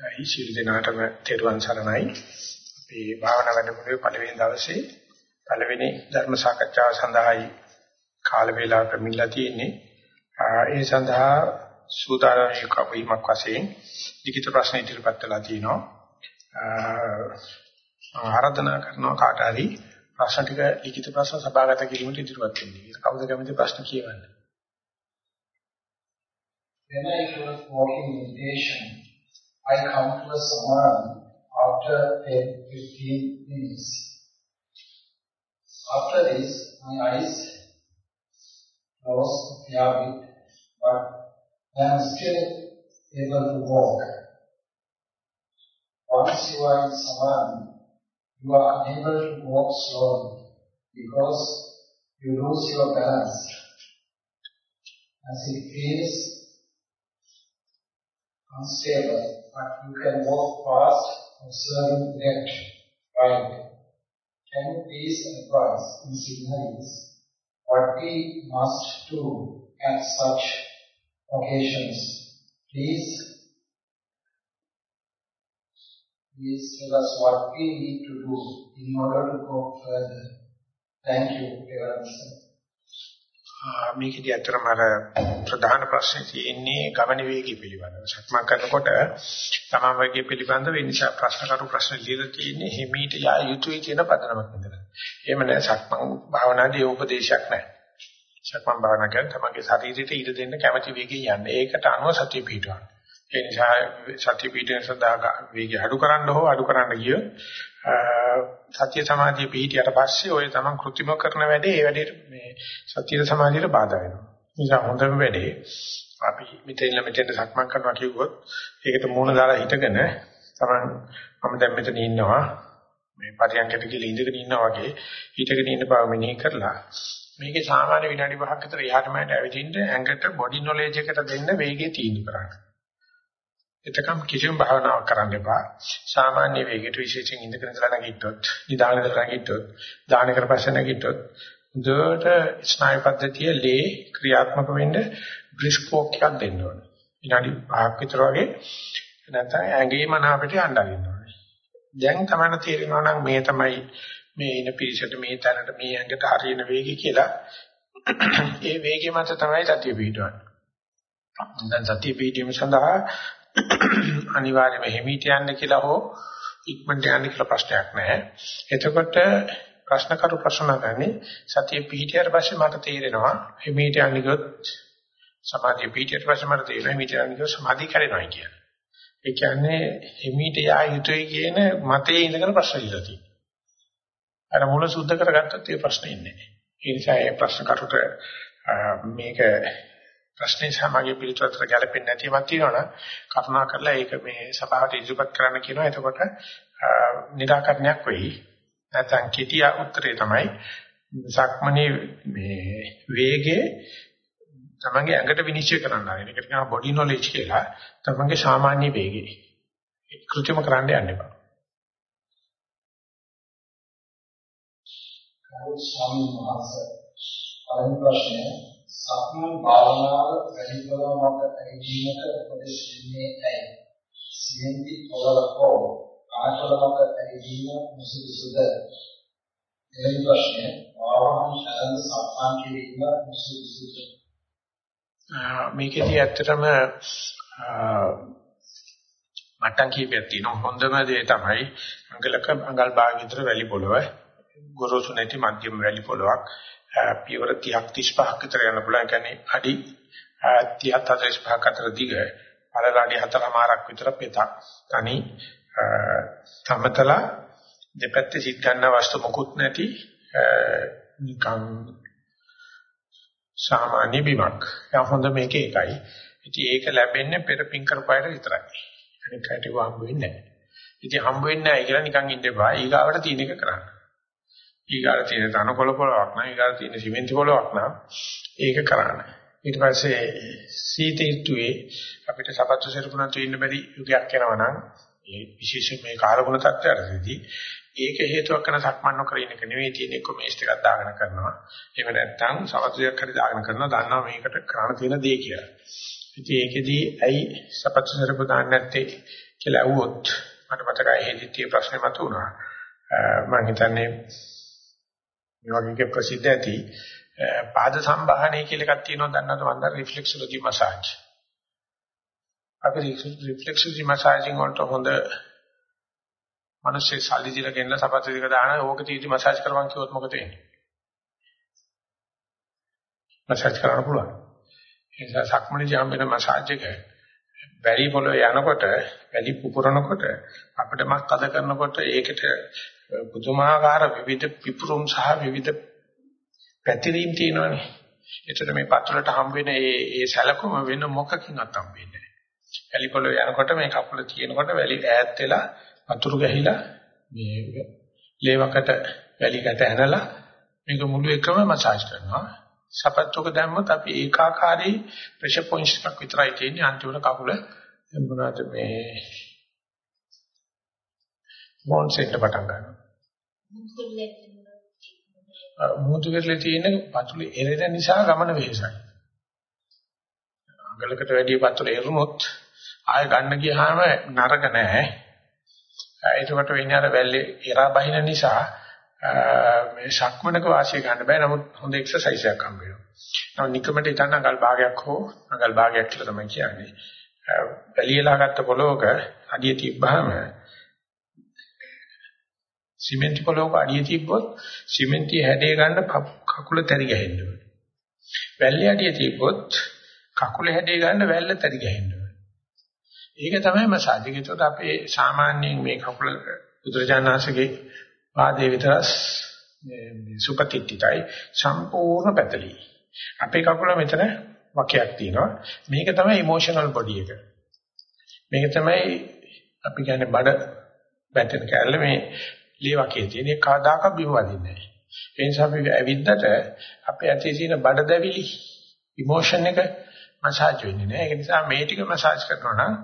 ඊශීල් දෙනාටම තෙරුවන් සරණයි. අපි භාවනා වැඩමුළුවේ පළවෙනි දවසේ පළවෙනි ධර්ම සාකච්ඡාව සඳහායි කාල වේලාව ප්‍රමිලා තියෙන්නේ. ඒ සඳහා සූදානම් කවීමක් වශයෙන් ලිඛිත ප්‍රශ්න ඉදිරිපත් කළා තියෙනවා. ආරාධනා කරනවා කාට හරි ප්‍රශ්න ටික ලිඛිත ප්‍රශ්න සභාගත කිරීමට ඉදිරිපත් වෙන්න කියලා. කවුද කැමති ප්‍රශ්න කියවන්නේ? When I was walking meditation, I come to a samadhi after 10-15 minutes. After this, my eyes close a fair bit, but I am still able to walk. Once you are in samadhi, you are unable to walk slowly because you lose your balance. As it feels unstable, but you can walk fast, observing left, right. Can you please advise in signals what we must do at such occasions? Please, please tell us what we need to do in order to go further. Thank you, Reverend Sir. මේකදී අතරම අර ප්‍රධාන ප්‍රශ්නේ තියෙන්නේ ගමන වේගය පිළිබඳව. සක්මන් කරනකොට තමන් වේගය පිළිබඳව ඒ නිසා ප්‍රශ්න කරු ප්‍රශ්න ලියලා තියෙන්නේ හිමීට යා යුතුයි කියන පදනමක් විතර. එහෙම නැහැ සක්මන් භාවනාදී උපදේශයක් නැහැ. සක්මන් භාවනා කරන තමන්ගේ ශරීරයට ඉඩ දෙන්න කැමැති වේගයෙන් යන්න. ඒකට අනුව සතිය පිටවන්න. ඒ නිසා සතිය පිටවෙන සඳහා වේගය අඩු කරන්න හෝ අඩු කරන්න ගියොත් සත්‍ය සමාධිය පිහිටියට පස්සේ ඔය තමන් કૃත්‍රිම කරන වැඩේ ඒ වැඩේට මේ සත්‍ය සමාධියට බාධා වෙනවා. නිසා හොඳම වැඩේ අපි මෙතන මෙතෙන් සක්මන් කරනවා කිව්වොත් ඒකට මූණ දාලා හිටගෙන තමන් මම දැන් මෙතන ඉන්නවා මේ පරියන්කට ගිහලා ඉඳගෙන ඉන්නවා වගේ හිටගෙන ඉන්න බව මෙනෙහි කරලා මේකේ සාමාන්‍ය විනාඩි 5ක් විතර එහාට මෙහාට ඇවිදින්න ඇඟට බොඩි නොලෙජ් එකට දෙන්න වේගය තීන්දුව කරන්න. එතකම් කිසිම භාවනාවක් කරන්න එපා. සාමාන්‍ය වේගයට විශේෂයෙන් ඉඳගෙන ඉඳලා නැගිට්ටොත්, නිදාගෙන ඉඳලා නැගිට්ටොත්, දාන කරපස්සේ නැගිට්ටොත් හොඳට ස්නායු පද්ධතිය ලේ ක්‍රියාත්මක වෙන්න බ්‍රිස්ක් වොක් එකක් දෙන්න ඕනේ. විනාඩි 5ක් විතර වගේ නැත්නම් ඇඟේ මන අපිට අඬින්න ඕනේ. දැන් තමයි තේරෙනවා නම් මේ තමයි මේ ඉන පිරිසට මේ තැනට මේ ඇඟට හරියන වේගය කියලා. ඒ වේගය මත තමයි සතිය පිටවන්නේ. දැන් සතිය පිටවීම සඳහා අනිවාර්යයෙන්ම හිමීට යන්න කියලා හෝ ඉක්මනට යන්න කියලා ප්‍රශ්නයක් නැහැ. එතකොට ප්‍රශ්න කරු ප්‍රශ්න ගන්නේ සතිය පිහිටියට පස්සේ මට තේරෙනවා හිමීට යන්න ගියොත් සමාධිය පිහිටියට පස්සේ මට තේරෙනවා හිමීට යන්න ගියොත් සමාධිය කැඩෙනවා කියලා. ඒ කියන්නේ හිමීට යා යුතුයි කියන මතයේ ඉඳගෙන ප්‍රශ්න ඉල්ලලා තියෙනවා. අර මුල සුද්ධ කරගත්තොත් ඒ ප්‍රශ්නේ ඉන්නේ නැහැ. ඒ නිසා ඒ ප්‍රශ්න කරුට මේක ප්‍රශ්නේ සමගිය පිළිතුරට ගැලපෙන්නේ නැතිවක් තියෙනවනම් කරුණා කරලා ඒක මේ සභාවට ඉදිරිපත් කරන්න කියනවා. එතකොට නිරාකරණයක් වෙයි. නැත්නම් කිටිය උත්තරේ තමයි සක්මණේ මේ වේගයේ තමන්ගේ ඇඟට විනිශ්චය කරන්න ආරෙන. ඒකට කියනවා බොඩි නොලෙජ් කියලා. තමන්ගේ සාමාන්‍ය වේගය. කෘත්‍රිම කරන්න යන්න එපා. කරු ස්වාමීන් වහන්සේ පළවෙනි ප්‍රශ්නය සක්මන් භාවනාව වැඩිපුරමක ඇදීමට උපදෙස් දෙන්නේ ඇයි? සියන්ති පොළවකෝ ආශලමක ඇදීම මුසුසුද? දෙවෙනි ප්‍රශ්නය ආවහන් ශරණ සක්මන් කිරීම මුසුසුද? මේකෙදී ඇත්තටම මට්ටම් කීපයක් තියෙනවා. හොඳම දේ තමයි අඟලක අඟල් භාග විතර වැලි පොළව ගොරෝසු නැති මධ්‍යම වැලි පොළවක් පියවර 30ක් 35ක් විතර යන පුළුවන්. කියන්නේ අඩි 30 45ක් අතර දිග පළල අඩි 4මාරක් විතර පෙතක්. තනි තමතලා දෙපැත්තේ සිත් ගන්න වස්තු මොකුත් නැති නිකන් සාමාන්‍ය බිමක්. යා හොඳ මේකේ එකයි. ඉතින් ඒක ලැබෙන්නේ පෙර පින් කරපායට විතරයි. අනික කටේ හම්බ වෙන්නේ නැහැ. ඉතින් හම්බ වෙන්නේ නැහැ කියලා නිකන් ඉන්න එපා. ඊගාවට තියෙන එක කරන්න. ඊගාට තියෙන තනකොළ පොලවක් නම් ඊගාට තියෙන සිමෙන්ති පොලවක් නම් ඒක කරන්න. ඊට පස්සේ සීතීත්වයේ අපිට සපත්තු සෙරපුණක් තියෙන්න බැරි යුගයක් එනවා නම් ඒ විශේෂයෙන් මේ කාලගුණ තත්ත්වයටදී ඒක හේතුවක් කරන සක්මන් නොකර ඉන්න එක නෙවෙයි තියෙන්නේ කොමේස් ටිකක් දාගෙන කරනවා. එහෙම නැත්නම් සපත්තු දෙකක් හරි දාගෙන කරනවා. දන්නවා මේකට කරන්න තියෙන දේ කියලා. ඉතින් ඒකෙදී ඇයි සපත්තු සරපු දාන්න නැත්තේ කියලා අහුවොත් මට මතකයි හේදිත්‍ය ප්‍රශ්නේ මතුණා. මම හිතන්නේ මේ වගේ ප්‍රසිද්ධ ඇති පාද සම්බාහනය කියලා එකක් තියෙනවා දන්නවද මන්ද රිෆ්ලෙක්සොලොජි මසාජ්. අපි රිෆ්ලෙක්සොලොජි මසාජින් වලට හොඳ මිනිස්සේ සල්ලි දීලා ගෙන්න සපත්තු ටික දාන ඕක තීටි මසාජ් කරවන් කිව්වොත් මොකද වෙන්නේ? මසාජ් කරන්න පුළුවන්. ඒ නිසා සක්මණේදී හම්බෙන මසාජ් එක වැලි පොළොවේ යනකොට වැලි පුපුරනකොට අපිට මක් අද කරනකොට ඒකට පුදුමාකාර විවිධ පිපුරුම් සහ විවිධ පැතිරීම් තියෙනවානේ. ඒතර මේ පතුලට හම් වෙන ඒ ඒ සැලකුම වෙන මොකකින්වත් හම් වෙන්නේ නැහැ. වැලි පොළොවේ යනකොට මේ කකුල තියෙනකොට වැලි ඈත් වෙලා වතුරු ගැහිලා මේ ලේවකට වැලිකට ඇනලා මේක මුළු එකම මසාජ් කරනවා. සපත්තුක දැම්මොත් අපි ඒකාකාරී ප්‍රෙෂර් පොයින්ට්ස් එකක් විතරයි තියෙන්නේ අන්තිමට කකුල මොනවාද මේ මොන්ස් එකට පටන් ගන්නවා. මුහුදු කෙරළේ තියෙන පතුලේ එරෙන නිසා ගමන වෙහසයි. අඟලකට වැඩි පතුල එරුනොත් ආය ගන්න ගියාම නරක නෑ. ඒකට වෙන්නේ අර වැල්ලේ එරා බහින නිසා මේ ශක්මනක වාසිය ගන්න බෑ. නමුත් හොඳ එක්සර්සයිස් එකක් හම්බ වෙනවා. නමුත් නිකමට ඉතින් අඟල් භාගයක් හෝ අඟල් භාගයක් කියලා තමයි කියන්නේ. වැලියලා ගත්ත පොලොවක අඩිය තිබ්බහම සිමෙන්ති පොලොවක අඩිය තිබ්බොත් සිමෙන්ති හැඩය ගන්න කකුල තැරි ගහින්න ඕනේ. වැල්ලේ අඩිය තිබ්බොත් කකුල හැඩය ගන්න වැල්ල තැරි ගහින්න ඕනේ. ඒක තමයි මසාජ් එක. ඒකට අපේ සාමාන්‍යයෙන් මේ කකුල බුදුරජාණන්සේගේ පාදයේ විතරස් මේ සුපතිත්තිතයි සම්පූර්ණ පැතලි. අපේ කකුල මෙතන වකයක් තියෙනවා. මේක තමයි ඉමෝෂනල් බොඩි එක. මේක තමයි අපි කියන්නේ බඩ බැටර් කැල්ල මේ ලේ වකේ තියෙන එක කවදාක බිම වදින්නේ නැහැ. ඒ නිසා අපි ඇවිද්දට අපේ ඇතේ තියෙන බඩ දැවිලි ඉමෝෂන් එක මසාජ් වෙන්නේ නැහැ. ඒක නිසා මේ ටික මසාජ් කරනවා නම්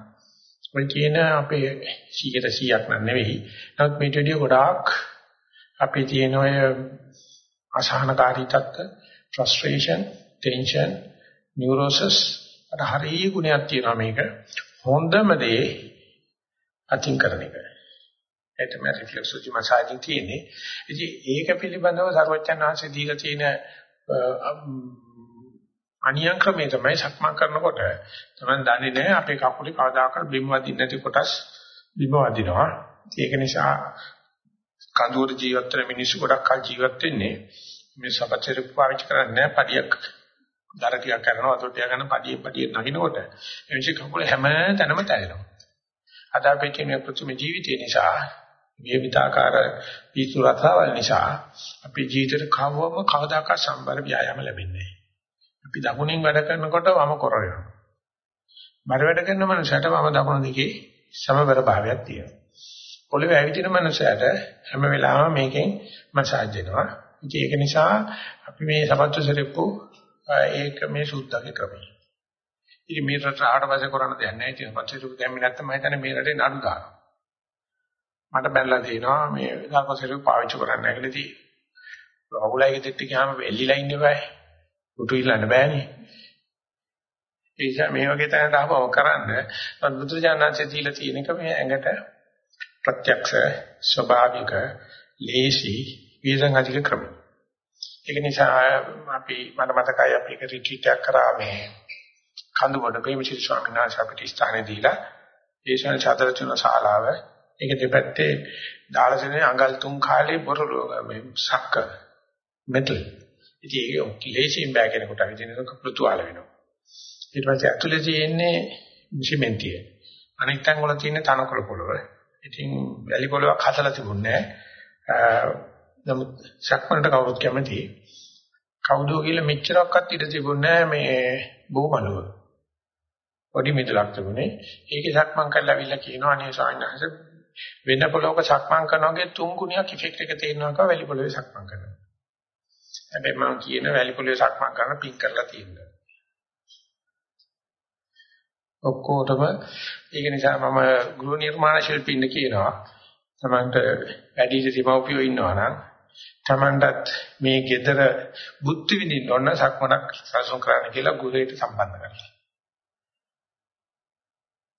ඔය කියන අපේ 100ට 100ක් නන් නෙවෙයි. නමුත් මේ ටෙඩිය ගොඩාක් අපේ තියෙන ඔය අසහනකාරී තත්ත්ව, frustration, tension, neurosis අර හරිය ගුණයක් තියෙනවා මේක. හොඳම දේ අතින් කරන එක. ඒ තමයි රිෆ්ලෙක්සොජි මසාජින් තියෙන්නේ. ඉතින් ඒක පිළිබඳව සර්වඥාන්සේ දීලා තියෙන අනියම් ක්‍රමය තමයි සක්මන් කරනකොට තමයි දන්නේ නැහැ අපේ කකුලේ කවදාකවත් බිම් වදින්න නැති කොටස් බිම වදිනවා. ඒක නිසා කඳුවර ජීවත් වෙන මිනිස්සු ගොඩක් කල් ජීවත් වෙන්නේ මේ සපචර පාවිච්චි කරන්නේ නැහැ පඩියක් දර ටිකක් කරනවා අතොට ගන්න පඩිය පඩිය නගිනකොට එනිසි කකුල හැම තැනම තැවෙනවා. අද අපේ කියන ප්‍රතිම ජීවිතය නිසා විවිධාකාර පිසු රසාවල් නිසා අපේ ජීවිතේට කවවම කවදාකවත් සම්බර ව්‍යායාම ලැබෙන්නේ නැහැ. අපි දකුණින් වැඩ කරනකොට වම කොර වෙනවා. බර වැඩ කරන මනුස්සයට වම දකුණ දෙකේ සමබර භාවයක් තියෙනවා. පොළවේ ඇවිදින මනුස්සයට හැම වෙලාවෙම මේකෙන් මසාජ් වෙනවා. ඒක නිසා අපි මේ සපත්තු සරෙප්පු ඒක මේ සූත්‍රයේ ක්‍රමය. ඉතින් මේ රට ආවට පස්සේ කරන්න දෙයක් නැහැ. ඉතින් සපත්තු සරෙප්පු දැම්මේ නැත්නම් මම හිතන්නේ මේ රටේ නඩු දානවා. මට බැලලා තියෙනවා මේ සපත්තු සරෙප්පු පාවිච්චි කරන්න නැගලදී. වහුලයිගේ දෙට්ටි ගියාම එල්ලිලා ඉන්න බෑ. උටු ඉල්ලන්න බෑනේ. ඒ නිසා මේ වගේ තැනට ආවම කරන්න බුදුරජාණන්සේ දීලා තියෙන එක මේ ඇඟට ප්‍රත්‍යක්ෂ ස්වභාවික ලේසි වේදන් අධික ක්‍රම. ඒක නිසා අපි මට මතකයි අපි එක රිට්‍රීට් එකක් කරා මේ කඳුබඩ ප්‍රේමචිත් ස්වාමීන් වහන්සේ අපිට ස්ථානේ දීලා ඒෂණ චාතරචුන ශාලාව ඒක දෙපැත්තේ දාලා තියෙන අඟල් තුන් කාලේ බොරළු මේ සක්ක මෙටල් ඉතින් ඒක ලේසියෙන් බෑ කෙනෙකුට අවිදිනක පෘතුවාල වෙනවා. ඊට පස්සේ ඇතුලේ තියෙන්නේ සිමෙන්තිය. අනෙක් තැන් වල තියෙන තනකොළ පොළව. ඉතින් වැලි පොළවක් හදලා තිබුණේ නැහැ. නමුත් සක්මණට කවුරුත් කැමති. කවුදෝ කියලා මෙච්චරක්වත් ඉඳ තිබුණේ මේ බොමලුව. පොඩි මිදුලක් තිබුණේ. ඒකේ සක්මන් කරලා අවිල්ල කියනවා අනේ සායනහස වෙන පොළොවක සක්මන් කරනවා වගේ තුන් ගුණයක් ඉෆෙක්ට් එක තේරෙනවා කව වැලි පොළොවේ සක්මන් කරනවා. හැබැයි මම කියන වැලි පොළවේ සක්මන් කරන පින් කරලා තියෙනවා. ඔක්කොටම ඒක නිසා මම ගෘහ නිර්මාණ ශිල්පින්න කියනවා. තමන්ට වැඩි දෙමව්පියෝ ඉන්නවා නම් තමන්ටත් මේ gedara බුද්ධ විඳින්න ඕන සක්මනක් සසුන් කරන්න කියලා ගුරුවරට සම්බන්ධ කරලා.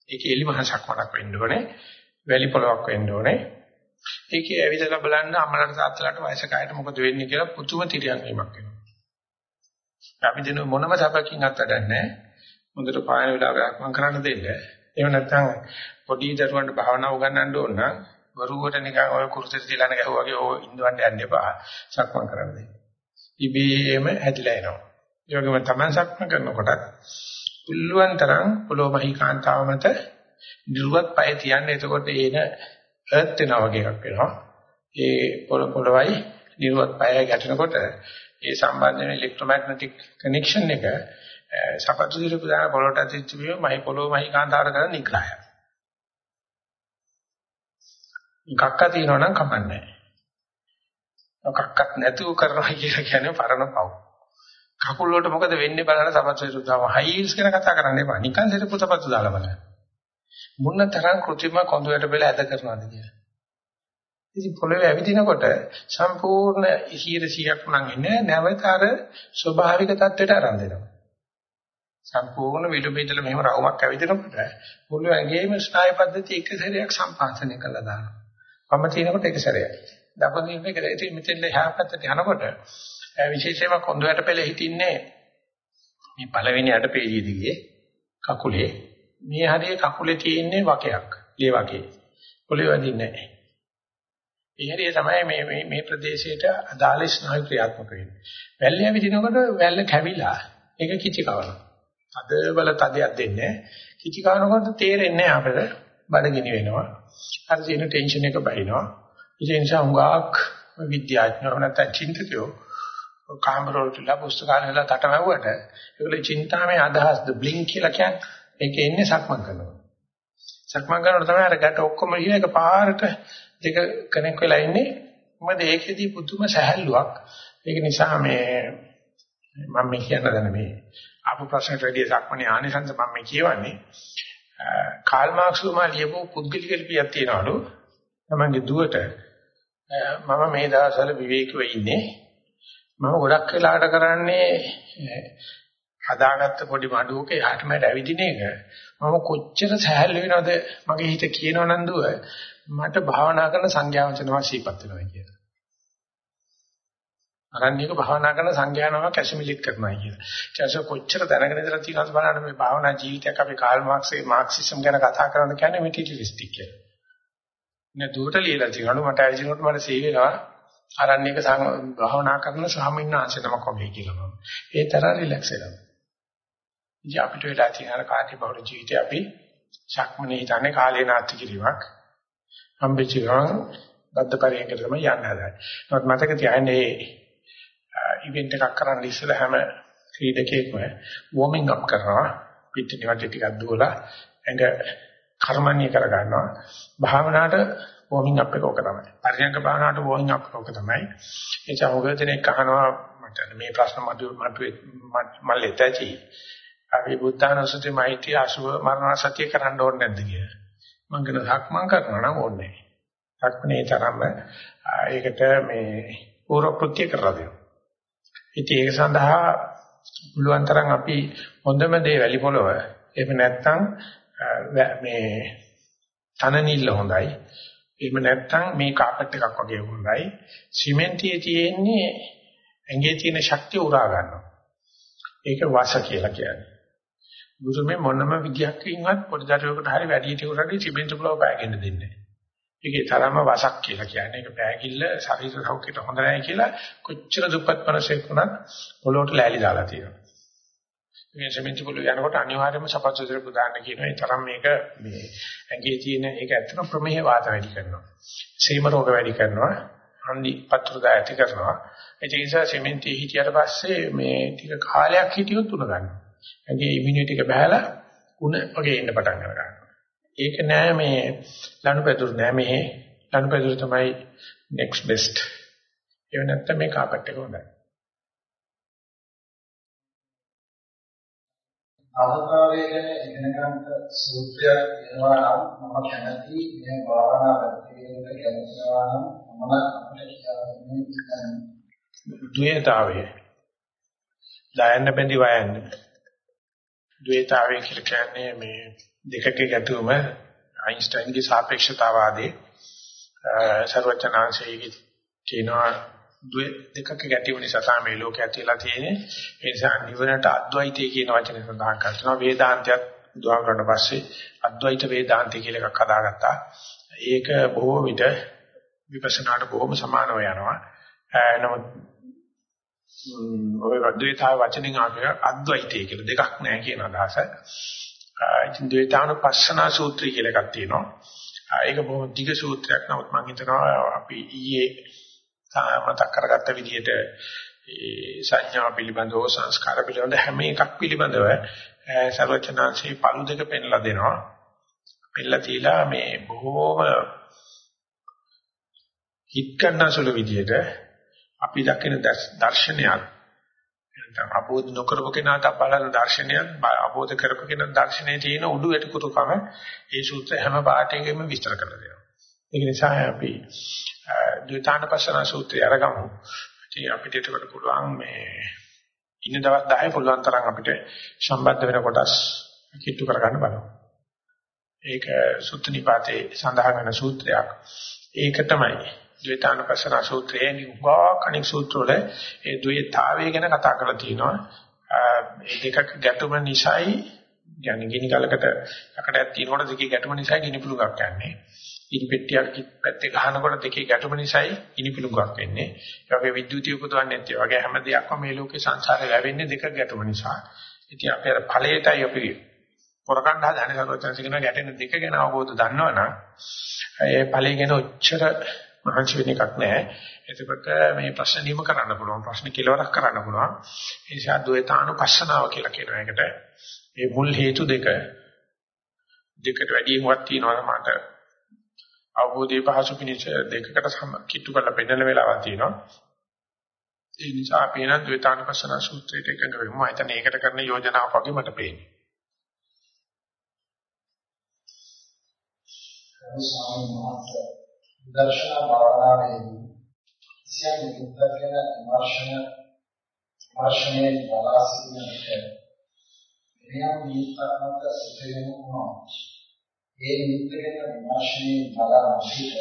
ඒක එලි මහසක් වඩක් වෙන්න ඕනේ. වැලි පොලවක් වෙන්න ඕනේ. ඒකේ ඇවිදලා බලන්න අම්මලාට තාත්තලාට වයසක අයට මොකද වෙන්නේ කියලා පුතුම තිරියක් වීමක් වෙනවා. අපි දෙන මොනම සපකින් අත්දැන්නේ හොඳට පායන වෙලාවක මම කරන්න දෙන්න. එහෙම නැත්නම් පොඩි දරුවන්ට භාවනා උගන්වන්න ඕන නම් වරුවට නිකන් ඔය කුරුසෙට තියලාන ගැහුවා වගේ ඕ ඉඳවන්න යන්න එපා. සක්මන් කරන්න දෙන්න. ඉබේම හැදිලා එනවා. ඒ වගේම Taman සක්මන් කරනකොට පුළුවන් තරම් පොළොව මහී කාන්තාව මත නිර්වත් පය තියන්න එතකොට ඒන හර්ට් වෙනවා වගේ එකක් වෙනවා. ඒ පොළ පොළවයි නිර්වත් පය ගැටෙනකොට ඒ සම්බන්ධ වෙන ඉලෙක්ට්‍රොමැග්නටික් කනෙක්ෂන් එක සපත්තු දිරපු දාන පොළොට ඇතිච්ච වීම මහි පොළොව මහී කාන්තාවට කරන නිග්‍රහය. කක්ක තියෙනවා නම් කමන්නේ නැහැ. කක්කත් නැතුව කරනවා කියලා කියන්නේ පරණ පව්. කකුල් වලට මොකද වෙන්නේ බලන්න සපත්තු දිරපු හයිල්ස් ගැන කතා කරන්න එපා. නිකන් සිරපු සපත්තු දාලා බලන්න. මොන තරම් કૃත්‍රිම කොඳුයට බෙල ඇද කරනවද කියලා. ඉතින් පොළවේ ඇවිදිනකොට සම්පූර්ණ 100ක් නම් ඉන්නේ නැවත අර ස්වභාවික தත්වෙට අරන් දෙනවා. සම්පූර්ණ විලුඹ මෙහෙම රවුමක් ඇවිදිනකොට මුළු ඇඟේම ස්නායු පද්ධතිය එක සැරයක් සම්පාදනය කළා දානවා. වම තිනකොට එක සැරයක්. දකුණු තිනකොට එක සැරයක්. ඉතින් මෙතෙන් එහා පැත්තට යනකොට විශේෂයෙන්ම කොඳුයට පෙළ හිටින්නේ මේ පළවෙනි අඩපේජිය දිගේ කකුලේ මේ හරිය කකුලේ තියෙන්නේ වකයක්. ලේ වකේ. පොළවේ වදින්නේ නැහැ. ඒ හරිය තමයි මේ මේ මේ ප්‍රදේශයට අදාළ ස්නායු ක්‍රියාත්මක වෙන්නේ. වැල්ලේ විදිනකොට වැල්ල කැවිලා ඒක කිචි කවනවා. තද බල තදයක් දෙන්නේ කිචි කවනකොට තේරෙන්නේ අපිට බඩගිනි වෙනවා. අර තියෙන ටෙන්ෂන් එක බහිනවා. ඒ නිසා හුඟක් විද්‍යාඥයෝ නැත්නම් චින්තකයෝ කාමර වලට පුස්තකාලවල තටමැව්වට ඒගොල්ලෝ චින්තාමය අදහස් ද බ්ලින්ක් කියලා කියන්නේ ඒකේ ඉන්නේ සක්මන් කරනවා. සක්මන් කරනකොට තමයි අර ගැට ඔක්කොම ඉන්නේ එක පාරට දෙක කනෙක් වෙලා ඉන්නේ. මොකද ඒකෙදී පුදුම සැහැල්ලුවක්. ඒක නිසා මේ මම මේ කියන්න දන්නේ මේ ආපු ප්‍රශ්නට වැඩිය සක්මනේ ආනිසංස මම මේ කියවන්නේ කාල් මාක්ස් තුමා ලියපු පුද්ගලික ලිපියක් තියනවලු. තමන්ගේ දුවට මම මේ දවස්වල විවේකීව ඉන්නේ. මම ගොඩක් වෙලාට කරන්නේ හදාගත්ත පොඩි මඩුවක යහට මට ඇවිදින එක මම කොච්චර සහැල්ලු වෙනවද මගේ හිත කියනව නන්දුව මට භාවනා කරන සංඥාවචනවා සීපත් වෙනවා කියලා. අරණ්‍යක භාවනා කරන සංඥානම කැසිමිලිට් කරනවා කියලා. ඊට කොච්චර දැනගෙන ඉඳලා තියෙනවද බලන්න මේ භාවනා ජීවිතයක් අපි කාල් මාක්ස්ගේ මාක්සිසම් ගැන කතා කරන කියන්නේ මෙටිලිස්ටික් කියලා. නේ දුවට ලියලා තියෙනවා මට ඇවිදිනකොට මට සී වෙනවා අරණ්‍යක භාවනා කරන ස්වාමීන් වහන්සේ නමක් වගේ කියලා මම. ඒ තරම් රිලැක්ස් වෙනවා. ඉතින් අපිට වෙලා තියෙන කාටි බහුල ජීවිතේ අපි ශක්මනේ හිතන්නේ කාලේ නාස්ති කිරීමක්. හම්බෙච්ච ගමන් බද්ද පරියන්කට තමයි යන්න හදන්නේ. නමුත් මතක තියාගන්න මේ ඉවෙන්ට් එකක් කරන්න ඉස්සෙල්ලා හැම ක්‍රීඩකයෙක්ම වෝමින් අප් කරනවා. පිට නිවට ටිකක් දුවලා ඇඟ කර්මණීය කර ගන්නවා. භාවනාවට වෝමින් අප් එක ඕක තමයි. පරියන්ක භාවනාවට වෝමින් අප් ඕක තමයි. ඒ චෞගදෙනෙක් අහනවා මට මේ ප්‍රශ්න මතු මල්ලෙත් ඇති. අපි බුද්ධානුස්සති මෛත්‍රී අසුව මරණ සතිය කරන්න ඕනේ නැද්ද කියලා. මම කියන සක්මන් කරනවා නම් ඕනේ නැහැ. සක්මනේ තරම්ම ඒකට මේ පූර්ව කෘත්‍ය කරලා දෙනවා. ඉතින් ඒක සඳහා පුළුවන් තරම් අපි හොඳම දේ වැලි පොළව එහෙම නැත්නම් මේ තනනිල්ල හොඳයි. එහෙම නැත්නම් මේ කාපට් එකක් වගේ හොඳයි. සිමෙන්තියේ තියෙන්නේ ඇඟේ තියෙන ශක්තිය උරා ගන්නවා. ඒක වාස කියලා කියන්නේ. බුදුමේ මොනම විදියකින්වත් පොඩි දරුවෙකුට හරි වැඩි හිටියෙකුට සිමෙන්ති පුලව පෑගෙන දෙන්නේ නැහැ. ඒකේ තරම වසක් කියලා කියන්නේ. ඒක පෑගිල්ල ශරීර සෞඛ්‍යයට හොඳ නැහැ කියලා කොච්චර දුප්පත් මිනිසෙක් වුණත් පොළොවට ලෑලි දාලා තියෙනවා. මේ සිමෙන්ති පුලව යනකොට අනිවාර්යයෙන්ම සපත්තු දෙක පුදාන්න කියනවා. ඒ තරම් මේක මේ ඇඟේ තියෙන ඒක ඇත්තටම ප්‍රමේහ වාත වැඩි කරනවා. සීම රෝග වැඩි කරනවා. හන්දි පත්‍රදා ඇති කරනවා. ඒ නිසා සිමෙන්ති හිටියට පස්සේ මේ ටික කාලයක් හිටියොත් උන ගන්නවා. ඇඟේ ඉමුනිටි එක බහැලා උණ වගේ එන්න පටන් ගන්නවා. ඒක නෑ මේ ලනුපැදුරු නෑ මේ ලනුපැදුරු තමයි next best. ඒ නැත්තම් මේ කාපට් එක හොඳයි. ආධාරය ගැන ඉගෙන ගන්න සූත්‍රයක් වෙනවා නම් මම කැමති මේ භාවනා වැඩිවෙන්න කැමතිනවා නම් මම අපිට කියන්නේ ද්වේතාවය. දායන්න බැඳි වයන්නේ ද්වේතාවය කියලා කියන්නේ මේ දෙකක ගැටුම අයින්ස්ටයින්ගේ සාපේක්ෂතාවාදී සර්වචනාංශයේ කියනවා දෙකක ගැටීම නිසා තමයි ලෝකය ඇතිලා තියෙන්නේ. ඒ නිසා නිවනට අද්වෛතය කියන වචනේ සඳහන් කරනවා වේදාන්තයත් දුවා කරන පස්සේ අද්වෛත වේදාන්තය කියලා එකක් හදාගත්තා. ඒක බොහෝ විට විපස්සනාට බොහොම සමානව යනවා. නමුත් ඔය ද්වේතාව වචනෙන් ආවේ අද්වෛතය කියලා දෙකක් නැහැ කියන අදහස. ඉතින් ද්වේතානුපස්සනා සූත්‍රය කියලා එකක් තියෙනවා. ඒක බොහොම දිග සූත්‍රයක්. නමුත් මම හිතනවා අපි ඊයේ මතක් කරගත්ත විදිහට ඒ සංඥා පිළිබඳව සංස්කාර පිළිබඳ හැම එකක් පිළිබඳව සර්වචනාංශේ පළු දෙක පෙන්ලා දෙනවා. පෙන්ලා තියලා මේ බොහොම හිත ගන්නසුළු විදිහට අපි දකින දර්ශනයක් නැත්නම් අවබෝධ නොකරපු කෙනාට බලන දර්ශනයක් අවබෝධ කරපු කෙනා දර්ශනයේ තියෙන උඩු යටිකුරුකම ඒ සූත්‍ර හැම පාඩයකම විස්තර කරලා දෙනවා. ඒක නිසා අපි ද්විතානපසන සූත්‍රය අරගමු. ඉතින් අපිට ඒකට පුළුවන් මේ ඉන්න දවස් 10 පුළුවන් තරම් අපිට සම්බන්ධ වෙන කොටස් කිට්ටු කරගන්න බලමු. ඒක සුත්ත නිපාතේ සඳහන් වෙන සූත්‍රයක්. ඒක තමයි ද්වේතානුපස්සන සූත්‍රයේ නිවා කණික සූත්‍රවල ඒ ද්වේතාවය ගැන කතා කරලා තියෙනවා. ඒ දෙකක ගැටුම නිසායි يعني ගිනි කලකට යකඩයක් තියෙනකොට දෙකේ ගැටුම නිසායි ගිනි පුළඟක් යන්නේ. ඉනි පෙට්ටියක් පැත්තේ ගහනකොට දෙකේ ගැටුම නිසායි ගිනි පුළඟක් වෙන්නේ. ඒ වගේ විද්‍යුතිය උපදවන්නේ නැති. වගේ හැම දෙයක්ම මේ ලෝකේ සංසාරේ ලැබෙන්නේ දෙක ගැටුම නිසා. ඉතින් අපේ අර ඵලයටයි අපි කරකණ්ඩ හදන්නේ සර්වඥාන්සේ කියන ගැටෙන දෙක ගැන අවබෝධ දන්නවනම් ඒ ඵලය ගැන ඔච්චර මහන්සි වෙන එකක් නැහැ. එතකොට මේ ප්‍රශ්න නියම කරන්න පුළුවන්. ප්‍රශ්න කෙලවරක් කරන්න පුළුවන්. ඒ නිසා ද්වේතානුපස්සනාව කියලා කියන එකට මේ මුල් හේතු දෙක දෙකට වැඩියෙන්වත් තියෙනවා මට අවබෝධයේ පහසු පිණිස දෙකකට සම කිට්ටු කරලා බෙදන වෙලාවක් තියෙනවා. ඒ නිසා අපි එන ද්වේතානුපස්සන සූත්‍රයට එකඟ වෙමු. මම හිතන්නේ ඒකට කරන යෝජනාවක් වගේ මට පේන්නේ. ස්වාමීන් වහන්සේ දර්ශන භාවනාවේදී සියම් නිද්දගෙන විමර්ශන විමර්ශනයේ බලා සිටින විට මෙයන් නිත්‍යමත සිටින වුණා. ඒ නිත්‍යගෙන විමර්ශනයේ බලා සිට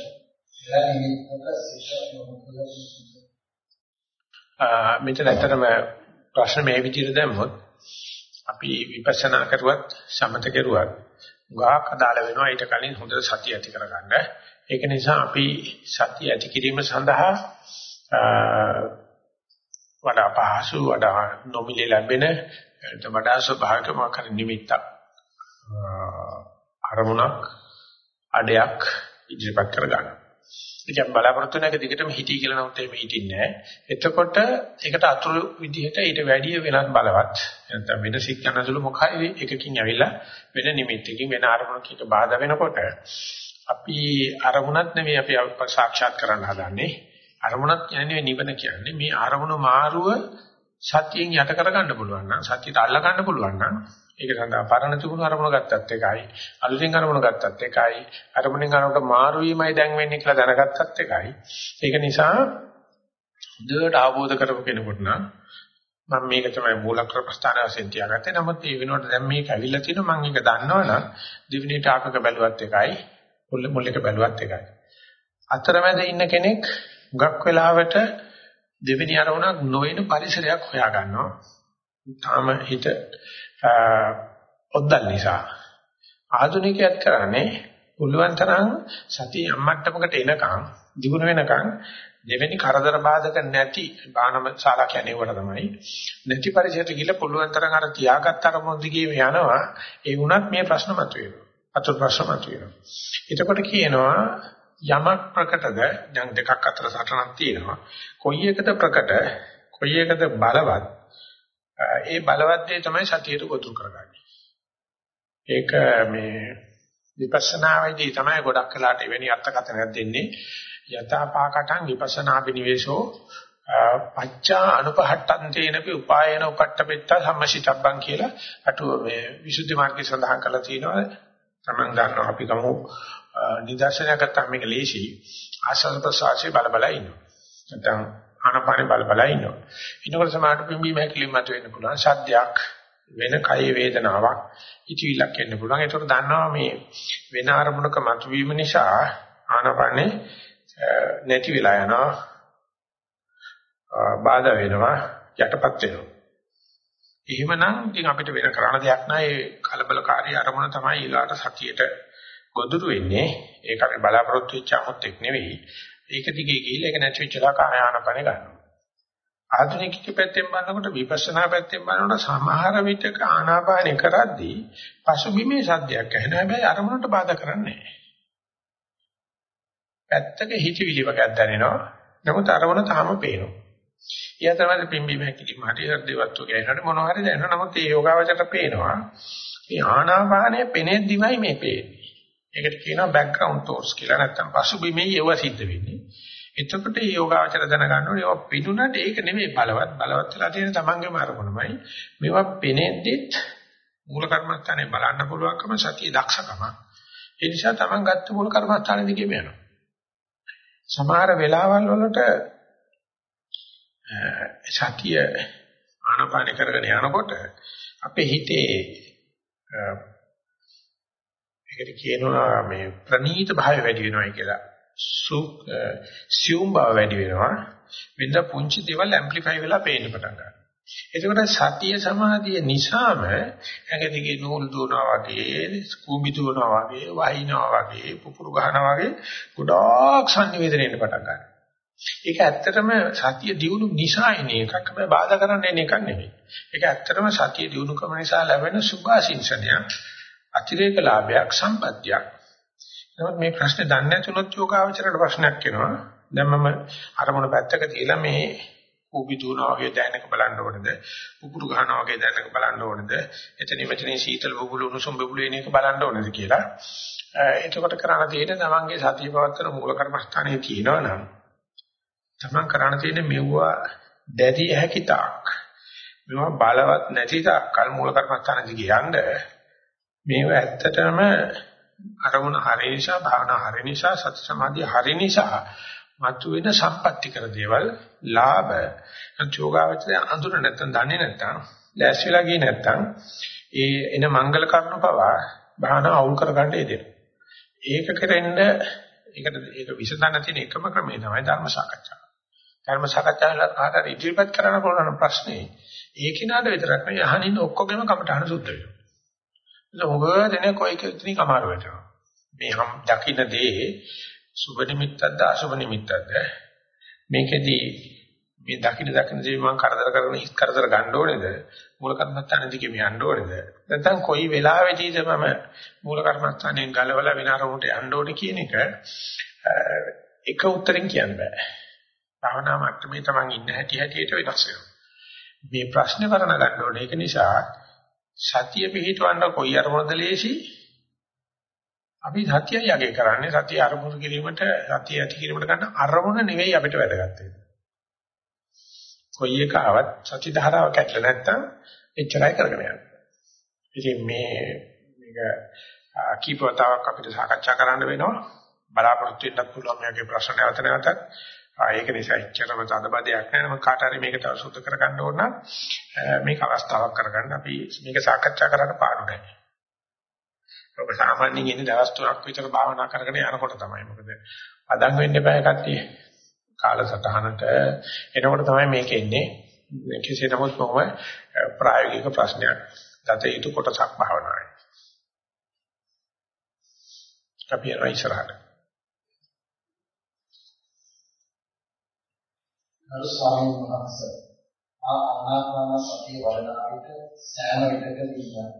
එළ නිමිත්තක සිටින මෙතන ඇත්තටම ප්‍රශ්න මේ විදිහට දැම්මොත් අපි විපස්සනා කරුවත් සමත කරුවත් ගාක් අදාළ වෙනවා ඊට කලින් හොඳ සතිය ඇති කරගන්න. ඒක නිසා අපි සතිය ඇති කිරීම සඳහා වඩා පහසු වඩා නොමිලේ ලැබෙන වඩා ස්වභාවික මාකර නිමිත්තක් අරමුණක් අඩයක් ඉදිරිපත් කරගන්න. ඉතින් බලාපොරොත්තු වෙන එක දිගටම හිටී කියලා නමුත් එහෙම හිටින්නේ නැහැ. එතකොට ඒකට අතුරු විදිහට ඊට වැඩිය වෙනත් බලවත් නැත්නම් වෙන සික්කනසුළු මොකයි එකකින් ඇවිල්ලා වෙන නිමිත්තකින් වෙන අරමුණකින් බාධා වෙනකොට අපි අරමුණක් නෙවෙයි අපි සාක්ෂාත් කරන්න හදන්නේ. අරමුණක් කියන්නේ නිවන කියන්නේ මේ අරමුණු මාරුව සතියෙන් යට කරගන්න පුළුවන් නම් සතියට අල්ල ගන්න පුළුවන් නම් ඒක සඳහා පරණ තිබුණු අරමුණ ගත්තත් එකයි අලුතෙන් අරමුණ ගත්තත් එකයි අරමුණෙන් අරමුණට මාරු වීමයි දැන් වෙන්නේ කියලා දැනගත්තත් එකයි. ඒක නිසා දුරට අවබෝධ කරපු කෙනෙකුට නම් මම මේක තමයි මූලක්‍ර ප්‍රස්ථාන වශයෙන් තියාගත්තේ. නමුත් ඒ වෙනුවට දැන් මේක ඇවිල්ලා තිනවා මම ඒක දන්නවනම් දිවිනීට ආකක බැලුවත් එකයි. මුල් මුල් එක බැලුවත් එකයි. අතරමැද ඉන්න කෙනෙක් ගක් වෙලාවට දෙවෙනි අරමුණක් නොවන පරිසරයක් හොයා ගන්නවා. තාම හිත ඔද්දල් නිසා. ආධුනිකයත් කරන්නේ පුළුවන් තරම් සතිය අම්මට්ටමකට එනකන් දිනු වෙනකන් දෙවෙනි කරදර බාධක නැති බානම ශාලා කියන්නේ ඒකට තමයි. නැති පරිසරයට ගිහලා පුළුවන් තරම් අර තියාගත්ත අරමුණ දිගේ යනවා. ඒ වුණත් මේ ප්‍රශ්න මතුවෙනවා. අතුරු ප්‍රශ්න මතුවෙනවා. එතකොට කියනවා යමක් ප්‍රකටද දැන් දෙකක් අතර සටනක් තියෙනවා. කොයි එකද ප්‍රකට කොයි එකද බලවත් ඒ බලවත් දේ තමයි සතියට ගොදුරු කරගන්නේ. ඒක මේ විපස්සනාවේදී තමයි ගොඩක් වෙලාට එවැනි අර්ථකථනයක් දෙන්නේ. යථාපාකටං විපස්සනා බිනිවේෂෝ පච්චා අනුපහට්ටන්තේනපි උපායන උපට්ඨපෙත්ත සම්මසිතබ්බං කියලා අටුව මේ විසුද්ධි මාර්ගයේ සඳහන් කරලා තියෙනවා. Taman ගන්නවා අපි කමු නිදර්ශනයක් ගත්තාම මේක ලේසි. ආශ්වාස ප්‍රශ්වාසයේ බල බල ඉන්නවා. නැත්නම් ආනපානේ බල බල ඉන්නවා. ඊනකොට සමාහට පිම්බීම හැකිලිම මත වෙන්න පුළුවන්. සද්දයක් වෙන කය වේදනාවක් ඉතිවිලක් එන්න පුළුවන්. ඒතකොට දන්නවා මේ වෙන අරමුණක මතුවීම නිසා ආනපනේ නැති වෙලා යනවා. බාධා වෙනවා යටපත් වෙනවා. එහෙමනම් ඉතින් අපිට වෙන කරන්න දෙයක් නැහැ. ඒ කලබලකාරී අරමුණ තමයි ඊළාට සතියට ගොදුරු වෙන්නේ. ඒක අපි බලාපොරොත්තු වෙච්ච අමුත්‍යක් නෙවෙයි. ඒක දිගේ ගිහිල්ලා ඒක නැති වෙච්චලා කායානපන ගන්නවා. ආධුනික පැත්තෙන් බලනකොට විපස්සනා පැත්තෙන් බලනකොට සමහර විටක ආනාපානෙ කරද්දී පසුබිමේ සද්දයක් ඇහෙන හැබැයි අරමුණට බාධා කරන්නේ නැහැ. පැත්තක හිතවිලි වගේක් දැනෙනවා. නමුත් අරමුණ තාම පේනවා. ඊය තමයි පිම්බි මහැකිලි මාටි හෘදේවත් වගේ එනකොට මොනවා හරි දැනෙනවා. නමුත් ඒ යෝගාවචරයට පේනවා. මේ ආනාපානය පෙනෙද්දිමයි මේ පේන්නේ. ඒකට කියනවා බෑග්ග්‍රවුන්ඩ් තෝට්ස් කියලා නැත්නම් පසුබිමේ ඒව සිද්ධ වෙන්නේ. එතකොට මේ යෝගාචර දැනගන්න ඕනේ ඒවා පිටුනට ඒක නෙමෙයි බලවත් බලවත් වෙලා තියෙන තමන්ගේම අරමුණමයි. මේවා පෙනෙද්දිත් මූල කර්මස්ථානේ බලන්න පුළුවන්කම සතිය දක්ෂකම. ඒ නිසා තමන් ගත්ත මූල කර්මස්ථානේ දිගේම යනවා. සමහර වෙලාවල් වලට සතිය ආනපාන කරගෙන යනකොට අපේ හිතේ ඒකට කියනවා මේ ප්‍රනීත භාවය වැඩි වෙනවායි කියලා. සියුම් බව වැඩි වෙනවා. විඳ පුංචි දේවල් ඇම්ප්ලිෆයි වෙලා පේන්න පටන් ගන්නවා. එතකොට සතිය සමාධිය නිසාම ඇඟදිගේ නූල් දුවනවා වගේ, ස්කූබි දුවනවා වගේ, වහිනවා වගේ, පුපුරු ගහනවා වගේ ගොඩාක් සංනිවේදනයකට පටන් ගන්නවා. ඒක ඇත්තටම සතිය දියුණු නිසා එන එකක් හැබැයි බාධා කරන්න එන එකක් නෙමෙයි. ඒක ඇත්තටම සතිය දියුණුකම නිසා ලැබෙන සුභාසින්සනයක්, අතිරේක ලාභයක්, සම්පත්තියක්. නමුත් මේ ප්‍රශ්නේ දන්නේ නැතුනොත් යෝගාවචරයට ප්‍රශ්නයක් එනවා. දැන් මම අරමුණ පැත්තක තියලා මේ කුබි දුවනවා වගේ දැනක බලන්න ඕනද? උකුරු ගහනවා වගේ දැනක බලන්න ඕනද? එතනින් මෙතනින් සීතල බුබුලු උණුසුම් බුබුලු එන එක බලන්න ඕනද කියලා. එතකොට කරණ තියෙන තමන්ගේ සතිය පවත්තන මූල කර්මස්ථානයේ තියෙනවා නම් තමන් කරණ තියෙන මෙවුවා දැඩි හැකි තාක් මේවා බලවත් නැති තාක්. කල් මූල කර්මස්ථාන දිගේ යන්න මේව ඇත්තටම අරමුණ හරිය නිසා භාවනා හරිය නිසා සති සමාධිය හරිය නිසා මතුවෙන සම්පත්‍ති කර දේවල් ලාභ. යෝගාවචරය අඳුර නැත්තම් දන්නේ නැත්තම් දැස් වෙලා ගියේ නැත්තම් ඒ එන මංගල කරුණ පවා භාවනා අවුල් කරගන්න ඉදෙනවා ඒක කෙරෙන්න ඒකට ඒක විසඳන්න තියෙන එකම ක්‍රමය තමයි ධර්ම සාකච්ඡා ධර්ම සාකච්ඡාවල කාටද ඉදිරිපත් කරන්න පුළුවන් ප්‍රශ්නේ. ඒ කිනාට විතරක් නෙවෙයි අහනින්න ඔක්කොගෙම කමටහන සුද්ධ වෙනවා. ඒක මොකදනේ කොයි කෙනෙක් අමාරු වෙනවා. මේ හම් දකින්න දේ සුබ නිමිත්තක්ද අසුබ නිමිත්තක්ද? මේකෙදී මේ දකින්න දකින්න දේ මම කරදර කරන හිස් කරදර ගන්න ඕනේද? මූල කර්මස්ථානෙ දිගේ මේ යන්න ඕනේද? නැත්නම් කොයි වෙලාවෙදීද මම මූල කර්මස්ථානෙන් ගලවලා විනාරමුට යන්න ඕනේ කියන එක එක උත්තරෙන් කියන්න බෑ. භාවනා මට්ටමේ තමන් ඉන්න හැටි හැටියට වෙනස් වෙනවා. මේ ප්‍රශ්නේ කරන ගන්න ඕනේ. ඒක නිසා සතිය පිහිටවන්න කොයි අරමුණද ලේසි? අපි සතියයි යගේ කරන්නේ සතිය අරමුණු කිරීමට සතිය ඇති කිරීමට ගන්න අරමුණ නෙවෙයි අපිට වැදගත් වෙන්නේ. කොයි එක ආවත් සති ධාරාව කැඩලා නැත්තම් එච්චරයි කරගෙන යන්නේ. ඉතින් මේ මේක කීපවතාවක් අපිට සාකච්ඡා කරන්න වෙනවා. බලාපොරොත්තු වෙන්නත් පුළුවන් මේකේ ප්‍රශ්න නැවත නැවතත් ඒක නිසා එච්චරම තදබදයක් නැහැ මම කාට හරි මේක තව සුද්ධ කරගන්න ඕන නම් මේක අවස්ථාවක් කරගන්න අපි මේක සාකච්ඡා කරන්න පාඩු නැහැ. ඔබ සාමාන්‍යයෙන් ඉන්නේ දවස් තුනක් විතර භාවනා කරගෙන යනකොට තමයි. මොකද අදන් වෙන්න බෑ කට්ටිය. කාලසටහනට එනකොට තමයි මේක එන්නේ. කෙසේ නමුත් කොහොම ප්‍රායෝගික ප්‍රශ්නයක්. දත යුතු කොටසක් භාවනාවේ. අපි යනවා ඉස්සරහට. ගරු ස්වාමීන් වහන්සේ ආ ආනාපාන සතිය වඩනා විට සෑම විටකදීම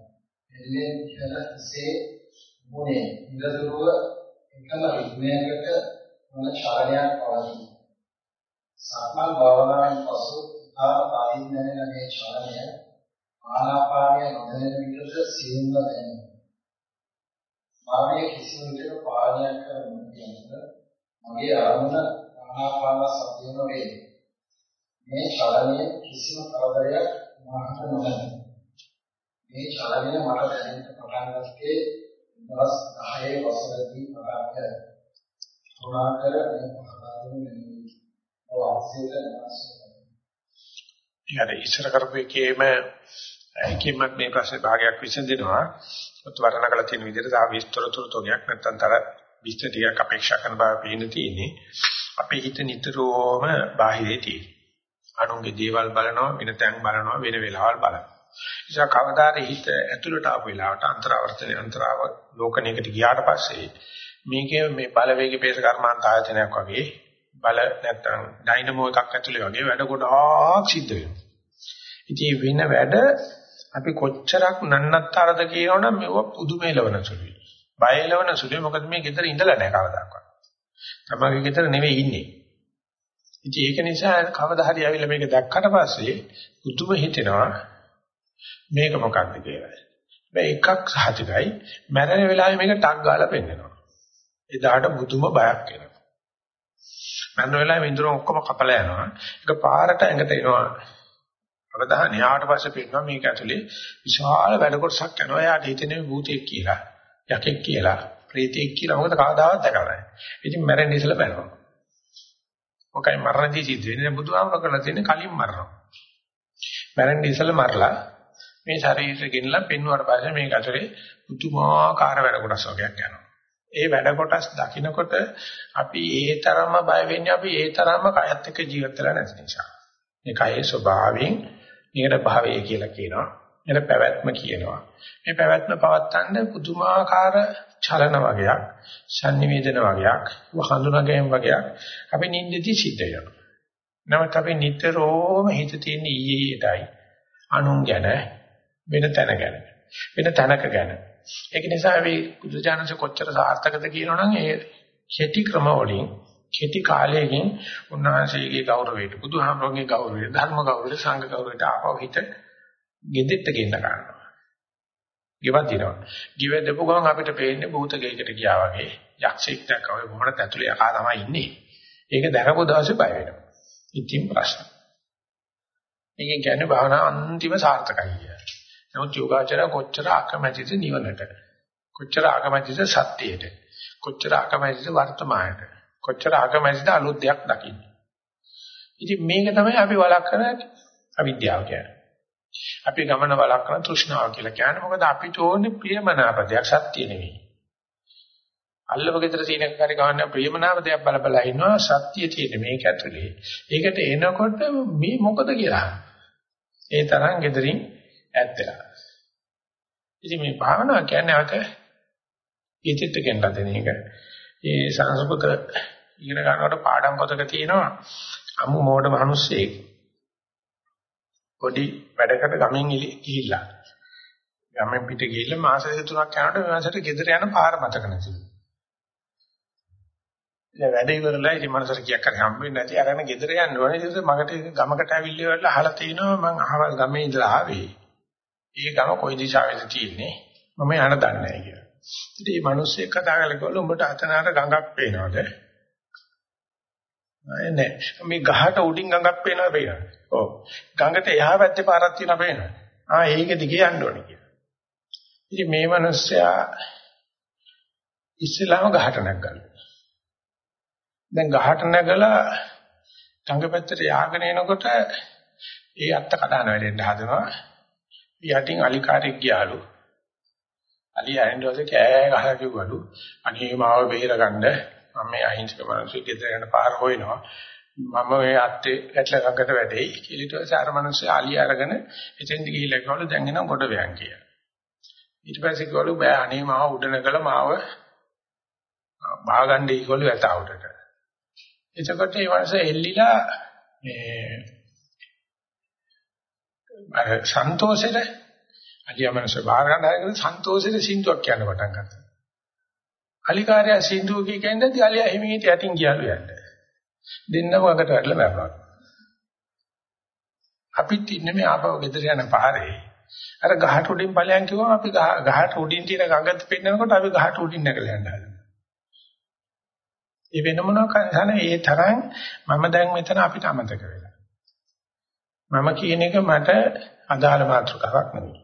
එල්ලේ ඉහළ හිසේ මුනේ ඉඳදුරුව එකම රිද්මයකට මොන චාරණයක් පවතී. සක්මන් භාවනාවෙන් පසු ආ පාදින් දැනෙන මේ චාරණය ආනාපානය නොදැනෙන විටද සිහින්ව දැනෙනවා. මාගේ කිසිම විටක පාලනයක් කර නොකියනද මගේ ආරමුණ ආනාපාන සතිය නොවේ. මේ චලනය කිසිම කරදරයක් මට නොදැන. මේ චලනය මට දැනෙන්න පටන් ගත්තේ දවස් 10 වසරේදී පටන් ගුණාකර මේ පහදාගෙන මෙන්න වාසියට නැසෙ. ඊට ඉස්සර කරපු එකේම ඒකෙමත් මේ ප්‍රශ්නේ භාගයක් විසඳෙනවා. ඔත් වර්ණන කළ තියෙන විදිහට තා විස්තරතුරු තෝගයක් නැත්තම් තර විස්තර ටිකක් අපේක්ෂා කරන බව පේන තියෙන්නේ. අපේ හිත නිතරම බාහිරේ තියෙන. අනුන්ගේ දේවල් බලනවා, වෙන තැන් බලනවා, වෙන වෙලාවල් බලනවා. නිසා කවදාද හිත ඇතුළට ආපු වෙලාවට අන්තරාවර්තන අන්තරාව ලෝකණයකට ගියාට පස්සේ මේකේ මේ බලවේගී පේස කර්මාන්ත ආයතනයක් වගේ බල නැත්තම් ඩයිනමෝ එකක් ඇතුලේ වගේ වැඩ ගොඩාක් සිද්ධ වෙනවා. ඉතින් වෙන වැඩ අපි කොච්චරක් නන්නත්තරද කියනවනම් මේව පුදුමේලවන සුළුයි. බයලවන සුළුයි මොකද මේ ගෙදර ඉඳලා නැහැ කවදාකවත්. තමගේ ගෙදර නෙවෙයි ඉන්නේ. ඉතින් ඒක නිසා කවදා හරි ආවිල්ලා මේක දැක්කට පස්සේ පුදුම හිතෙනවා මේක මොකක්ද කියලා. මේ එකක් සහජයි මැරෙන වෙලාවේ මේක ටක් ගාලා පෙන්නනවා. එදාට බුදුම බයක් එනවා. මැරෙන වෙලාවේ ඉන්ද්‍ර ඔක්කොම කපලා යනවා. ඒක පාරට ඇඟට එනවා. අවධානය ආවට පස්සේ පේනවා මේක ඇතුලේ විශාල වැඩ කොටසක් යනවා. එයාට හිතෙන්නේ භූතයෙක් කියලා, යකෙක් කියලා, ප්‍රේතයෙක් කියලා මොකද කවදාවත් දැකලා නැහැ. ඉතින් මැරෙන්න ඉස්සෙල්ලා බලනවා. මොකයි මරණදී සිද්ධ වෙන්නේ බුදුහාමර කරලා තියෙන්නේ කලින් මරනවා. මැරෙන්න ඉස්සෙල්ලා මරලා මේ ශරීරය ගෙනලා පෙන්වුවාට පස්සේ මේක ඇතුලේ පුදුමාකාර වැඩ කොටස් වර්ගයක් යනවා. ඒ වැඩ කොටස් දකිනකොට අපි ඒ තරම්ම බය වෙන්නේ අපි ඒ තරම්ම කයත් එක්ක ජීවත් වෙලා නැති නිසා. මේ කයේ ස්වභාවයෙන් නිකට භාවය කියලා කියනවා. එන පැවැත්ම කියනවා. මේ පැවැත්ම පවත්තන්න පුදුමාකාර චලන වගයක්, sannivedana වගයක්, හඳුනා ගැනීම වගයක් අපි නිින්දදී සිද්ධ වෙනවා. නමුත් අපි නිතරම හිත තියෙන ඊයේටයි අනුන් ගැන වෙන තැන ගැන වෙන තැනක ගැන ඒක නිසා මේ බුදුජානක කොච්චර සාර්ථකද කියනවනම් ඒ කෙටි ක්‍රම වලින් කෙටි කාලයකින් උන්වහන්සේගේ ගෞරවයට බුදුහාමරගේ ගෞරවයට ධර්ම ගෞරවයට සංඝ ගෞරවයට ආපහු හිත ගෙදෙට්ට ගෙන්න ගන්නවා. ගෙවත් දිනවා. ගිව දෙපු ගමන් අපිට පේන්නේ භූත ගේකට ගියා වගේ යක්ෂයෙක් දැක්කම මොහොත ඇතුලේ යකා තමයි ඉන්නේ. ඒක දැකපු දවසේ බය වෙනවා. ඉතින් ප්‍රශ්න. මේකෙන් කියන්නේ භාවනා අන්තිම සාර්ථකයි කියලා. නමුත් යෝගාචරය කොච්චර අකමැතිද නිවනට? කොච්චර අකමැතිද සත්‍යයට? කොච්චර අකමැතිද වර්තමානයට? කොච්චර අකමැතිද අලුත් දෙයක් දකින්න? ඉතින් මේක තමයි අපි වළක්වන අවිද්‍යාව කියන්නේ. අපි ගමන වළක්වන තෘෂ්ණාව කියලා කියන්නේ මොකද අපිට ඕනේ ප්‍රියමනාප දෙයක් සත්‍ය නෙවෙයි. අල්ලව ගෙදර තියෙන කාරි ගන්න ප්‍රියමනාප දෙයක් බල බල ඉන්නවා සත්‍ය තියෙන මේක ඇතුලේ. ඒකට එනකොට මේ මොකද කියලා. ඒ තරම් gederin ඈත් ඉතින් මේ භාවනාව කියන්නේ අක ඊතිත් කියන්න දෙන එක. ඒ සංස්කෘත ඉගෙන ගන්නකොට පාඩම් පොතක තියෙනවා අමු මෝඩ මිනිස්සෙක් පොඩි වැඩකට ගමෙන් ගිහිල්ලා ගමෙන් පිට ගිහිල්ලා මාස දෙක තුනක් යනකොට මාසෙට ගෙදර යන පාර මතක නැතිලු. ඉතින් වැඩ ඉවරලා ඉතින් මනසට කීයක් හරි හම්බෙන්නේ නැති අරගෙන ගෙදර යන්න ඕනේ. ඊට පස්සේ මගට ගමකට ඇවිල්ලා අහලා තිනවා මං අහවල් ගමේ ඉඳලා ආවේ. ඒ ගම කොයි දිශාවෙද තියෙන්නේ මම යන්න දන්නේ නැහැ කියලා. ඉතින් මේ මිනිස්සෙක් කතා කරලා කිව්වලු උඹට අතනාට ගඟක් පේනවද? නෑ නෑ. මේ ගහට උඩින් ගඟක් පේනවද පේනවද? ඔව්. ගඟට එහා පැත්තේ පාරක් තියෙනවා පේනවද? ආ ඒක දිගේ යන්න ඕනේ කියලා. ඉතින් මේ මිනිස්සයා ඉස්සෙල්ලාම ගහට නැග්ගලු. දැන් ගහට නැගලා ගඟ පැත්තට යාගෙන එනකොට ඒ අත්ත කඩන වෙලෙන් හදනවා. යටින් අලිකාරෙක් ගියාලු. අලිය ඇහෙන්දෝසේ කෑ ගහලා කිව්වලු අනේ මාව බේරගන්න මම මේ අහිංසක මිනිස්සු ගෙදර යන පාර හොයනවා. මම මේ අත්තේ ඇట్లా ගඟට වැටෙයි. ඊට පස්සේ අර මිනිස්සු අලිය අරගෙන එතෙන්ද ගිහිල්ලා කිව්වලු දැන් එනම් කොට වයන් කියලා. ඊට පස්සේ කිව්වලු බෑ අනේ මාව උඩ නැගලා මාව බාගන්නේ කිව්වලු ඇතවුටට. එතකොට ඒ වගේ එල්ලිලා මේ අර සන්තෝෂෙට අලියමනස බාගන්න හරියට සන්තෝෂෙට සින්දුවක් කියන්න පටන් ගත්තා. අලිකාරයා සින්දුව කිය කියන්නේ අලියා හිමීට යටින් ගියලු යන්න. දෙන්නම අකට වැටලා මැරුණා. අපිත් ඉන්නේ මේ ආපහු ගෙදර යන පාරේ. අර ගහට උඩින් ඵලයන් කිව්වම අපි ගහට උඩින් තියෙන ගඟත් පෙන්නකොට අපි ගහට උඩින් නැගලා යන්න හදනවා. ඒ වෙන මොනවා කරන්නේ ඒ තරම් මම දැන් මෙතන අපිට අමතක වෙලා. මම කියන එක මට අදාළ මාතෘකාවක් නෙවෙයි.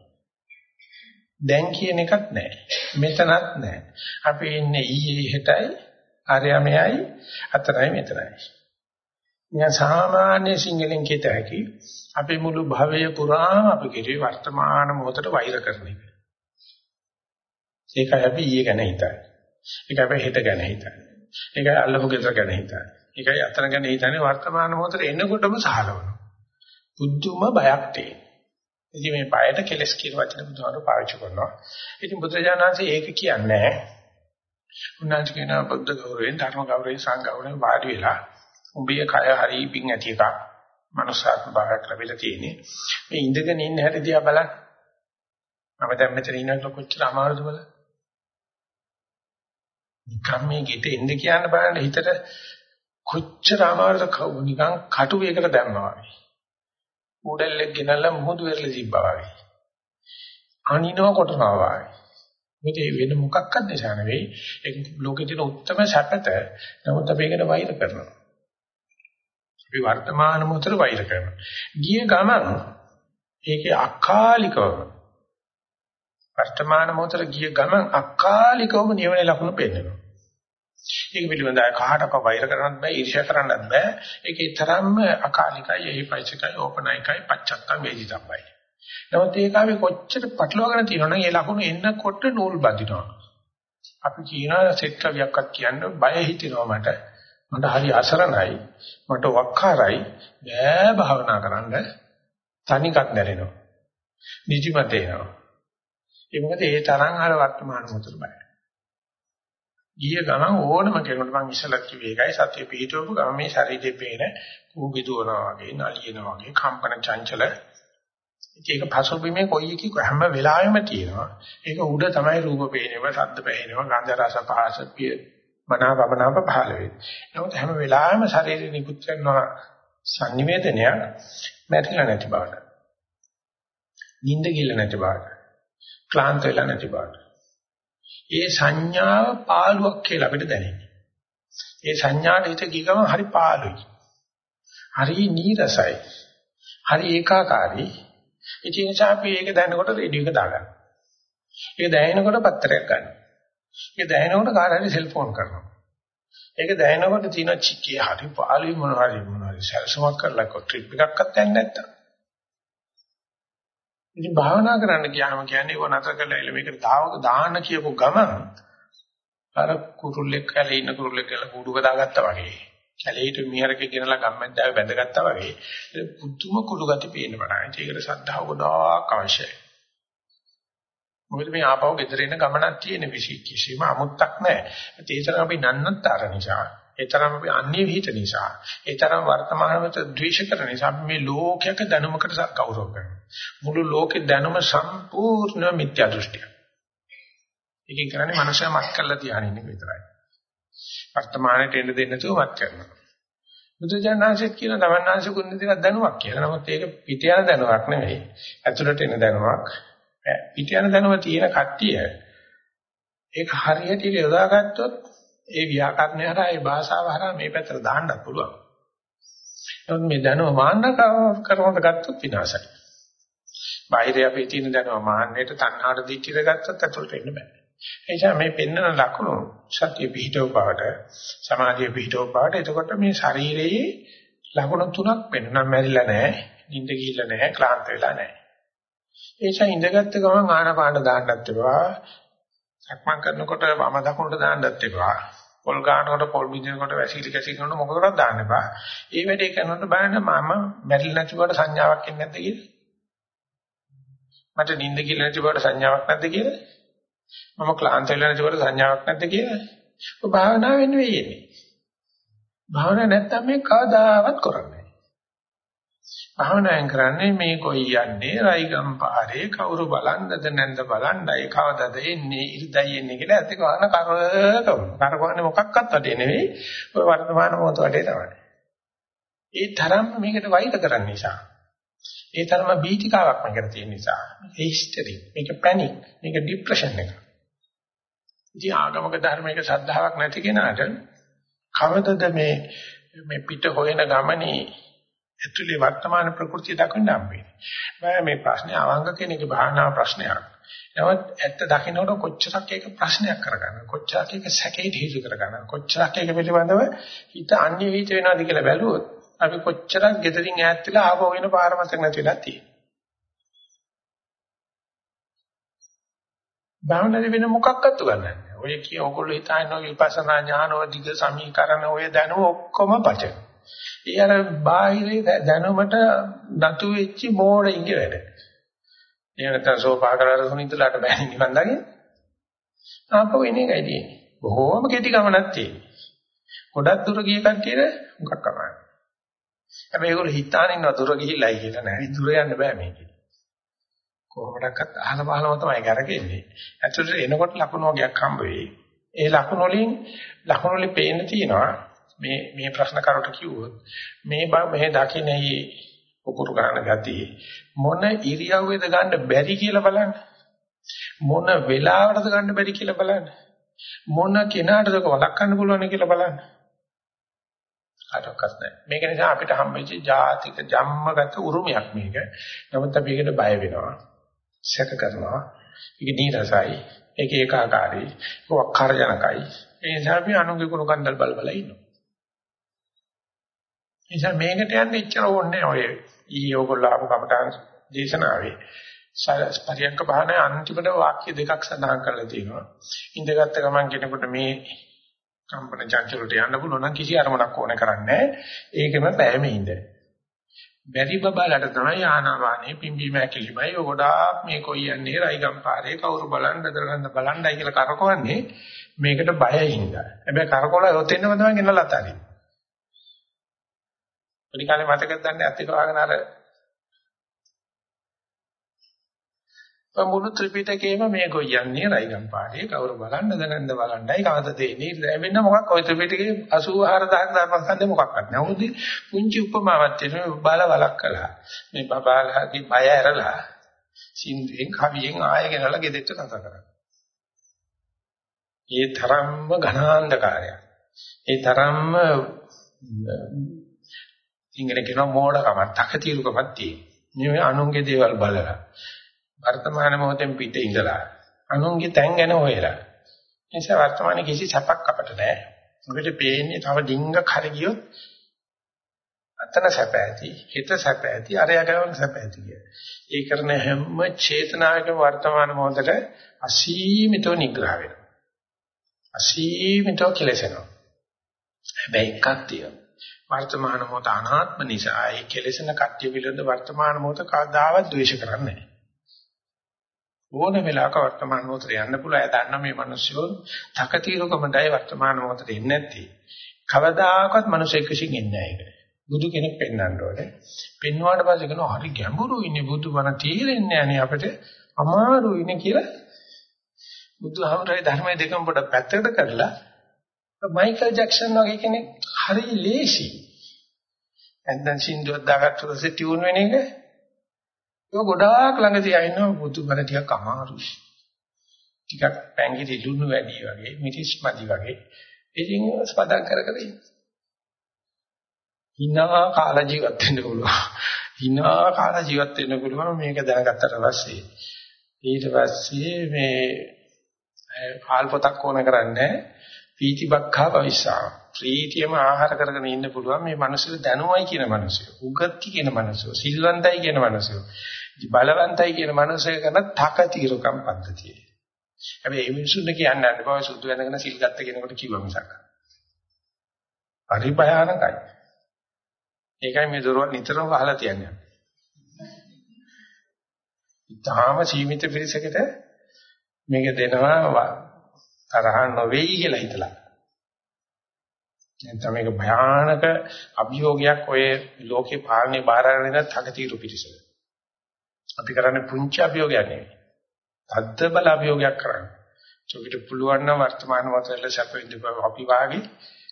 දැන් කියන එකක් නැහැ. මෙතනත් නැහැ. අපි ඉන්නේ ඊයේ හෙටයි, අරයමයයි, අතරයි මෙතනයි. නිකන් සාමාන්‍ය සිංහලෙන් කියත හැකි අපේ මුළු භවය පුරාම අපි කිරේ වර්තමාන මොහොතට වෛර කරන එක. ඒකයි අපි ඊයේ ගැන හිතන්නේ. ඒකයි අපි හෙට ගැන හිතන්නේ. ඒකයි අල්ලපු ගෙදර ගැන හිතන්නේ. ඒකයි අතන ගැන හිතන්නේ වර්තමාන මොහොතට එනකොටම සහලවනවා. බුද්ධුම බයක් තියෙන. ඉතින් මේ බයට කෙලස් කියන වචන බුදුහාමුදුරුවෝ පාවිච්චි කරනවා. ඉතින් බුදුරජාණන්සේ ඒක කියන්නේ නැහැ. උන්වහන්සේ කියනවා බුද්ධ ගෞරවයෙන් ධර්ම ගෞරවයෙන් සංඝ ගෞරවයෙන් වාඩි වෙලා උඹේ කය හරි පිං ඇති එකක්. මනුෂ්‍යාත්ම භාවයක් ලැබිලා තියෙන්නේ. මේ ඉඳගෙන ඉන්න හැටි දිහා බලන්න. මම දැන් මෙතන ඉන්නකොට කොච්චර අමාරුද බලන්න. නිකම් මේ ගෙට එන්න කියන්න බලන්න හිතට කොච්චර අමාරුද නිකන් කටු වේකට දැම්මා වගේ. උඩල්ලෙක් ගෙනල්ලා මුහුදු වෙරළ තිබ්බා වගේ. අනිනව කොටනවා වගේ. මේක වෙන මොකක්වත් නිසා නෙවෙයි. ඒක ලෝකේ තියෙන උත්තරම සැපත. නමුත් අපි ඒකට වෛර කරනවා. අපි වර්තමාන මොහොතේ වෛර කරනවා. ගිය ගමන් ඒකේ අකාලිකව වර්තමාන මොහොතේ ගිය ගමන් අකාලිකවම නිවනේ ලකුණු පෙන්නනවා. ඒක පිළිබඳව කාටක වෛර කරන්නත් බෑ ඊර්ෂ්‍යා කරන්නත් බෑ. ඒකේ තරම්ම අකාලිකයි එහිපයිචකයි ඕපනයිකයි පච්චත්තම් වේදිතම්බයි නමුත් ඒක අපි කොච්චර පටලවාගෙන තියෙනවනම් ඒ ලකුණු එන්නකොට නූල් බඳිනවා. අපි කියනවා සෙට් කවියක්වත් කියන්න බය හිතෙනවා මට. මට හරි අසරණයි. මට වක්කාරයි. බෑ භාවනා කරන්න. තනිකක් දැනෙනවා. නිදිමත එනවා. ඒ මොකද ඒ තරම් අර වර්තමාන මොහොතේ බයයි ගිය ගමන් ඕනම කෙනෙකුට මම ඉස්සලක් කිව්වේ ඒකයි සත්‍ය පිහිටවපු ගමන් මේ ශරීරේ පේන කූඹි දුවනවා වගේ නලියනවා වගේ කම්පන චංචල. ඒක පසුබිමේ කොයි එකක හැම වෙලාවෙම තියෙනවා. ඒක උඩ තමයි රූප පේනවා ශබ්ද පේනවා ගන්ධ රස පහස පිය මනාවමනාව පහළ වෙන්නේ. නමුත් හැම වෙලාවෙම ශරීරේ නිකුත් කරනවා සංනිවේදනයක් මැරිලා නැති බවට. නිින්ද ගිල්ල නැති බවට. ක්ලාන්ත වෙලා නැති බවට. ඒ සංඥාව පාළුවක් කියලා අපිට දැනෙන්නේ. ඒ සංඥාට හිත ගිය ගමන් හරි පාළුයි. හරි නීරසයි. හරි ඒකාකාරී. ඒ නිසා අපි ඒක දැනනකොට රේඩියෝ එක දාගන්න. ඒක දැනෙනකොට පත්තරයක් ගන්න. ඒක දැනෙනකොට කාට හරි සෙල්ෆෝන් කරනවා. ඒක දැනෙනකොට තියෙන චිකේ හරි පාළුයි මොනවා හරි මොනවා හරි සැලසුමක් කරලා කොට ට්‍රිප් එකක්වත් යන්නේ නැත්තම්. ඉතින් භාවනා කරන්න ගියාම කියන්නේ ඒව නතර කරලා ඉල මේකට දාවක දාන්න කියපු ගමන් අර කුරුල්ලෙක් කැලේ ඉන්න කුරුල්ලෙක් කියලා කූඩුක දාගත්තා වගේ. කැලේට මිහරක ගෙනලා ගම්මැද්දාවේ බැඳගත්තා වගේ පුදුම කුළු ගති පේන්න පටන් ගන්නවා. ඒකට සද්ධාව ගොඩාක් අවශ්‍යයි. මොකද මේ ආපහු ගෙදර එන ගමනක් තියෙන කිසිම අමුත්තක් නැහැ. ඒ තරම් අපි නන්නත්තර නිසා ඒ තරම් අපි අන්‍ය විහිිත නිසා, ඒ තරම් වර්තමානවත ද්වේෂ කරන නිසා අපි මේ ලෝකයක දැනුමකට ගෞරව කරනවා. මුළු ලෝකේ දැනුම සම්පූර්ණ මිත්‍යා දෘෂ්ටිය. ඒකෙන් කරන්නේ මනුෂ්‍යය මත් කරලා තියාගෙන ඉන්න විතරයි. වර්තමානයේ එන්න දෙන්න තුව මත් කරනවා. බුදුජානනාංශෙත් කියන තමන්නාංශ කුණ දෙකක් දැනුමක් කියලා. නමුත් ඒක පිට යන දැනුමක් නෙවෙයි. ඇතුළට එන දැනුමක්. පිට යන දැනුම තියෙන කට්ටිය ඒක හරියට යොදාගත්තොත් ඒ ව්‍යාකරණය හරහා ඒ භාෂාව හරහා මේ පැත්තට දාන්නත් පුළුවන්. නමුත් මේ දැනුම මාන්න කරනකොට ගත්තොත් විනාශයි. බාහිර අපේ තියෙන දැනුම මාන්නයට තණ්හාට දිච්චිද ගත්තොත් ඇතුළට එන්න බෑ. ඒ නිසා මේ පෙන්වන ලකුණු සතිය පිහිටව බවට සමාධිය පිහිටව බවට එතකොට මේ ශරීරයේ ලකුණු තුනක් පෙන්වනවා මැරිලා නැහැ, නිින්ද ගිහිල්ලා නැහැ, ක්ලාන්ත වෙලා නැහැ. ඒ නිසා ඉඳගත්ත ගමන් ආනපාන දාන්නත් එපා. සක්මන් කරනකොට වම දකුණට දාන්නත් එපා. පොල් ගන්නකොට පොල් බින්දිනකොට වැසිලි කැසි කරනකොට මොකකටවත් දාන්න එපා. ඒ වැඩේ කරනකොට බලන්න මම මැරිලා නැති බවට සංඥාවක් එන්නේ නැද්ද කියලා. මට නිින්ද කියලා නැති බවට සංඥාවක් නැද්ද කියලා. මම ක්ලාන්ත වෙලා නැති බවට සංඥාවක් නැද්ද කියලා. ඔය භාවනාවෙන් වෙන්නේ. භාවනාව නැත්තම් මේ කවදාවත් කරන්නේ භාවනායෙන් කරන්නේ මේ කොයි යන්නේ රයිගම් පාරේ කවුරු බලන්නද නැන්ද බලන්නයි කවදද එන්නේ ඉරිදයි එන්නේ කියලා ඇත්ත කවන කරකවන කරකවන්නේ මොකක්වත් වටේ නෙවෙයි ඔය වර්තමාන මොහොත වටේ තමයි ඒ තරම් මේකට වෛර කරන්න නිසා ඒ තරම බීතිකාවක් මකට තියෙන නිසා හිස්ටරි මේක පැනික් මේක ડિප්‍රෙෂන් එක ඉතින් ආගමක ධර්මයක ශ්‍රද්ධාවක් නැති කෙනාට කවදද මේ මේ පිට හොයන ගමනේ ඇතුලේ වර්තමාන ප්‍රകൃතිය දකින්න හම්බෙන්නේ. මම මේ ප්‍රශ්නේ අවංග කෙනෙක්ගේ භාවනා ප්‍රශ්නයක්. නමුත් ඇත්ත දකින්නකොට කොච්චරක් ඒක ප්‍රශ්නයක් කරගන්න කොච්චරක් ඒක සැකේට හේතු කරගන්න කොච්චරක් ඒක පිළිබඳව හිත අන්‍ය විහිිත වෙනවද කියලා බැලුවොත් අපි කොච්චරක් gederin ඈත් වෙලා ආපහු වෙන පාර මතක නැතිලා තියෙනවා. භාවනාවේ වෙන මොකක්වත් උගන්නන්නේ නැහැ. ඔය කිය ඕගොල්ලෝ හිතාගෙන ඔය විපස්සනා ඥාන ඔය දිග සමීකරණ ඔය දැනුම ඔක්කොම පචන. ඒ අර බාහිරේ දැනුමට නතු වෙච්ච මෝඩින්ගේ වැඩ. එහෙම නැත්නම් සෝපා කරලා සුනින්දලාට බෑනේ නිවන් දකින්න. ආපහු එන එකයි තියෙන්නේ. බොහෝම කෙටි ගමනක් තියෙන්නේ. ගොඩක් දුර ගිය කට්ටියට මොකක් කරන්නේ. හැබැයි ඒගොල්ලෝ හිතාගෙන ඉන්නවා දුර ගිහිල්ලායි කියලා නෑ. දුර යන්න බෑ මේකේ. කොහොමඩක්වත් අහල පහලම තමයි කරකෙන්නේ. ඇත්තට එනකොට ලකුණු වගේක් හම්බ වෙයි. ඒ ලකුණු වලින් ලකුණු වලින් පේන්න තියෙනවා මේ මේ ප්‍රශ්න කරට කිව්වොත් මේ මේ දකින්නේ උකුරු ගන්න ගතිය මොන ඉරියව්වේද ගන්න බැරි කියලා බලන්න. මොන වෙලාවටද ගන්න බැරි කියලා බලන්න. මොන කෙනාටද වළක්වන්න පුළුවන් කියලා බලන්න. කාටවත් නැහැ. මේක නිසා අපිට හම්බෙච්ච ජාතික ජම්මගත උරුමයක් මේක. නමුත් අපි ඒකට බය වෙනවා. සැක කරනවා. ඒක නීරසයි. ඒක ඒකාකාරයි. ඒක වක්කාරජනකයි. ඒ නිසා අපි අනුන්ගේ කුණු කන්දල් බල බල ඉන්නවා. නිසා මේකට යන්න ඉච්චර ඕනේ ඔය ඊ ඕගොල්ලෝ ආපු කමටහන් දේශනාවේ. පරියන්ක භාවනාවේ අන්තිමට වාක්‍ය දෙකක් සඳහන් කරලා තියෙනවා. ඉඳගත්ත ගමන් කෙනෙකුට මේ කම්පන චංචලට යන්න පුළුවන් නම් කිසි අරමුණක් ඕනේ කරන්නේ ඒකෙම බෑම ඉඳ. බැරි බබලට තමයි ආනාපානේ පිම්බීම ඇකිලිමයි ඔය ගොඩාක් මේ කොයි යන්නේ රයිගම් පාරේ කවුරු බලන්න දරගන්න බලන්නයි කියලා කරකවන්නේ මේකට බයයි හින්දා. හැබැයි කරකවලා යොතෙන්නම තමයි ගෙනලා අතාරින්නේ. පොඩි කාලේ මතකද දන්නේ අත්තික වාගෙන අර මුළු ත්‍රිපිටකයේම මේ ගොයන්නේ රයිගම් පාඩේ කවුරු බලන්න දගන්න බලන්නයි කවද දෙන්නේ ලැබෙන්න මොකක් ඔය ත්‍රිපිටකේ 84000 ධර්මස්කන්ධේ මොකක්වත් නැහැ. උදි පුංචි උපමාවක් තියෙනවා බල වලක් කළා. මේ බබාලාගේ බය ඇරලා සින්දුවෙන් කවියෙන් ආය ගෙනලා ගෙදෙට්ට කතා කරා. ඒ තරම්ම ඝනාන්ධකාරයක්. ඒ තරම්ම ඉංග්‍රීසි කියනවා මෝඩකමක්, තකතිරුකමක් තියෙනවා. මේ අනුන්ගේ දේවල් බලලා වර්තමාන මොහොතෙන් පිට ඉඳලා අනුන්ගේ තැන් ගැන හොයලා. ඒ නිසා වර්තමානයේ කිසි සැපක් අපට නැහැ. මොකද පේන්නේ තව ඩිංගක් හරි ගියොත් අතන සැප ඇති, හිත සැප ඇති, අරයා ගමන සැප ඇති කිය. ඒ කරන හැම චේතනාවකම වර්තමාන මොහොතට අසීමිතව නිග්‍රහ වෙනවා. අසීමිතව කෙලසෙනවා. හැබැයි එකක් තියෙනවා. වර්තමාන මොහොත අනාත්ම නිසා ඒ කෙලෙසන කට්ටිය පිළිබඳ වර්තමාන මොහොත කවදාවත් ද්වේෂ කරන්නේ නැහැ. ඕන වෙලාවක වර්තමාන මොහොතට යන්න පුළුවන්. එයා දන්න මේ මිනිස්සු තකතිරකමඩයි වර්තමාන මොහොතට එන්නේ නැති. කවදාකවත් මිනිසෙක් විසින් එන්නේ නැහැ ඒක. බුදු කෙනෙක් පෙන්වන්න ඕනේ. පෙන්වුවාට පස්සේ කියනවා හරි ගැඹුරු ඉන්නේ බුදු බණ තේරෙන්නේ නැහැ අපිට. අමාරු ඉන්නේ කියලා බුදුහමරේ ධර්මයේ දෙකම පොඩ පැත්තකට කරලා මයිකල් ජැක්සන් වගේ කෙනෙක් හරි ලේසි. නැත්නම් සින්දුවක් දාගත්තොත් ටියුන් වෙන එක ඒක ගොඩාක් ළඟ තියා ඉන්නවා බුදුබණ ටිකක් අමාරුයි. ටිකක් පැංගිරි ලුණු වැඩි වගේ, මිරිස් මදි වගේ. ඉතින් ස්පදම් කර කර ඉන්නවා කාලා ජීවත් වෙන්න පුළුවන්. ඉන්නවා කාලා ජීවත් වෙන්න පුළුවන් මේක දැනගත්තට පස්සේ. ඊට පස්සේ මේ ආල් පොතක් ඕන කරන්නේ පීතිබක්ඛා භවිෂා. ප්‍රීතියම ආහාර කරගෙන ඉන්න පුළුවන් මේ මිනිස්සු දැනුමයි කියන මිනිස්සු. උගත්ති කියන මිනිස්සු. සිල්වන්තයි කියන මිනිස්සු. බලවන්තයි කියන මනුස්සය කරන තකතිරකම් පද්ධතිය. හැබැයි මේ මිනිසුන්ට කියන්න යන්න බෑ සුදු වෙනගෙන සිල් ගත්ත කෙනෙකුට කිව්වා මිසක්. හරි භයානකයි. ඒකයි මේ දොරවල් නිතරම වහලා තියන්නේ. ඊටාම සීමිත පිරිසකට මේක දෙනවා තරහ නොවේයි කියලා හිතලා. නැත්නම් මේක භයානක අභියෝගයක් ඔය ලෝකේ පාලනේ බාර අරගෙන තකතිරු පිරිසකට. අපි කරන්නේ පුංචි අභියෝගයක් නෙවෙයි. තද්ද බල අභියෝගයක් කරන්නේ. චොකිට පුළුවන් නම් වර්තමාන මොහොතේ සැපෙන්න අපි වාගේ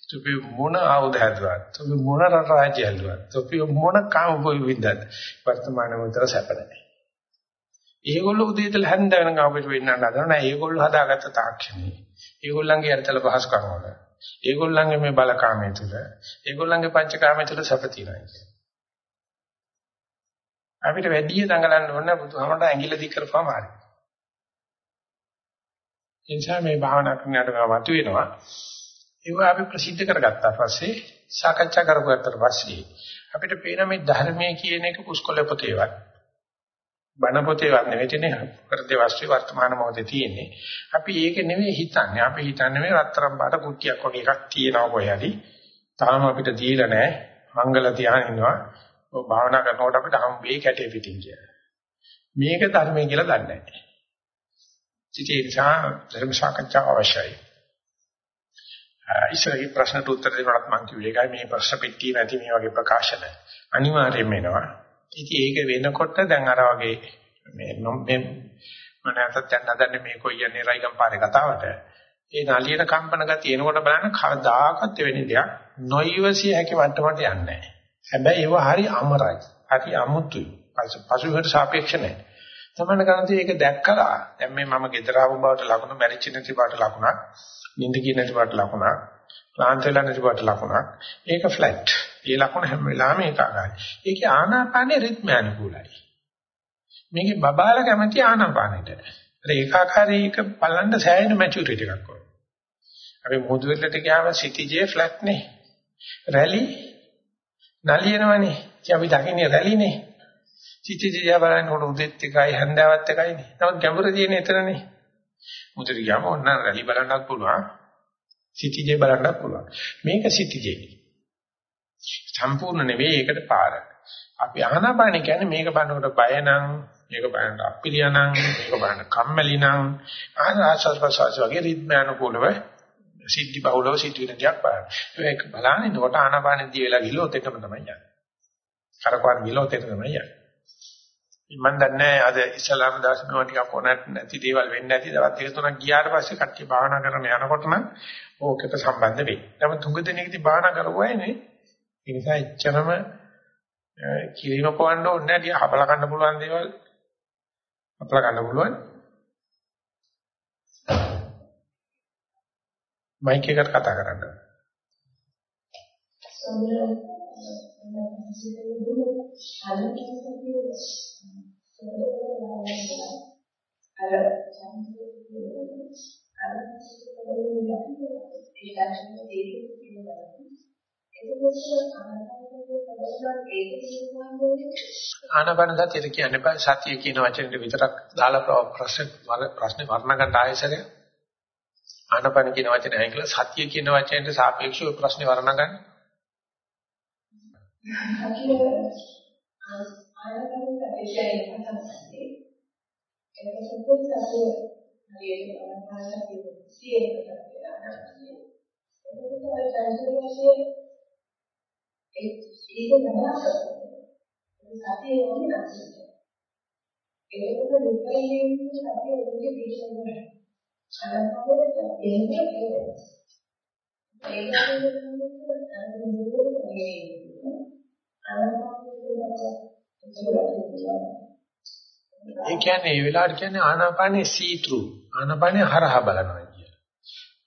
අපි මොන ආයුධ හැදුවත් අපි මොන රාජ්‍ය හැදුවත් අපි මොන කාම පොයි වින්දත් වර්තමාන මොහොතේ සැප නැහැ. ඒගොල්ලෝ උදේ ඉඳලා හැන්ද වෙනකම් අපිට වෙන්න හදනවා නෑ ඒගොල්ලෝ හදාගත්ත තාක්ෂණي. ඒගොල්ලන්ගේ අරතල පහසුකම් වල. ඒගොල්ලන්ගේ මේ බලකාමයේ තුල ඒගොල්ලන්ගේ පංචකාමයේ තුල සැප තියෙනවා. අපිට වැඩි දඟලන්න ඕනේ බුදුහමඩ ඇඟිල්ල දික් කරපුවාම හරි. එනිසා මේ භාවනා කරනකොට මම මතුවෙනවා ඒවා අපි ප්‍රසිද්ධ කරගත්තා පස්සේ සාකච්ඡා කරගත්තාට පස්සේ අපිට පේන මේ ධර්මයේ කියන එක පුස්කොළ පොතේවත් බණ පොතේවත් නෙවෙයිනේ හෘද වස්තු වර්තමාන මොහොතේ තියෙන්නේ. අපි ඒක නෙවෙයි හිතන්නේ. අපි හිතන්නේ මේ රත්තරන් පාට කුට්ටියක් වගේ එකක් තියෙනවා කොහෙද? තාම අපිට දීලා නැහැ. මංගල තියාගෙන ඉන්නවා. ඔය භාවනා කරනකොට අපිට හම්බෙයි කැටේ පිටින් කියලා. මේක ධර්මය කියලා දන්නේ නැහැ. ඉතින් ඒ නිසා ධර්ම සාකච්ඡා අවශ්‍යයි. ඉස්සරහේ ප්‍රශ්නට උත්තර දෙනකොට මම කිව්වේ ඒකයි මේ ප්‍රශ්න පෙට්ටිය නැති මේ වගේ ප්‍රකාශන අනිවාර්යයෙන්ම එනවා. ඉතින් ඒක වෙනකොට දැන් අර වගේ මේ මේ මම නැවතත් දැන් නදන්නේ මේ කොයියන්නේ රයිගම් පාරේ කතාවට. ඒ නලියන කම්පන ගතිය එනකොට බලන්න කවදාකවත් වෙන්නේ දෙයක් නොයවසිය හැකි මට්ටමට යන්නේ නැහැ. හැබැයි ඒව හරි අමරයි. හරි අමුතුයි. පසුබිමට සාපේක්ෂ නැහැ. තමන්න කරන්නේ ඒක දැක්කලා දැන් මේ මම gedara ආව බවට ලකුණු මැරිච්ච නැති බවට ලකුණක් නිින්ද කිය නැති බවට ලකුණක් ක්ලාන්ත වෙලා නැති බවට ලකුණක්. ඒක ෆ්ලැට් ඒ ලකුණ හැම වෙලාවෙම ඒකාකාරයි ඒකේ ආනාපානේ රිද්ම අනුකූලයි. මේකේ බබාලා කැමති ආනාපානෙට. අර ඒකාකාරී එක බලන්න සෑහෙන මැචියුරිටි එකක් ඕන. අපි මොහොත වෙලට ගියාම සිටිජේ ෆ්ලැට් නේ. රැලි නලියනවනේ ඉතින් අපි දකින්නේ රැලිනේ සිටිජේ බලනකොට උදෙත් එකයි හැන්දාවත් එකයිනේ නමුත් ගැඹුර තියෙන එතරනේ මුතර ගියාම ඕන්න රැලි බලන්නත් පුළුවන්. සිටිජේ බලන්නත් පුළුවන්. මේක සිටිජේ. සම්පූර්ණ නෙවෙයි ඒකට පාර. අපි ආනාපාන කියන්නේ මේක බලනකොට බය නම්, මේක බලනකොට අපිලිය නම්, මේක බලන කම්මැලි නම්, ආස්වාස් ප්‍රසවාස වගේ රිද්ම අනුකූලව සිද්ධි බහුලව සිටින දියක් බලන්න. ඒක බලන්නේ කොට ආනාපානෙදී වෙලා ගිලොත් එකම තමයි යන්නේ. කරකවන ගිලොත් එක තමයි යන්නේ. මම දන්නේ අද ඉස්ලාම දාර්ශනික ටිකක් ඕනත් නැති දේවල් වෙන්නේ නැති දවස් දෙක තුනක් ගියාට පස්සේ කට්ටිය භාවනා කරන යනකොට නම් ඕකට සම්බන්ධ වෙයි. නමුත් තුඟ දෙනෙක්දී භාවනා කරුවානේ ඒ නිසා එච්චරම කිරීම පවන්න ඕනේ නැහැ. අපල ගන්න පුළුවන් දේවල් අපල ගන්න පුළුවන්. මයික් එකට කතා කරන්න. අර අර ආනපන සතිය කියන්නේ බෑ සතිය කියන වචනේ විතරක් දාලා ප්‍රශ්න ප්‍රශ්නේ වර්ණ ගන්න ආයෙසරේ ආනපන කියන වචනේ අයින් කළා සතිය කියන වචනයට සාපේක්ෂව ප්‍රශ්නේ වර්ණ ගන්න. ආනපන විශේෂයෙන් තමයි. ඒක සම්පූර්ණ සතිය හරියට බලන්න තියෙනවා. සියයකට කියලා නැහැ. එතකොට සංසිද්ධ වශයෙන් ඒ ඒක තමයි සතිය වගේ නැති. ඒකද දුකයි කියන්නේ සතිය වගේ දේශන කරනවා. ඒ කියන්නේ ඒ වෙලාවට කියන්නේ ආනාපානේ see through. ආනාපානේ හරහා බලනවා කියන.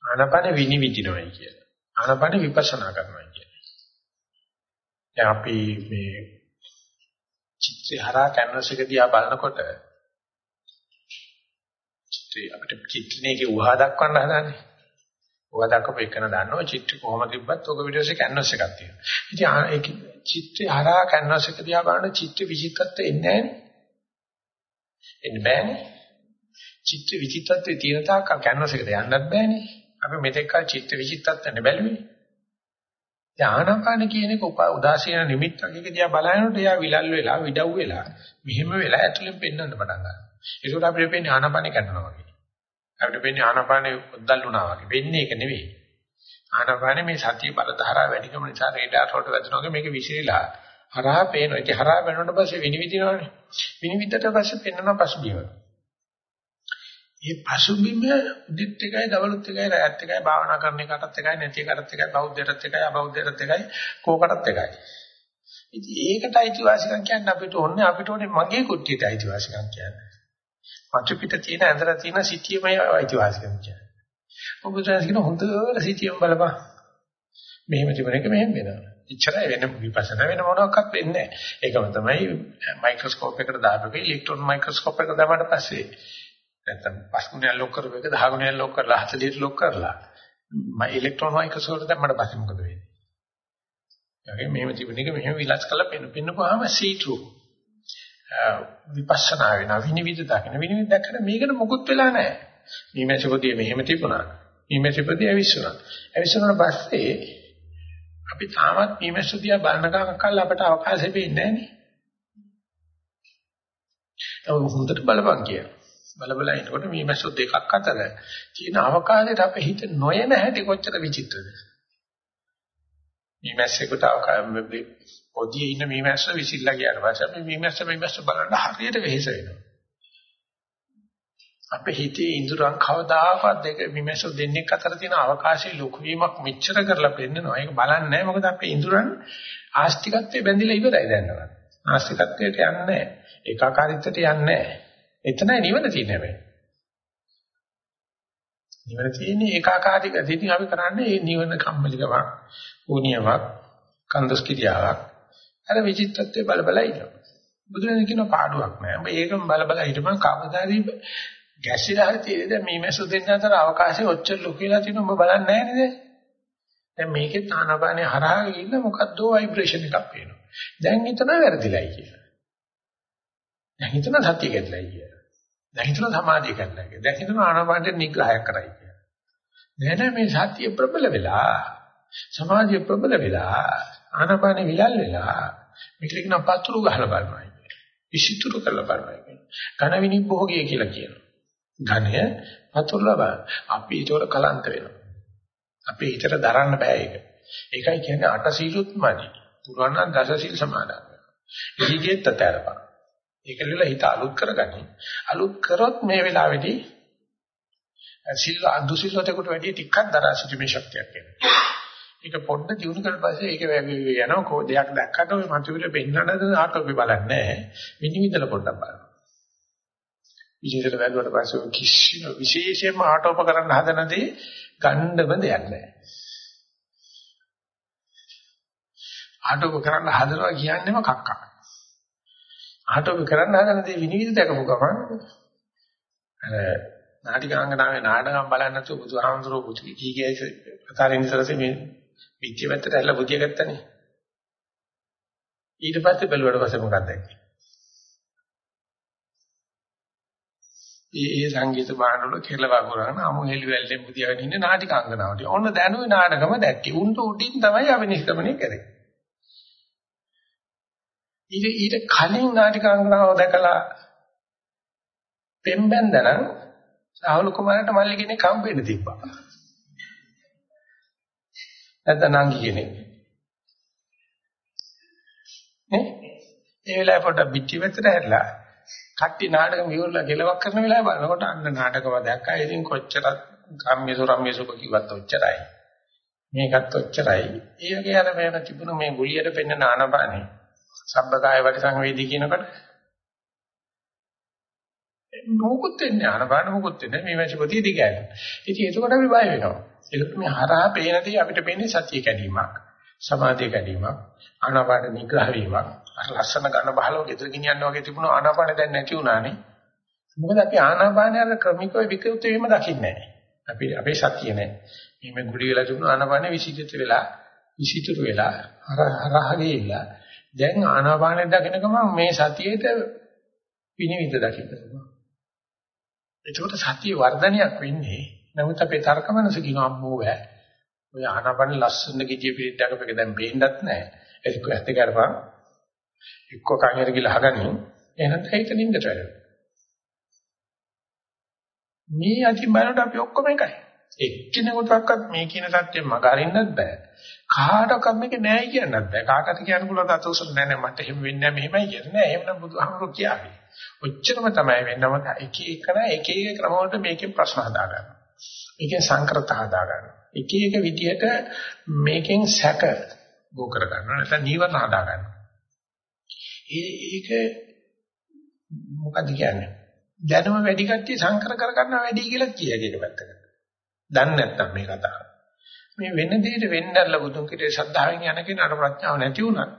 ආනාපානේ විනිවිදිනවා කියන. ආනාපානේ විපස්සනා කරනවා කියන. දැන් අපි මේ චිත්‍රය හරහා කැන්වස් එක දිහා බලනකොට චිත්‍රය අපිට චිත්‍රණයේ උහා දක්වන්න හදන්නේ. උහා දක්වපු එකන දන්නවා චිත්‍ර කොහොම තිබ්බත් ඔක වීඩියෝස් එක කැන්වස් එකක් තියෙනවා. ඉතින් ඒක චිත්‍රය හරහා කැන්වස් එක දිහා බලන චිත්‍ර විචිත්තත්වය එන්නේ නැහැ එන්න බෑනේ. චිත්‍ර විචිත්තත්වයේ තියෙන තාක් කැන්වස් එකට යන්නත් බෑනේ. අපි මෙතෙක් කල චිත්‍ර විචිත්තත්වනේ බැලුවේ. ඥානපාන කියන එක උදාසීන නිමිත්තක දිහා බලනකොට එයා විලල් වෙලා විඩව් වෙලා මෙහෙම වෙලා ඇතුලෙන් පෙන්වන්න පටන් ගන්නවා. ඒකට අපිට පේන්නේ ආනපාන කරනවා වගේ. අපිට පේන්නේ ආනපානේ උද්දල් වුණා වගේ. වෙන්නේ ඒක නෙවෙයි. ආනපානේ මේ සතිය බල ධාරා වැඩිකම නිසා රේඩාර් වලට වැදුනොත් මේක විසිරීලා හරහා පේනවා. ඒක හරහා වෙනකොට පස්සේ විනිවිදිනවනේ. විනිවිදට පස්සේ පෙන්වන පසුබිම. මේ පසුබිම උදිත් එකයි දවලුත් එකයි රැයත් එකයි භාවනා කරන එකටත් එකයි නැති එකටත් එකයි බෞද්ධයටත් එකයි අබෞද්ධයටත් එකයි කෝකටත් එකයි. ඉතින් ඒකට අයිතිවාසිකම් කියන්නේ අපිට ඕනේ අපිට ඕනේ මගේ කුට්ටියට අයිතිවාසිකම් කියන්නේ. මතු පිට තියෙන ඇඳලා තියෙන සිටියමයි අයිතිවාසිකම් කියන්නේ. ඔබ දැන් කියන හොඳට සිටියම බලපන්. මෙහෙම තිබුණ එක මෙහෙම වෙනවා. එච්චරයි වෙන විපස්සනා වෙන මොනවාක්වත් වෙන්නේ නැහැ. ඒකම තමයි මයික්‍රොස්කෝප් එකට දාපෙක ඉලෙක්ට්‍රෝන මයික්‍රොස්කෝප් එක දාමඩ පස්සේ නැත්තම් පස් ගුණයක් ලොක් කරපු එක 10 ගුණයක් ලොක් කරලා 40ට ලොක් කරලා මම ඉලෙක්ට්‍රෝන මයික්‍රොස්කෝප් දැම්මට පස්සේ මොකද වෙන්නේ? ඒකේ මෙහෙම තිබුණ එක මෙහෙම විලාස් කරලා පෙන්න පෙන්නපුවාම see through. විපස්සනා වෙනවා විනිවිද දකින විනිවිද දැක්කම මේකට මොකුත් වෙලා නැහැ. මීමැසිපොදිය මෙහෙම තිබුණා. මීමැසිපොදිය ඇවිස්සුණා. ඇවිස්සුණාට පස්සේ අපි තාමත් මීමැසිපොදිය බලනකම් කල් අපට අවකාශෙ වෙන්නේ නැහැ නේ. හොඳට බලපන් කියන. බලබල ඉනකොට මීමැස්සු දෙකක් අතර තියෙන අවකාශයට අපේ හිත නොයන හැටි කොච්චර විචිත්‍රද. මීමැස්සෙකුට පොදියේ ඉන්න මීමැස්ස විසිරලා ගියාට පස්සේ අපි මීමැස්ස මීමැස්ස බලන්න හරියට වෙහෙස වෙනවා. අපේ හිතේ ඉඳුරන් කවදාකවත් දෙක මීමැස්ස දෙන්නෙක් අතර තියෙන අවකාශයේ ලොකු වීමක් මෙච්චර කරලා පෙන්නනවා. ඒක බලන්නේ නැහැ මොකද අපේ ඉඳුරන් ආස්තිකත්වයේ බැඳිලා ඉවරයි දැනනවා. ආස්තිකත්වයට යන්නේ නැහැ. ඒකාකාරීත්වයට යන්නේ නැහැ. එතනයි නිවන තියෙන්නේ හැබැයි. නිවන තියෙන්නේ ඒකාකාරීක. ඉතින් අපි කරන්නේ මේ නිවන කම්මැලිකමක්, ඕනියමක්, කන්දස් කිරියාවක්. අර විචිත්තත්වයේ බල බල ඉන්නවා. බුදුරජාණන් කියන පාඩුවක් නෑ. ඔබ ඒකම බල බල හිටපන් කවදාරි ගැසිලා හරි තියෙද මේ මැසු දෙන්න අතර අවකාශය ඔච්චර ලොකු වෙලා තියෙන ඔබ බලන්නේ නැහැ නේද? දැන් මේකේ තානාපානේ හරහා ගිහින් මොකද්ද ভাইබ්‍රේෂන් එකක් පේනවා. දැන් හිතන වැරදිලයි කියලා. දැන් හිතන සත්‍ය කැඩලයි කියලා. දැන් හිතන සමාධිය කැඩලයි කියලා. දැන් හිතන ආනාපානට නිග්‍රහයක් කරයි කියලා. නෑ නෑ මේ සත්‍ය ප්‍රබල වෙලා සමාධිය ප්‍රබල වෙලා ආනාපානෙ විලල් වෙලා මේකට කියන පතුරු ගහලා බලනවා කියන්නේ. විසිතුරු කරලා බලනවා කියන්නේ. ඝන විනිභෝගය කියලා කියනවා. ඝනය පතුරුලා බලන. අපි ඒතකොට කලන්ත වෙනවා. අපේ හිතට දරන්න බෑ ඒක. ඒකයි කියන්නේ අට සීලුත් මදි. පුරාණ දස සීල් සමාදන් වෙනවා. ඊගෙත් අතරපා. ඒකල හිත අලුත් කරගනි. අලුත් කරොත් මේ වෙලාවේදී සිල් අදුසිල්වතකට වැඩි ටිකක් දරා සිටීමේ ශක්තියක් එනවා. ඒක පොඩ්ඩ දිනු කරලා පස්සේ ඒක යනවා කෝ දෙයක් දැක්කට ඔය මතුවිල පෙන්නනද ආටෝපේ බලන්නේ නැහැ. විනිවිදලා පොඩ්ඩක් බලන්න. විශේෂයට වැළුවට පස්සේ කිසිම විශේෂයෙන්ම ආටෝප කරන්න හදනදී ගණ්ඩම දෙයක් නැහැ. ආටෝප කරන්න හදනවා කියන්නේම කක්කා. ආටෝප කරන්න හදනදී විනිවිද දැකපු ගමන් අර නාටිකාංගනාවේ නාටකම් බලන්න නැතුව බුදුහාමුදුරුවෝ පුතු කීගේ අතරින් ඉස්සරසේ මේ පිටිය පැත්තට ඇල්ල බුදිය ගත්තනේ. ඊට පස්සේ බැලුවට පස්සේ මොකක්ද දැක්කේ? ඒ ඒ සංගීත භාණ්ඩවල කෙරලා වගුරන අමු හෙලි වැල්ලෙන් බුදියාගෙන ඉන්න නාටිකාංගනාවට. ඔන්න දැනුයි නාටකම දැක්කේ. උන්ට උඩින් තමයි අවිනිශ්චයමනේ කරේ. ඊට ඊට කලින් නාටිකාංගනාව දැකලා පෙම්බැන්දනම් රාහුල කුමාරට මල්ලි කෙනෙක් හම්බෙන්න තිබ්බා. නැත්නම් නංගි කෙනෙක්. නේ? ඒ වෙලාවේ පොඩ්ඩක් පිටි වෙතට හැරලා කට්ටි නාටකම් ඉවරලා ගෙලවක් කරන වෙලාව බලනකොට අන්න නාටකම දැක්කා. ඉතින් කොච්චරක් ගම්මිසු රම්මිසු කිව්වත් ඔච්චරයි. මේකත් ඔච්චරයි. ඒ වගේ අර මේක තිබුණු මේ ගුලියට පෙන්න ආනපානේ. සබ්බකාය වටි සංවේදී කියනකොට මොකුත් වෙන්නේ ආනපාන මොකුත් වෙන්නේ මේ වැසිපතිය දිගෑන. ඉතින් එතකොට අපි බය වෙනවා. ඒකට මේ හරහා පේන දේ අපිට පේන්නේ සතිය කැඩීමක්, සමාධිය කැඩීමක්, ආනාපාන නිග්‍රහ වීමක්. අර ලස්සන ගන්න බහලව ගෙදර ගෙනියන්න වගේ තිබුණ ආනාපාන දැන් නැති වුණානේ. මොකද අපි ආනාපානය අර ක්‍රමිකව විකෘත වීම දකින්නේ නැහැ. අපි අපේ සතිය නැහැ. මේ ගුලි වෙලා තිබුණ ආනාපාන විසිතිත වෙලා, විසිතුරු වෙලා, හරහා ගිහිල්ලා දැන් ආනාපානෙ දකින ගමන් මේ සතියේට විනිවිද දකින්න පුළුවන්. එතකොට සතිය වර්ධනයක් වෙන්නේ නමුත් අපේ තර්ක මනස කියන අම්මෝ බෑ. ඔය ආනාපාන ලස්සන ගිජේ පිළිද්දක පෙක දැන් බේන්නත් නැහැ. ඒක ඇත්ත කරපන්. එක්ක කංගර ගිහලා අහගනින් එහෙනම් හිත නින්දට වැටෙනවා. මේ අති බලනකොට අපි ඔක්කොම එකයි. එක්කෙනෙකුටවත් මේ කියන සත්‍යෙ මග අරින්නත් බෑ. කාටවත් මේක නෑයි කියන්නත් බෑ. කාටද කියන්න පුළුවන් අතෝසල නෑ නෑ මට එහෙම වෙන්නේ නෑ මෙහෙමයි කියන්නේ. නෑ එහෙමනම් බුදුහාමුදුරුවෝ කියාවේ. ඔච්චරම තමයි වෙන්නම එක එකන එක එක ක්‍රම වලට මේකෙන් ප්‍රශ්න හදා ගන්නවා. මේකෙන් සංකරත හදා ගන්නවා. එක එක විදිහට මේකෙන් සැක ගෝ කර ගන්නවා. නැත්නම් නීවරණ හදා ගන්නවා. ඒ ඒක මොකද කියන්නේ? දැනුම වැඩි කට්ටිය සංකර කර ගන්නවා වැඩි කියලා කියයි ඒක පැත්තකට. දන්නේ නැත්තම් මේ කතාව. මේ වෙන දෙයකට වෙන්නදලා බුදුන් කිරේ ශ්‍රද්ධාවෙන් යන කෙනාට ප්‍රඥාව නැති වුණා.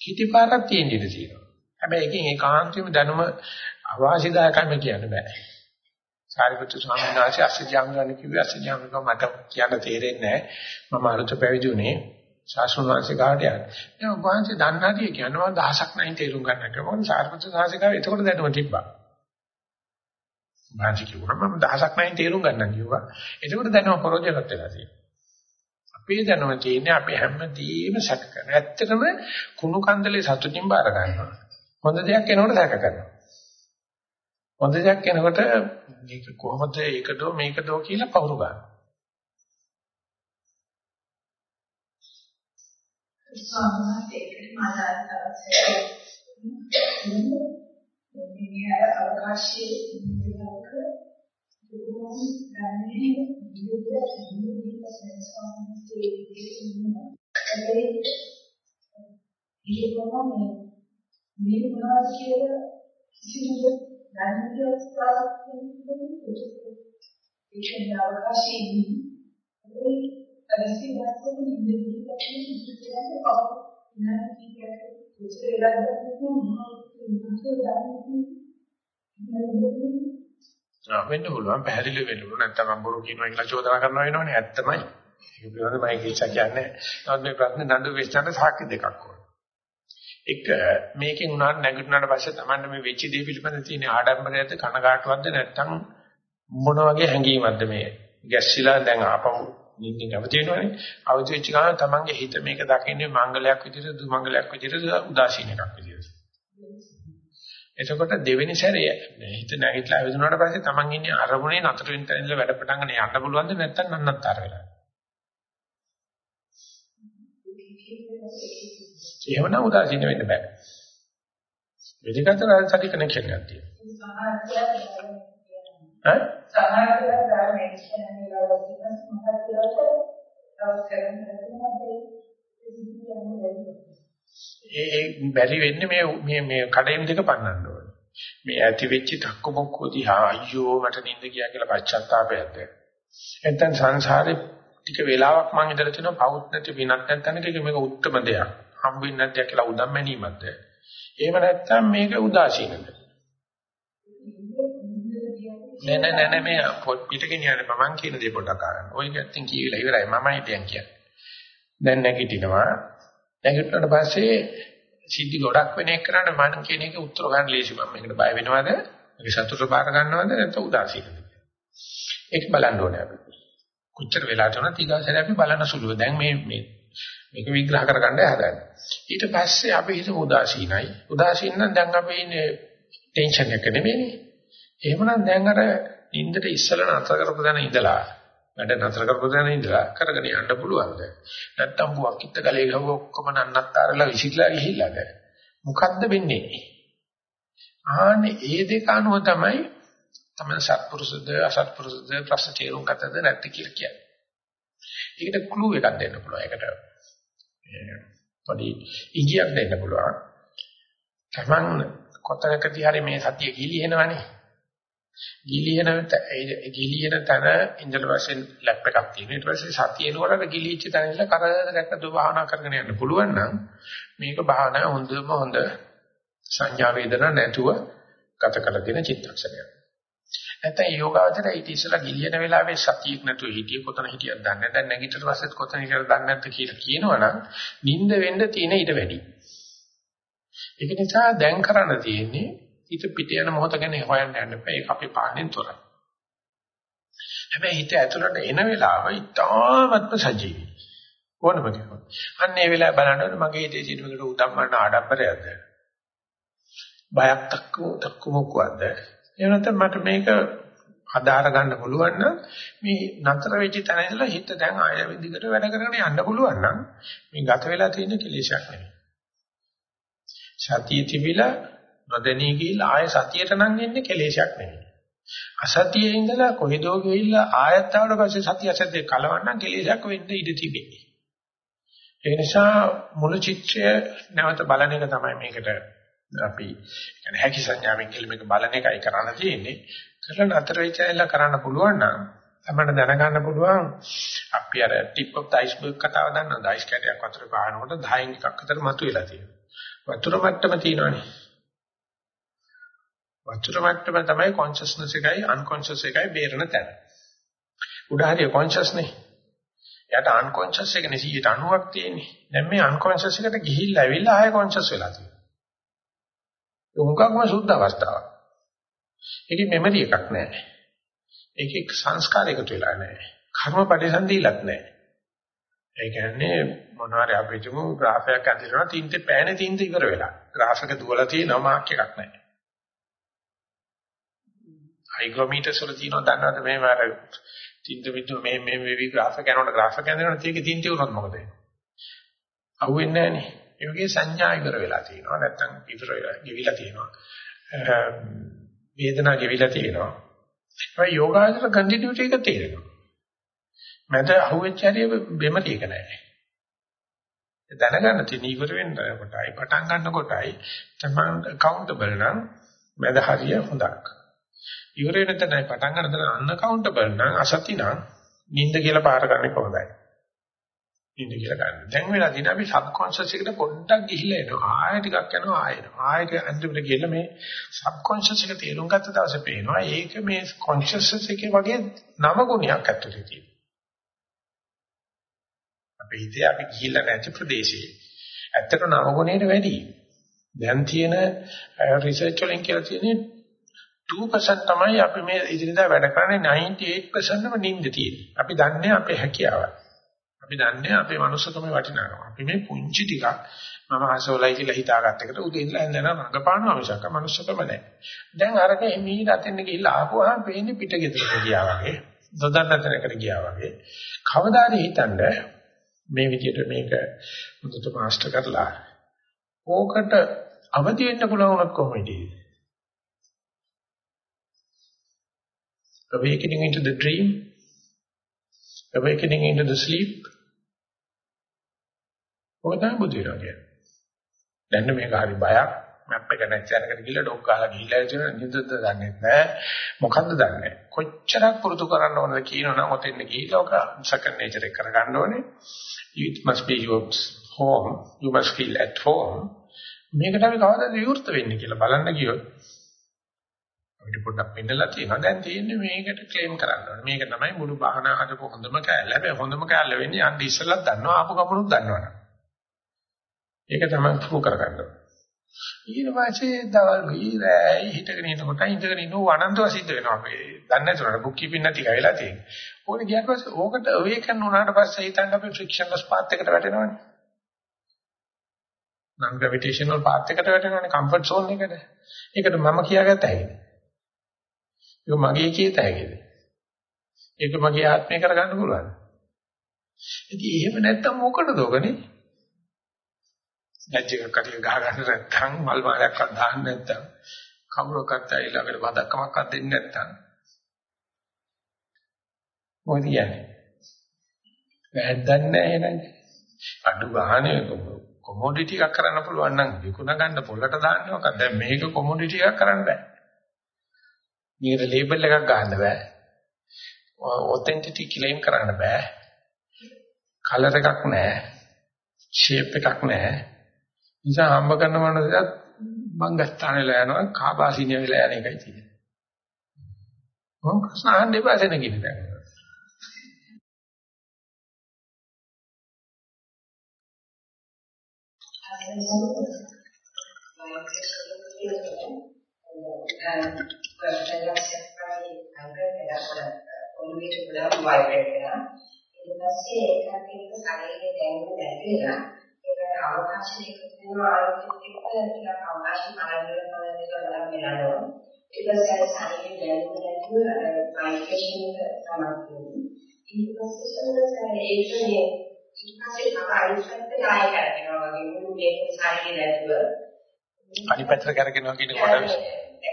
කිතිපාරක් තියෙන ඉඩ තියෙනවා. හැබැයි එකකින් ඒකාන්තයෙන්ම දැනුම අවාසිදායකම කියන්න බෑ. සාරිපුත්‍ර ස්වාමීන් වහන්සේ අස්සජාමරණ කිව්වේ අස්සජාමරණ මට කියන්න තේරෙන්නේ නැහැ. මම අලුත පැවිදි වුණේ ශාස්ත්‍රඥ වහන්සේ ගාවට යන්න. දැන් වහන්සේ දන්නාදී කියනවා දහසක් නැයින් තේරුම් ගන්න කියලා. මොකද සාරිපුත්‍ර ස්වාමීන් වහන්සේ එතකොට දැනුම තිබ්බා. වහන්සේ කිව්වා මම දහසක් නැයින් තේරුම් ගන්න කිව්වා. එතකොට දැනුම ප්‍රොජෙක්ට් වෙලා තියෙනවා. අපේ දැනුම තියෙන්නේ අපි හැමදේම සැක කරනවා. ඇත්තටම කුණු කන්දලේ සතුටින් බාර ගන්නවා. හොඳ දෙයක් එනකොට සැක කරනවා. හොඳ දෙයක් එනකොට මේක කොහොමද ඒකදෝ මේකදෝ කියලා පවුරු ගන්නවා. මේ අවකාශයේ ඉන්නවක දුරුම් ගන්නේ විදුලිය ඉන්නේ සංස්කාරයේ ඉන්නවා. ඒ ඒකම මේ මොනවද කියලා කිසිදු දැනුම් ස්ථාපනයක් නෙමෙයි. ඒක අවකාශයේ ඉන්නේ. ඒ අදසි දැක්වෙන ඉන්නේ ඉන්නේ ඉන්නේ පව නැති කියලා වෙන්න පුළුවන් පැහැදිලි වෙන්න පුළුවන් නැත්නම් මම බොරු කියනවා කියලා චෝදනා කරනවා වෙනවනේ ඇත්තමයි ඒක පිළිබඳව මම කිච්චා කියන්නේ නමුත් මේ ප්‍රශ්නේ නඩු වෙච්චාට සාක්ෂි දෙකක් ඕන එක මේකෙන් උනාට නැගිටිනාට පස්සේ Tamanne මේ වෙච්ච දේ පිළිබඳ තියෙන ආඩම්බරයක්ද කනගාටුවක්ද නැත්නම් මොන වගේ හැඟීමක්ද මේ ගැස්සිලා දැන් ආපහු නිින්දින් අවදි වෙනවනේ. අවදි වෙච්ච ගමන් Tamange හිත මේක දකින්නේ මංගලයක් විදිහට දුමංගලයක් විදිහට උදාසීන එකක් විදිහට එතකොට දෙවෙනි සැරේ හිත නැගිටලා අවදුනාට පස්සේ Taman ඉන්නේ අරමුණේ නතර වෙන තැන ඉඳලා වැඩ පටන් ගන්න යන්න පුළුවන්ද නැත්නම් නන්නත්තර වෙලා එහෙමනම් උදාසීන වෙන්න බෑ. වෙදිකතර සති කනෙක්ෂන් එකක් තියෙනවා. ඒ බැරි වෙන්නේ මේ මේ මේ කඩේම් දෙක පන්නන්න ඕනේ. මේ ඇති වෙච්ච තක්ක මොක්කෝ දිහා අයියෝ මට නිින්ද ගියා කියලා පශ්චාත්තාපයක්ද. එතෙන් සංසාරේ ටික වෙලාවක් මම ඉඳලා තිනවා පවුත් නැති විනක් නැත්නම් මේක උත්තරම දෙයක්. හම්බෙන්නේ නැද්ද කියලා උදම් මැනීමක්ද? එහෙම නැත්නම් මේක උදාසීනද? නෑ නෑ නෑ නෑ මේ පොත් පිට ගෙනියන්නේ මමන් කියන දේ පොඩ්ඩක් අහන්න. ඔය ගැත්තෙන් කියවිලා ඉවරයි මමයි දැන් කියන්නේ. දැන් නැගිටිනවා. නැගිටිනට පස්සේ සිද්ධි ගොඩක් වෙන එක කරන්න මම කියන එක උත්තර ගන්න ලේසි මම මේකට බය වෙනවද? මේක සතුට බාර ගන්නවද නැත්නම් උදාසීනද? ඒක බලන්න ඕනේ අපි. කොච්චර වෙලා තුනත් ඊගාසරේ අපි බලන සුළුව. දැන් මේ මේ මේක විග්‍රහ කරගන්න හදන්නේ. ඊට පස්සේ අපි හිත උදාසීනයි. උදාසීන නම් දැන් අපි ඉන්නේ ටෙන්ෂන් එක නෙමෙයිනේ. එහෙමනම් දැන් අර නින්දට ඉස්සලා නතර කරපු දැන ඉඳලා වැඩ නතර කරපු දැන ඉඳලා කරගෙන යන්න පුළුවන්ද? නැත්තම් බුවක් කිත්ත ගලේ ගහුව ඔක්කොම නන්නත්තරලා විසිකලා ගිහිල්ලාද? මොකද්ද වෙන්නේ? ආන්නේ ඒ දෙක අනුව තමයි තමයි සත්පුරුෂද අසත්පුරුෂද ප්‍රශ්න තේරුම් ගතද නැත්te කියලා කියන්නේ. ඒකට ක්ලූ එකක් දෙන්න පුළුවන්. ඒකට පොඩි ඉගියක් දෙන්න පුළුවන්. තමන් කොතනකදී හරි මේ සතිය ගිලිහෙනවනේ. ගිලිහෙන ගිලිහෙන තැන ඉඳලා වශයෙන් ලැප් එකක් තියෙනවා. ඊට පස්සේ සතිය එනකොට ගිලිච්ච තැන ඉඳලා කරදරයක් නැතුව භාවනා කරගෙන යන්න පුළුවන් නම් මේක භාවනා හොඳම හොඳ සංඥා වේදනා නැතුව ගත කළ දෙන චිත්තක්ෂණයක්. නැත්නම් යෝගාවචරය ඊට ඉස්සලා ගිලින වෙලාවේ සතියක් නැතුව හිටියේ කොතන හිටියද දන්නේ නැහැ. දැන් නැගිටිට පස්සෙත් කොතන හිටියද දන්නේ නැද්ද කියලා කියනවනම් නිින්ද වෙන්න තියෙන ඊට වැඩි. ඒක නිසා දැන් කරන්න තියෙන්නේ ඊට පිට යන මොහොත ගැන හොයන්න යන්න බෑ. ඒක අපේ පාණෙන් තොරයි. හැබැයි හිත ඇතුළට එන වෙලාව ඉතාමත්ම සජීවී. ඕනම කෙනෙක්. අන්න ඒ වෙලාව බලනකොට මගේ හිතේ තියෙන මේකට උදම්මන ආඩම්බරයක්ද? බයක් තක්කු තක්කු මොකක්ද? එහෙම නැත්නම් මට මේක අදාර ගන්න පුළුවන් නම් මේ නතර වෙච්ච තැන ඉඳලා හිත දැන් ආය විදිහට වැඩ කරගෙන යන්න පුළුවන් නම් මේ ගත වෙලා තියෙන කෙලෙසක් නෙවෙයි. සතිය තිබිලා නොදැනී ගිහිල්ලා ආය සතියට නම් එන්නේ කෙලෙසක් නෙවෙයි. අසතියේ ඉඳලා කොහෙදෝ ගිහිල්ලා ආයත් ආවට පස්සේ සතිය අසතිය කලවන්න කෙලෙසක් වෙන්න ඉඩ තිබෙන්නේ. ඒ නිසා මුළු චිත්‍රය නැවත බලන එක තමයි මේකට අපි කියන්නේ හැකි සංඥාවෙන් කියලා මේක බලන එකයි කරන්න තියෙන්නේ. කරලා නතර වෙච්චයලා කරන්න පුළුවන් නම් අපිට දැනගන්න පුළුවන් අපි අර ටිප් ඔෆ් ද අයිස්බර්ග් කතාව දන්නවද? අයිස් කැටයක් වතුර පානකොට 10න් එකක් අතර මතුවලා තියෙනවා. වතුර මට්ටම තියෙනවනේ. වතුර මට්ටම තමයි කොන්ෂස්නස් එකයි අන්කොන්ෂස් එකයි බේරන තැන. උඩ හරිය කොන්ෂස් නේ. එයාට අන්කොන්ෂස් එක නේ 90ක් තියෙන්නේ. දැන් මේ අන්කොන්ෂස් එකට ගිහිල්ලා ඇවිල්ලා ආයෙ කොන්ෂස් වෙලා තියෙනවා. ඒක මොකක්ම සුද්ධ අවස්ථාවක්. ඒකේ මෙමරි එකක් නැහැ. ඒකේ සංස්කාර එකතු වෙලා නැහැ. කර්ම පරිසන්දීලක් නැහැ. ඒ කියන්නේ මොනවාරි අපි තුමු graph එකක් අඳිනවා තින්තේ පෑනේ තින්ත ඉවර වෙලා. graph එක දුවලා තියෙනවා මාක් එකක් නැහැ. හයිග්‍රොමීටර්ස් වල තියෙනවා දන්නවද මේ මාර තින්ත විදු මේ මේ වෙවි graph එක යනකොට graph එක අඳිනවා තියෙක තින්ත උනොත් මොකද වෙන්නේ? අහුවෙන්නේ නැහනේ. ඒ වගේ සංඥා ඉවර වෙලා තියෙනවා. නැත්තම් ඉවර වෙලා ගෙවිලා තියෙනවා. වේදනාව ගෙවිලා තියෙනවා. ඒ යෝගාචර කන්ටිනියුටි එක තේරෙනවා. මට අහුවෙච්ච හැටි බෙමට ඒක නැහැ. දැනගන්න තියෙන ඉවර වෙන්න කොටයි පටන් ගන්න කොටයි තමයි accountable නම් මැද හරිය හොඳක්. ඉවර වෙන තැනයි පටන් ගන්න තැන unaccountable නම් අසති නම් නිින්ද කියලා පාර ගන්න කොහොමදයි. නිින්ද කියලා ගන්න. දැන් වෙලා තියෙන අපි subconscious එකට පොඩ්ඩක් ගිහිල්ලා එනවා. ආයෙ ටිකක් යනවා ආයෙ එනවා. ආයෙ අන්තිමට ගිහලා මේ subconscious එක තේරුම් ගත්ත දවසේ පේනවා ඒක මේ consciousness එකේ වගේ නව ගුණයක් ඇතුලේ තියෙනවා. අපේ හිතේ අපි ගිහිල්ලා නැති ප්‍රදේශයේ ඇත්තට නවගුණයට වැඩි. දැන් තියෙන රිසර්ච් වලින් කියලා තියෙන්නේ 2% තමයි අපි මේ ඉදිරියට වැඩ කරන්නේ 98%ම නිින්ද තියෙන්නේ. අපි දන්නේ අපේ හැකියාව. අපි දන්නේ අපේ මනුස්සකමේ වටිනාකම. අපි මේ පුංචි ටිකක් මම හසෝලයි කියලා හිතාගත්ත එකට උදේ ඉඳලා ඉඳන රඟපානවා මිසක් මනුස්සකම නැහැ. දැන් අරගෙන එමී රතෙන් ගිහිල්ලා ආපුවාම පේන්නේ පිටගෙදරට ගියා වගේ. දොදන්න තැනකට ගියා වගේ. කවදාද හිතන්නේ මේ විදිහට මේක මුදට මාස්ටර් කරලා ඕකට අවදි වෙන්න පුළුවන් වුණත් කොහොමද awakening into the dream awakening into the sleep ඔය තමයි බුදු වෙනවා කියන්නේ. දැන් මේක හරි බයක්. මැප් එක නැචරකට ගිහලා ඩොක් ගහලා ගිහලා ඉතින් නිදද දන්නේ නැහැ. මොකද්ද දන්නේ? කොච්චරක් පුරුදු කරන්න ඕනද කියනවනම් ඔතෙන් ගිහලා ඔක සෙකන්ඩ් නේචර් එක කරගන්න ඕනේ. It must be your home. You must feel at home. මේකට අපි කවදාද විවෘත වෙන්නේ කියලා බලන්න ගියොත් අපිට පොඩ්ඩක් පෙන්නලා තියෙනවා. දැන් තියෙන්නේ මේකට ක්ලේම් කරන්න ඕනේ. මේක තමයි මුළු බහන හදපු හොඳම කෑල්ල. හැබැයි හොඳම කෑල්ල වෙන්නේ යන්න ඉස්සෙල්ලත් දන්නවා. ආපු ගමනුත් දන්නවනේ ඒක තමයි ප්‍රූව් කරගන්න ඕනේ ඊට පස්සේ දවල් ගිරෑ හිටගෙන ඉන්නකොට ඉඳගෙන ඉන්න අනන්තව සිද්ධ වෙනවා අපේ දන්නේ නැතුනට බුක් කීපින් නැති ගයලා තියෙන්නේ. ඕනේ ගියාට පස්සේ ඕකට අවේකන් වුණාට පස්සේ හිතන්න අපි ෆ්‍රික්ෂන්ලස් පාත් එකට වැටෙනවනේ. non gravitational path එකට වැටෙනවනේ කම්ෆර්ට් zone එකට. ඒකට මම කියාගත්ත හැකිද? ඒක මගේ කීත හැකිද? ඒක මගේ ආත්මය කරගන්න පුළුවන්ද? ඉතින් එහෙම නැත්තම් මොකටද ඔකනේ? නැච් එකක් අතිය ගහ ගන්න නැත්නම් මල් මාලයක්වත් දාන්න නැත්නම් කවුරක්වත් ඇවිල්ලා අපිට බදක්කමක්වත් දෙන්නේ නැත්නම් මොකද කියන්නේ? වැද්දක් නැහැ නේද? අඩු ගානේ කොමොඩිටි එකක් කරන්න පුළුවන් නම් විකුණ ගන්න පොල්ලට දාන්න ඕක. දැන් මේක කොමොඩිටි එකක් කරන්න බෑ. මේකට ලේබල් එකක් ගන්න බෑ. ඔතෙන්ටිටි ක්ලේම් කරන්න බෑ. කලර් එකක් නැහැ ෂේප් එකක් නැහැ නිසා හම්බ කරන මනසත් මංගස්ථාන වෙලා යනවා කාබාසිනිය වෙලා යන එකයි තියෙන්නේ. මොකක් ප්‍රශ්න අහන්න එපා එතන කිව්වේ දැන්. ඔළුවේ තිබුණා වයිබ්‍රේට් කරනවා ඊට පස්සේ ඒකත් එක්ක ශරීරයේ දැනෙන දැනෙලා අවකාශය ආරෝග්‍යෙත් එක්ක ටිකක් අවකාශය පරද්දලා බලන්න යනවා. ඊට පස්සේ ශරීරය දැනෙන්නේ නැතුව මයික්‍රේෂන් එක තමයි. ඊට පස්සේ ඒකනේ ඊට පස්සේ පැත්තට ආයෙ කරගෙනවා වගේ මුළු මේක ශරීරය නැතුව අනිත් පැත්තට කරගෙනවා කියන කොට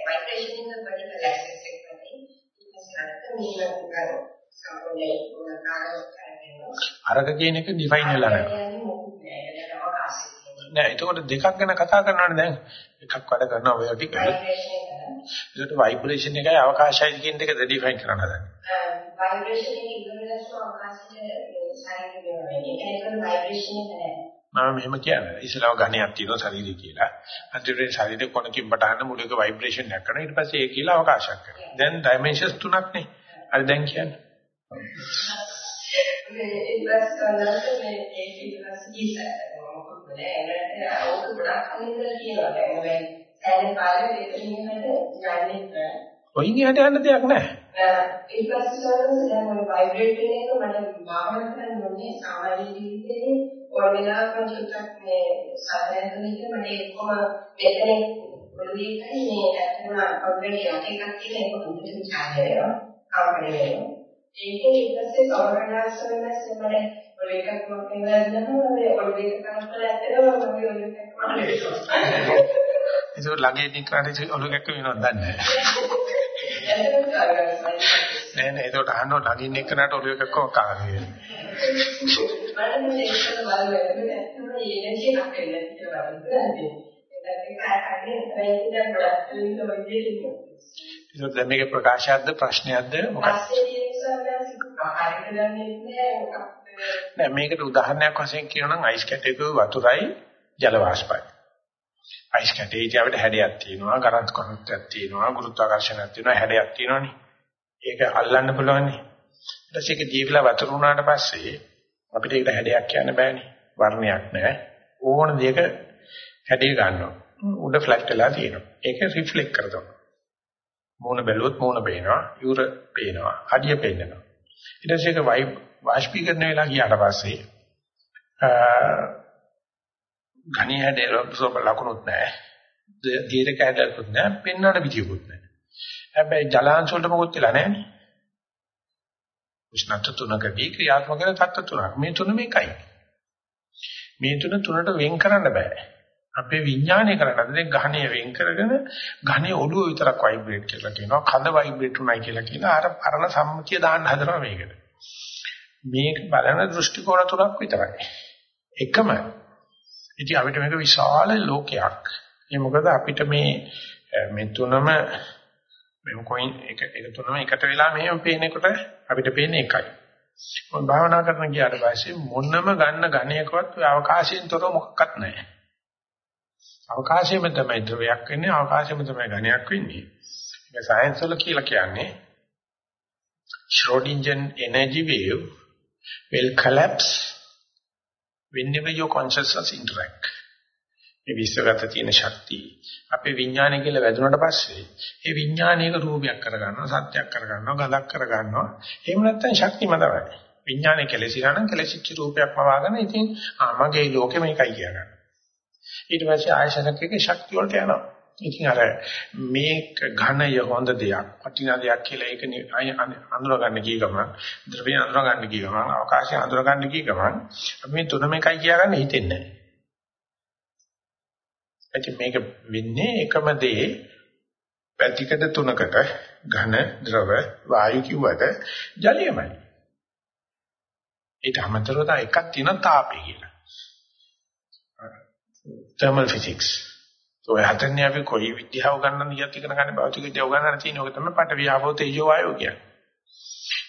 මයික්‍රේෂන් එක වැඩි රිලැක්සස් එකක් තමයි. ඊට පස්සේ අනිත් මේක කරනවා. සම්පූර්ණයෙන් උනකාරය කරගෙනවා. අරක කියන එක ඩිෆයින් වෙලා නැහැ. නෑ එතකොට දෙකක් ගැන කතා කරනවානේ දැන් එකක් වැඩ කරනවා ඔය ටික ඒකට ভাইබ්‍රේෂන් එකයි අවකාශයයි කියන දෙක ඩිෆයින් කරන්න හදන්නේ ভাইබ්‍රේෂන් එකේ ඉඳලා අවකාශයේ ශරීරය වෙන්නේ ඒක ভাইබ්‍රේෂන් එක නෑ මම මෙහෙම කියන්නේ. ඉස්සලව ඝණයක් තියෙනවා ශරීරය කියලා. අන්තිමට ශරීරේ කොනකින් බටහන්න මුලික ভাইබ්‍රේෂන් එකක් කරනවා. ඊට පස්සේ ඒ කියලා අවකාශයක් කරනවා. දැන් ඩයිමෙන්ෂන්ස් තුනක් නේ. හරි දැන් කියන්නේ. මේ ඉන්වස්ට් කරනකොට මේ ඒක ඉන්වස්ට් කීසක් මොකද නෑ ඕක ගොඩක් කලින්දලා කියනවා. දැන් මේ සෑහෙන කාලෙක දෙකකින් එහාට යන්නේ. ඔයින් එහාට යන්න දෙයක් නැහැ. ඊට පස්සේ දැන් ඔය ভাইබ්‍රේට් වෙන එක මට භාවනා කරන්න ඕනේ සාමාන්‍ය ජීවිතේ ඔය වෙලාවක චුට්ටක් මේ සාධාරණ විදිහට මට එක්කම මෙතන ඔළුවේ මේ ඇත්තම ඔල්රෙඩි යටේකක් තියෙන එක හොඳට චාර්ජ් වෙනවා කම්පැනි වෙනවා ඒකේ ඊට පස්සේ කවරනාස් වෙනස් මම ඔළුවේ එකක් මොකක්ද නේද මේ ඔළුවේ එකක් කරලා ඇත්තටම මගේ ඔළුවේ එකක් මාළේ වෙනවා ඒක ළඟේ නිකාරේ ඔළුව එක්ක වෙනවද දන්නේ නැහැ. නෑ නෑ ඒකට අහනවා ළඟින් එක්කනට ඔළුව එක්ක කාගේ. ඒක දැන් මේක ප්‍රකාශයක්ද ප්‍රශ්නයක්ද මොකක්ද? නෑ මේකට උදාහරණයක් වශයෙන් කියනවා නම් අයිස් කැටයක වතුරයි ජල වාෂ්පයි. අයිස් කැටේ ඉතිවට හැඩයක් තියෙනවා, ගරන්ත් කොනක්යක් තියෙනවා, ගුරුත්වාකර්ෂණයක් තියෙනවා, හැඩයක් තියෙනවනේ. ඒක අල්ලන්න පුළුවන්නේ. ඊට පස්සේ ඒක දීවිලා වතුර වුණාට පස්සේ අපිට ඒකට හැඩයක් කියන්න බෑනේ. වර්ණයක් නැහැ. ඕන දෙයක හැඩය ගන්නවා. උඩ ෆ්ලැට් වෙලා තියෙනවා. ඒක රිෆ්ලෙක්ට් කරනවා. මූණ බැලුවොත් මූණ පේනවා, යුර පේනවා, අඩිය පේනවා. ඊට පස්සේ ඒක වයිබ් වාෂ්පීකරණය වෙලා ගියාට පස්සේ ඝණී හැඩේ සෝබ ලකුණුත් නැහැ. දීර්ඝ හැඩයක්වත් නැහැ. පෙන්වන්න විදියකුත් නැහැ. හැබැයි ජලාංශ වලට මොකොත් වෙලා නැහැ. උෂ්ණත්ව තුනකදී ක්‍රියාත්මක වෙන තත්ත්ව තුනක්. මේ තුන මේකයි. මේ තුන තුනට වෙන් කරන්න බෑ. අපේ විඥානය කරන්නේ දැන් ඝණය වෙන් කරගෙන ඝණය ඔළුව විතරක් වයිබ්‍රේට් කියලා කියනවා. කඳ වයිබ්‍රේට් උනායි කියලා කියනවා. අර පරණ සම්මුතිය දාන්න හදනවා මේකට. මේක බලන දෘෂ්ටි කෝණ තුනක් විතරයි. එකම ඉතින් අපිට මේක විශාල ලෝකයක්. ඒ මොකද අපිට මේ මේ තුනම මේ කොයින් එක එක තුනම එකට වෙලා මෙහෙම පේනකොට අපිට පේන්නේ එකයි. මොන් භාවනා කරන ගියාට පස්සේ මොනම ගන්න ගණයකවත් ඔය අවකාශයෙන් තොරව මොකක්වත් නැහැ. අවකාශයෙම තමයි ද්‍රවයක් වෙන්නේ, අවකාශයෙම තමයි ඝණයක් වෙන්නේ. ඒක සයන්ස් වල කියලා කියන්නේ Schrodinger energy wave will collapse whenever your consciousness interact. මේ විශ්වගත තියෙන ශක්තිය. අපේ විඥානය කියලා වැදුනට පස්සේ ඒ විඥානයක රූපයක් කරගන්නවා සත්‍යයක් කරගන්නවා ගලක් කරගන්නවා. එහෙම නැත්නම් ශක්තිම තමයි. විඥානය කෙලෙසිලා නම් කෙලෙසිච්ච රූපයක්ම වාගෙන ඉතින් ආ මගේ ලෝකෙ මේකයි කියනවා ඊට පස්සේ ආයශනකයේ ශක්තිය වලට යනවා ඉතින් අර මේක ඝනය හොඳ දෙයක් වටිනා දෙයක් කියලා ඒක අඳුරගන්න කී ගමන් ද්‍රව්‍ය අඳුරගන්න කී ගමන් අවකාශය අඳුරගන්න කී ගමන් අපි මේ තුනම එකයි කියාගන්න හිතෙන්නේ නැහැ. මේක වෙන්නේ එකම දේ පැතිකඩ තුනකට ඝන ද්‍රව වායු කිව්වට ජලයමයි. ඊට අමතරව තව එකක් තියෙනවා තාපය කියලා. Thermal physics ඔය හතරනේ අපි කොයි විද්‍යාව ගන්නද කියත් ඉගෙන ගන්න භෞතික විද්‍යාව ගන්නන තියෙන ඕක තමයි පට වියාපෝ තේජෝ වායෝ කියන්නේ.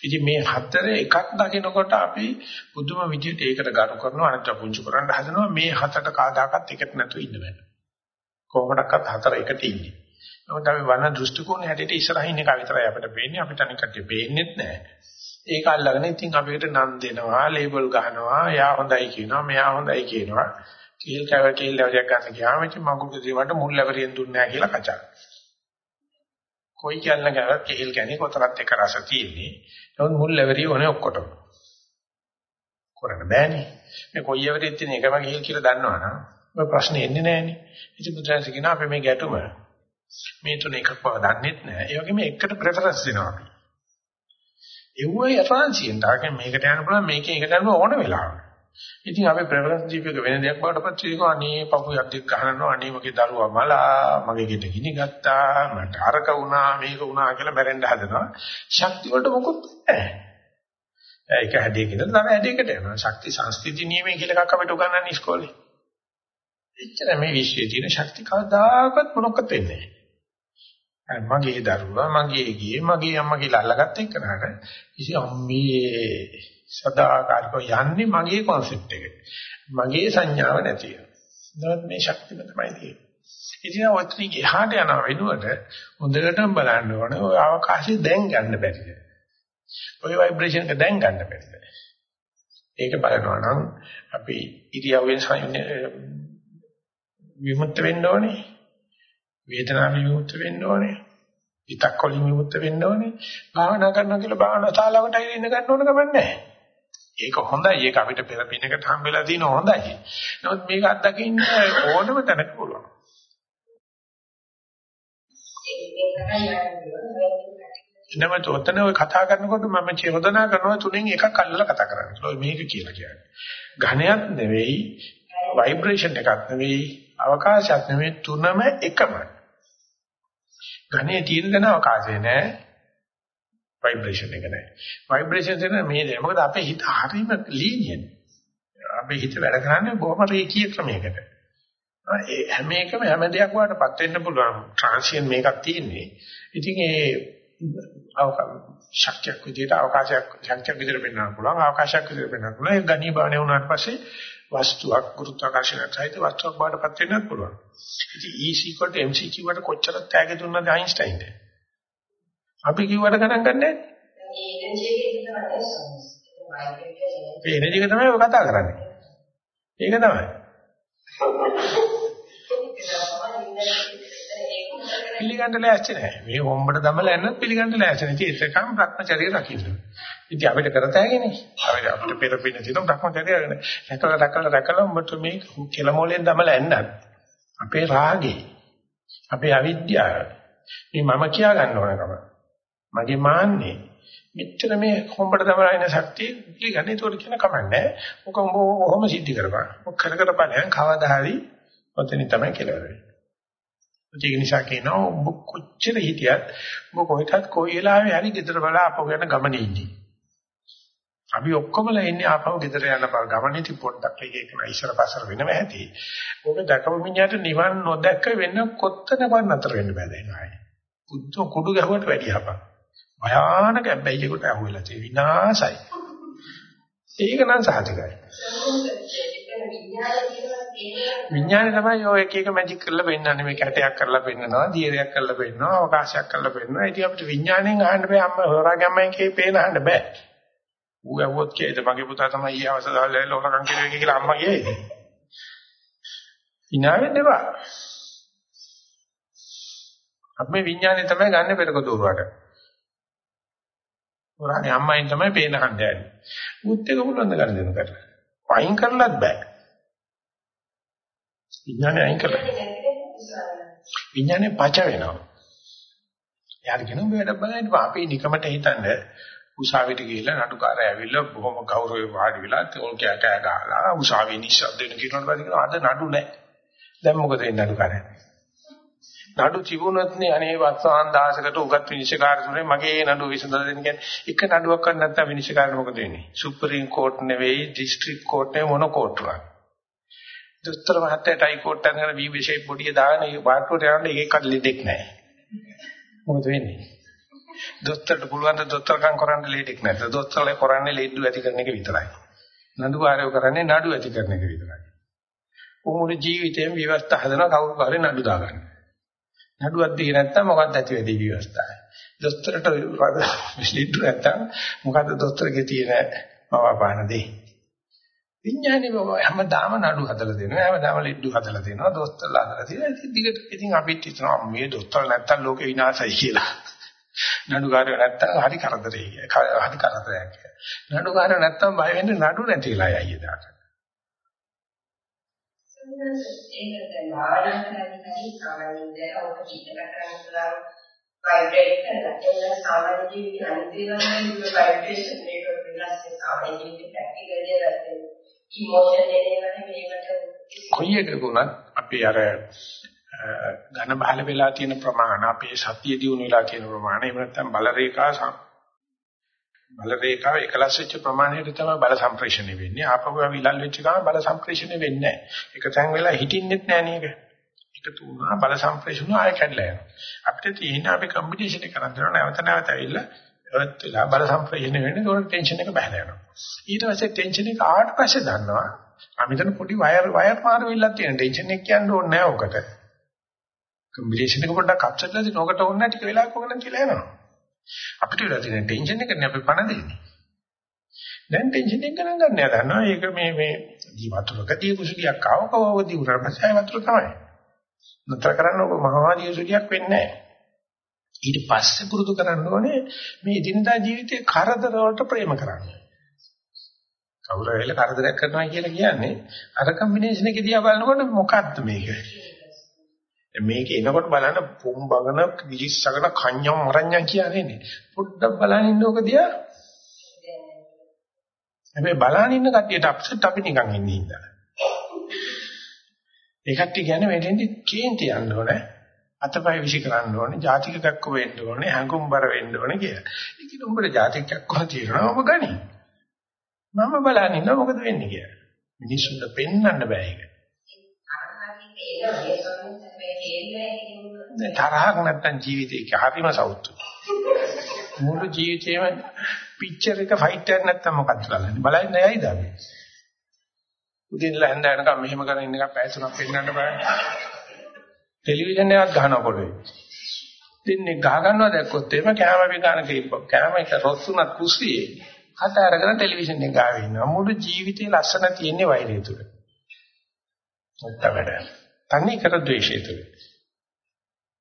ඉතින් මේ හතර එකක් දකිනකොට අපි බුදුම විදියට ඒකට ගරු කරනවා අනිත් පුංචි කරන්න හදනවා මේ හතට කාදාකත් එකට නැතුව ඉන්න බෑ. කොහොමඩක්වත් හතර එකට ඉන්නේ. නමුත් අපි වන දෘෂ්ටි කෝණය හැටියට ඉස්සරහින් එක විතරයි අපිට පේන්නේ අපිට අනිත් කට්ටිය පේන්නේත් නැහැ. ඒක අල්ලගෙන ඉතින් අපිට නම් දෙනවා ලේබල් ගහනවා යා හොඳයි කියනවා මෙයා හොඳයි කියනවා කීල් කව කීල් ලැබයක් ගන්න ගියාම ඉතින් මගුල් දේවට මුල් ලැබරියෙන් දුන්නේ නැහැ කියලා කචා. කොයි කියන්න ගාවත් කීල් කියන්නේ කොතරම් එක රස තියෙන්නේ. නමුත් මුල් ලැබරිය ඕනේ ඔක්කොටම. කරන්න බෑනේ. මේ කොයි යවරෙත් තියෙන එකම ගිහිල් කියලා දන්නවනම් ඔය ප්‍රශ්නේ එන්නේ නැහනේ. ඉතින් බුදුරජාණන් කියන අපේ මේ ගැටුම මේ තුන එකක් බව දන්නෙත් නැහැ. ඒ වගේම එකට ප්‍රෙෆරන්ස් දෙනවා අපි. ඒවයි අෆාන්සියෙන් තාකේ මේකට යන්න පුළුවන් මේකෙන් එකට යන්න ඕන වෙලාවට. ඉතින් අපි ප්‍රෙෆරන්ස් දීපේක වෙන දෙයක් වඩපත් කියනවා අනේ පපුවක් දෙක ගහනවා අනේ මගේ දරුවා මලා මගේ ගෙට ගිනි ගත්තා මට අරක වුණා මේක වුණා කියලා මැරෙන්න හදනවා. ශක්තිය වලට මොකුත් නැහැ. ඒක හැදෙකින් තව හැදෙකට යනවා. ශක්ති සංස්කෘති නියමයේ කියලා එකක් අපිට උගන්වන්නේ ඉස්කෝලේ. එච්චර මේ විශ්වයේ තියෙන ශක්ති කවදාකවත් මොනක්වත් වෙන්නේ නැහැ. මගේ දරුවා මගේ ගියේ මගේ අම්මා කියලා අල්ලගත්ත එක්කනට කිසි අම්මේ සදාකාලිකව යන්නේ මගේ concept එක. මගේ සංඥාව නැති වෙනවා. මේ ශක්තිය තමයි තියෙන්නේ. ඉතින් ඔතනින් එහාට යන වෙනුවට හොඳටම බලන්න ඕනේ ඔය අවකාශය දැන් ගන්න බැරිද? ඔය ভাইබ්‍රේෂන් එක දැන් ගන්න බැරිද? ඒක බලනවා නම් අපි ඉරියව්වෙන් විමුක්ත වෙන්න ඕනේ. වේදනාවෙන් විමුක්ත වෙන්න ඕනේ. හිතක් වලින් විමුක්ත වෙන්න ඕනේ. භාවනා කරනවා කියලා භාවනා ශාලාවට ඇවිල්ලා ඉඳ ගන්න ඕන කමක් නැහැ. ඒක හොඳයි. ඒක අපිට පෙර පිනකට හම්බෙලා තියෙන හොඳයි. නමුත් මේක අත්දකින්න ඕනම තැනක පුළුවන්. නමුත් ඔතන ඔය කතා කරනකොට මම චෝදනා කරනවා තුනෙන් එකක් අල්ලලා කතා කරන්නේ. මේක කියලා කියන්නේ. ඝණයක් නෙවෙයි, ভাইබ්‍රේෂන් එකක් නෙවෙයි, අවකාශයක් නෙවෙයි තුනම එකමයි. ඝනේ තියෙන දන අවකාශය නෑ. ভাইබ්‍රේෂන් එක නැහැ. ভাইබ්‍රේෂන් එක මේ දේ. මොකද අපේ හිත හරීම ලීනියන. අපේ හිත වැඩ කරන්නේ බොහොම රේඛීය ක්‍රමයකට. ඒ හැම එකම හැම දෙයක් වඩටපත් වෙන්න පුළුවන්. ට්‍රාන්සියන් මේකක් තියෙන්නේ. ඉතින් ඒ ශක්තියක් විදිහට අවකාශයක් ශක්තියක් විදිහට වෙන්න පුළුවන්. අවකාශයක් විදිහට වෙන්න පුළුවන්. ඒ ගණී බාණේ වුණාට පස්සේ වස්තුවක් ගුරුත්වාකර්ෂණයක් සහිත වස්තුවක් බාටපත් වෙන්නත් පුළුවන්. ඉතින් E mc වට කොච්චර තෑගි දුන්නද අයින්ස්ටයින්ට? අපි කිව්වට ගණන් ගන්නෑ. ඒ එනර්ජි එක තමයි ඔය කතා කරන්නේ. ඒක තමයි. පිළිගන්න ලෑස්ති නැහැ. මේ හොම්බට දමලා යන්නත් පිළිගන්න ලෑස්ති නැහැ. ඉතින් ඒකම භ්‍රමචර්යය රකින්න. ඉතින් අපිට කරතෑගනේ. අපිට අපිට පෙර පින තියෙන භ්‍රමචර්යය ගන්න. රැකලා රැකලා රැකලා උඹට මේ කෙලමෝලෙන් දමලා යන්නත්. අපේ රාගේ. අපේ අවිද්‍යාව. මේ මම කියා ගන්න ඕනකම. මගේ මාන්නේ මෙච්චර මේ හොම්බට දමලා ඉන්න ශක්තිය පිළිගන්න ඒකට කියන කමන්නේ. මොක උඹ ඔහොම සිද්ධ කරපන්. මොක කර කර බලයන් කවදා හරි ඔතනින් තමයි කෙලවර වෙන්නේ. ඒක නිසා කියනවා ඔබ කොච්චර හිටියත් ඔබ කොහෙටත් කොයි වෙලාවෙ හරි ගෙදර බලා අපව යන ගමනේ ඉන්නේ. අපි ඔක්කොමලා ඉන්නේ ආපහු ගෙදර යන බව ගමනේදී පොඩ්ඩක් එක එක ඉස්සර පස්සර වෙනව ඇති. ඔබ දැකපු මිනිහට නිවන් නොදැක්ක වෙන කොත්තනවත් නතර වෙන්න බෑ දැන් ආයේ. කුඩු කුඩු ගැහුවට වැඩි හපක්. භයානක බැයිකට අහුවෙලා තියෙන විනාසයි. ඒක නම් සහජයි. විඥානේ තමයි ඔය එක එක මැජික් කරලා පෙන්නන්නේ මේ කැටයක් කරලා පෙන්නනවා, දියරයක් කරලා පෙන්නනවා, අවකාශයක් කරලා පෙන්නනවා. ඉතින් අපිට විඥාණයෙන් අහන්න බෑ අම්මා හොරාගේ අම්මයි කියේ පේන අහන්න බෑ. ඌ ඇහුවොත් කේද මගේ පුතා තමයි ඊය අවසදාල් ඇවිල්ලා හොරකම් කෙරුවේ කියලා අම්මා කියේද? ඉනාවෙන්න එපා. අපි විඥානේ තමයි ගන්න පෙරක දෝරුවට. හොරාගේ අම්මයින් තමයි පේන හන්ද යන්නේ. උත් එක පුළුවන් ද ගන්න දෙනු කරලා. වයින් කරලත් බෑ. විඥානේ අයින් කරලා. විඥානේ පච වෙනවා. යාර කියන මේකට බලන්න අපි නිකමට හිතන්නේ උසාවියට ගිහිල්ලා නඩුකාරය ඇවිල්ලා බොහොම ගෞරවයෙන් වාඩි වෙලා තෝල් කෑ කෑ ගහලා උසාවියේ නිශ්ශබ්ද වෙන කියනකොට පස්සේ කියනවා අද නඩු නැහැ. දැන් මොකද වෙන්නේ නඩුකාරය? නඩු තිබුණත් නේ අනේ වත්සාන් දාසකට උගත් විනිශ්චයකාරතුනේ මගේ නඩුව විසඳලා දෙන්න කියන්නේ එක නඩුවක් කරන්න නැත්නම් විනිශ්චයකාරට මොකද වෙන්නේ? සුප්‍රීම කෝට් නෙවෙයි, දිස්ත්‍රික් කෝට් නෙවෙයි මොන කෝට්ටුවක්? දොස්තර මහත්තයාට හයි කෝට් එකකට වී විශේෂ පොඩිය දාගෙන ඒ වාට්ටුවට යනකොට ඒකත් ලෙඩෙක් නැහැ. මොකද වෙන්නේ? දොස්තරට පුළුවන් ද දොස්තරකම් කරන්න ලෙඩෙක් නැද්ද? දොස්තරලා කරන්නේ ලෙඩු ඇති කරන එක විතරයි. නඩුකාරයෝ කරන්නේ නඩු ඇති කරන එක විතරයි. උමුණු ජීවිතයෙන් විවස්ථා හදන කවුරු හරි නඩු දාගන්න. නඩුවක් දී නැත්තම් මොකක්ද ඇති වෙදී විවස්ථාව. දොස්තරට ලෙඩු නැත්තම් මොකද්ද දොස්තරගේ තියෙන මවාපාන දෙයි. විඥානේ හැමදාම නඩු හදලා දෙනවා හැමදාම ලෙඩ්ඩු හදලා දෙනවා දොස්තරලා හදලා තියෙනවා ඉතින් දිගට ඉතින් අපිට හිතනවා මේ දොස්තර නැත්තම් ලෝකේ විනාශයි කියලා. නඩුකාරයෝ නැත්තම් හරි කරදරේ හරි කරදරයක්. කියලා නඩුකාරයෝ නැත්තම් බය වෙන්නේ නඩු නැතිලා යයි දාට ඒක දැන් ආරම්භ කරන්නේ සාමාන්‍යයෙන් ඔක චිත්තක කරනවා වයිබ්‍රේට් කරලා ඒක සාමාන්‍ය ජීවිතේ අනිත් දේවල් වල වයිබ්‍රේෂන් එක වෙනස් සාමාන්‍ය ජීවිතේ ප්‍රැක්ටිකල් දේවල් ඉමෝෂන් එනවනේ මේකට කොයි එකකුණත් අපි අර ඝන බහල වෙලා තියෙන ප්‍රමාණ අපේ සතිය දිනු වෙලා තියෙන ප්‍රමාණ එහෙම නැත්නම් බල රේඛා බල රේඛාව එකලස් වෙච්ච ප්‍රමාණයට තමයි බල සම්ප්‍රේෂණය වෙන්නේ ආපහු විලල් වෙච්ච ගමන් බල සම්ප්‍රේෂණය වෙන්නේ නැහැ එක තැන් වෙලා හිටින්නෙත් නැහැ නේද එකතු වුණා බල සම්ප්‍රේෂණ ආය කැඩලා යනවා අපිට තියෙන අපි කම්පිටිෂන් එක කරන් දෙනවා නැවත නැවත ඇවිල්ලා ඒත් වෙලා බල සම්ප්‍රයෝජන වෙන්නේ ඒකට ටෙන්ෂන් එක බහලා යනවා. ඊට පස්සේ ටෙන්ෂන් එක ආවට පස්සේ දන්නවා අමිතන පොඩි වයර් වයර් මාරු වෙල්ලක් තියෙන ටෙන්ෂන් එක කියන්න ඕනේ නැහැ ඔකට. කම්බිනේෂන් එක පොඩ්ඩක් අප්සෙට් වෙලා තියෙන ඔකට ඕනේ ටික වෙලාවක ඕක නම් කියලා යනවා. අපිට වෙලා තියෙන ටෙන්ෂන් එක නේ අපි පණ දෙන්නේ. දැන් ටෙන්ෂන් එක ගණන් ගන්න යනවා. ඒක මේ මේ දී වතුරක දී කුසලියක් ආව කවව දී උරම සෑය වතුර තමයි. නතර කරන්න ඔබ මහා දී කුසලියක් වෙන්නේ නැහැ. ඊට පස්සේ පුරුදු කරන්න ඕනේ මේ දිනදා ජීවිතේ කරදර වලට ප්‍රේම කරන්න. කවුරු වෙල කරදරයක් කරනවා කියලා කියන්නේ අර කම්බිනේෂන් එක දිහා බලනකොට මොකද්ද මේක? මේක එනකොට බලන්න පුම්බගෙන විලිස්සගෙන කන්‍යම් මරඤ්ඤම් කියන්නේ නේ. පොඩ්ඩක් බලන්න ඉන්න ඕක දිහා. හැබැයි බලන්න ඉන්න කට්ටියට අප්සෙට් අපි නිකන් ඉන්නේ ඉඳලා. ඒ කට්ටිය කියන්නේ මෙතෙන්දි කේන්ති යන්න ඕනේ. අතපය විසි කරන්න ඕනේ, ජාතික දැක්ක වෙන්න ඕනේ, හැඟුම්බර වෙන්න ඕනේ කියලා. ඉතින් උඹට ජාතික දැක්කම තියෙනවා ඔබ ගනි. මම බලන්නේ ඉන්න මොකද වෙන්නේ කියලා. මිනිස්සුන්ට පෙන්වන්න බෑ ඒක. තරහක් නැත්තම් ජීවිතේ හරිම සෞතු. මුළු ජීවිතේම පික්චර් එක ෆයිට් එකක් නැත්තම් මොකක්ද කරන්නේ? බලන්න යයිද අපි? උදේින්ලා හැන්දෑනකම් මෙහෙම කරගෙන ඉන්න එක පැය තුනක් පෙන්නන්න බෑ. ටෙලිවිෂන් එකක් ගහනවා පොඩේ. තින්නේ ගහ ගන්නවා දැක්කොත් එහෙම කැමරා එක ගන්න කීප කැමරා එක රොස්සුනක් කුස්සියේ හත අරගෙන ටෙලිවිෂන් එක ගාවේ ඉන්නවා. මුළු ජීවිතේ ලස්සන තියෙන්නේ වෛරය තුල. නැත්තවඩ. තනි කර ද්වේෂය තුල.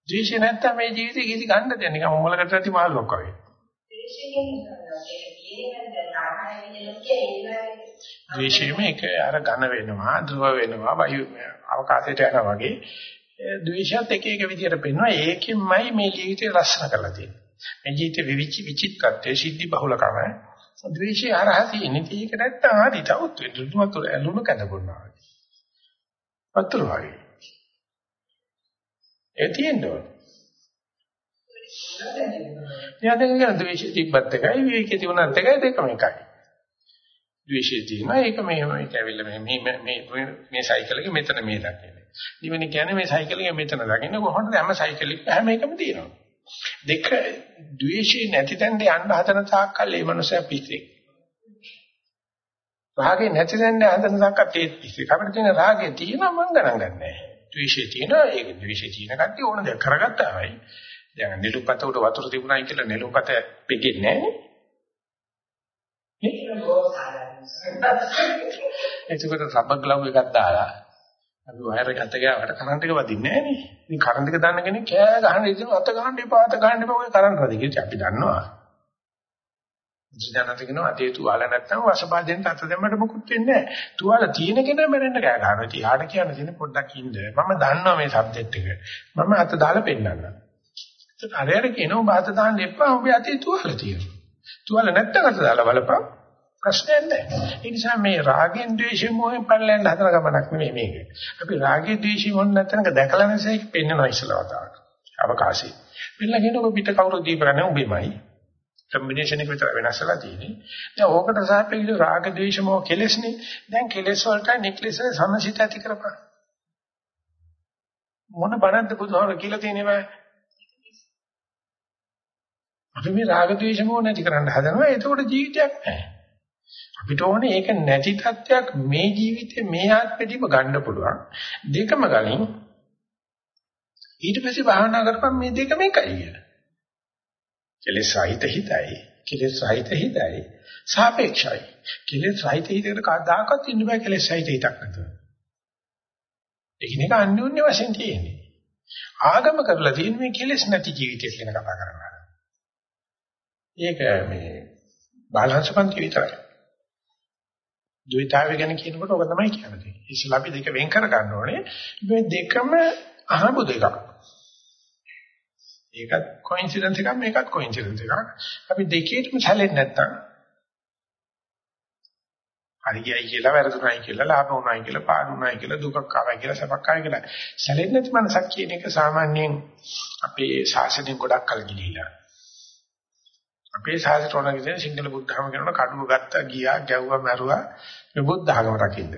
ද්වේෂය නැත්තම් මේ ජීවිතේ කිසි ගන්න දෙයක් නිකන් මොලකට ඇති මාළුවක් වගේ. ද්වේෂයෙම එක අර ඝන වෙනවා, ධ්‍රුව වෙනවා, වායු අවකාශයට යනවා වගේ ද්වේෂයත් එක එක විදිහට පෙන්වනවා. ඒකෙන්මයි මේ ජීවිතේ ලස්සන කරලා තියෙන්නේ. මේ ජීවිතේ විවිච්ච විචිත්තත්වයේ සිද්ධි බහුලකම ද්වේෂය හරහා තියෙන්නේ. ඒක නැත්තම් හරි තවත් වෙන දුමතුර ඇලුණු කැඳගොන්නවා. වතුර වගේ. ඒ තියෙනවා. යදෙන් ගන්න ද්වේෂය තිබ්බත් එකයි විවේකී තිබුණත් එකයි දෙකම එකයි. ද්වේෂය තියෙනවා ඒක මේ මේක ඇවිල්ලා මේ මේ මේ මේ සයිකල් එක මෙතන මේ දකින්නේ. නිවන කියන්නේ මේ සයිකල් එක මෙතන දකින්න කොහොමද හැම සයිකල් එක හැම එකම තියෙනවා. දෙක ද්වේෂය නැති තැනට යන්න හදන තාක්කල් ඒ මනුස්සයා පිස්සෙක්. රාගේ නැති තැනට හදන තාක්කල් ඒ පිස්සෙක්. අපිට තියෙන රාගේ තියෙනවා මං ගණන් ගන්නෑ. ද්වේෂය තියෙනවා ඒක ද්වේෂය තියෙන කට්ටිය ඕන දෙයක් කරගත්තාමයි. දැන් නෙළුපත උඩ වතුර තිබුණායි කියලා නෙළුපත පෙගෙන්නේ නැහැ. එතකොට රබර් ග්ලව් එකක් දාලා අපි වයර් එක අත ගාවට කරන්ට් එක වදින්නේ නැහැ නේ. ඉතින් කරන්ට් එක දාන්න කෙනෙක් කෑ ගහන ඉතින් අත ගහන්න එපා අත ගහන්න එපා ඔය කරන්ට් වදින කියලා අපි දන්නවා. ජනත කියනවා අතේ තුවාල නැත්තම් වසපාදෙන් අත දෙන්නට මොකුත් වෙන්නේ නැහැ. තුවාල තියෙන කෙනා මැරෙන්න කෑ ගන්නවා. ඉතින් යාට කියන්න තියෙන පොඩ්ඩක් ඉන්න. මම දන්නවා මේ සබ්ජෙක්ට් එක. මම අත දාලා පෙන්නන්නම්. ඒත් අරයට කියනවා ඔබ අත දාන්න එපා. ඔබේ අතේ තුවාල තියෙනවා. තුවාල නැත්තම් අත දාලා බලපන්. ප්‍රශ්නයක් නැහැ. ඒ නිසා මේ රාගෙන් ද්වේෂයෙන් මොහෙන් පැනලෙන්න හදන ගමනක් නෙමෙයි මේක. අපි රාගේ ද්වේෂයෙන් මොන නැතනක දැකලා නැසෙයි පෙන්නවා ඉස්සලා වතාවට. අවකාශي. පිළිලා කියනකො පිට කවුරු දීපරන්නේ උඹෙමයි. කම්බිනේෂන් එක විතර වෙනස්ලා තියෙන්නේ. දැන් ඕකට සාපේක්ෂව රාග ද්වේෂ මොහ කෙලස්නේ. දැන් කෙලස් වලට නෙක්ලස් සමසිත ඇති කරපන්. මොන බණක්ද බුදුහාම කියලා තියෙනවද? අපි මේ රාග ද්වේෂ මොහ නැති කරන්න හදනවා. එතකොට ජීවිතයක් නැහැ. අපිට ඕනේ ඒක නැති තත්ත්වයක් මේ ජීවිතේ මේ ආත්මෙදිම ගන්න පුළුවන්. දෙකම ගලින් ඊට පස්සේ භාවනා කරපම් මේ දෙකම එකයි කියලා. කෙලෙස් සහිත හිතයි, කෙලෙස් සහිත හිතයි සාපේක්ෂයි. කෙලෙස් සහිත හිතකට කවදාකවත් ඉන්න බෑ කෙලෙස් සහිත හිතක් නැතුව. ඒකිනෙක අන්‍යෝන්‍ය වශයෙන් තියෙන්නේ. ආගම කරලා තියෙන මේ කෙලෙස් නැති ජීවිතය කියන කතා කරනවා. ඒක මේ බාලහංසපන්ති විතරයි. ද්වෛතාවය ගැන කියනකොට ඔක තමයි කියන්නේ. ඉස්සලා අපි දෙක වෙන් කර ගන්න ඕනේ. මේ දෙකම අහඹු දෙකක්. ඒකත් කොයින්සිඩන්ස් එකක් මේකත් කොයින්සිඩන්ස් එකක්. අපි දෙකේටම සැලෙන්නේ නැත්තම් හරි ගියයි කියලා වැරදුණයි කියලා ලාභ වුණයි කියලා පාඩුණයි කියලා දුකක් ආවයි කියලා සැපක් ආවයි කියලා සැලෙන්නේ නැති මනසක් කියන එක සාමාන්‍යයෙන් අපේ ශාසනයෙන් ගොඩක් කල් ගිලිහිලා. අපේ ශාස්ත්‍ර උනගෙන සිංහල බුද්ධාම කරන කඩුව ගත්තා ගියා ගැව්වා මැරුවා මේ බුද්ධ ධර්ම රකින්න.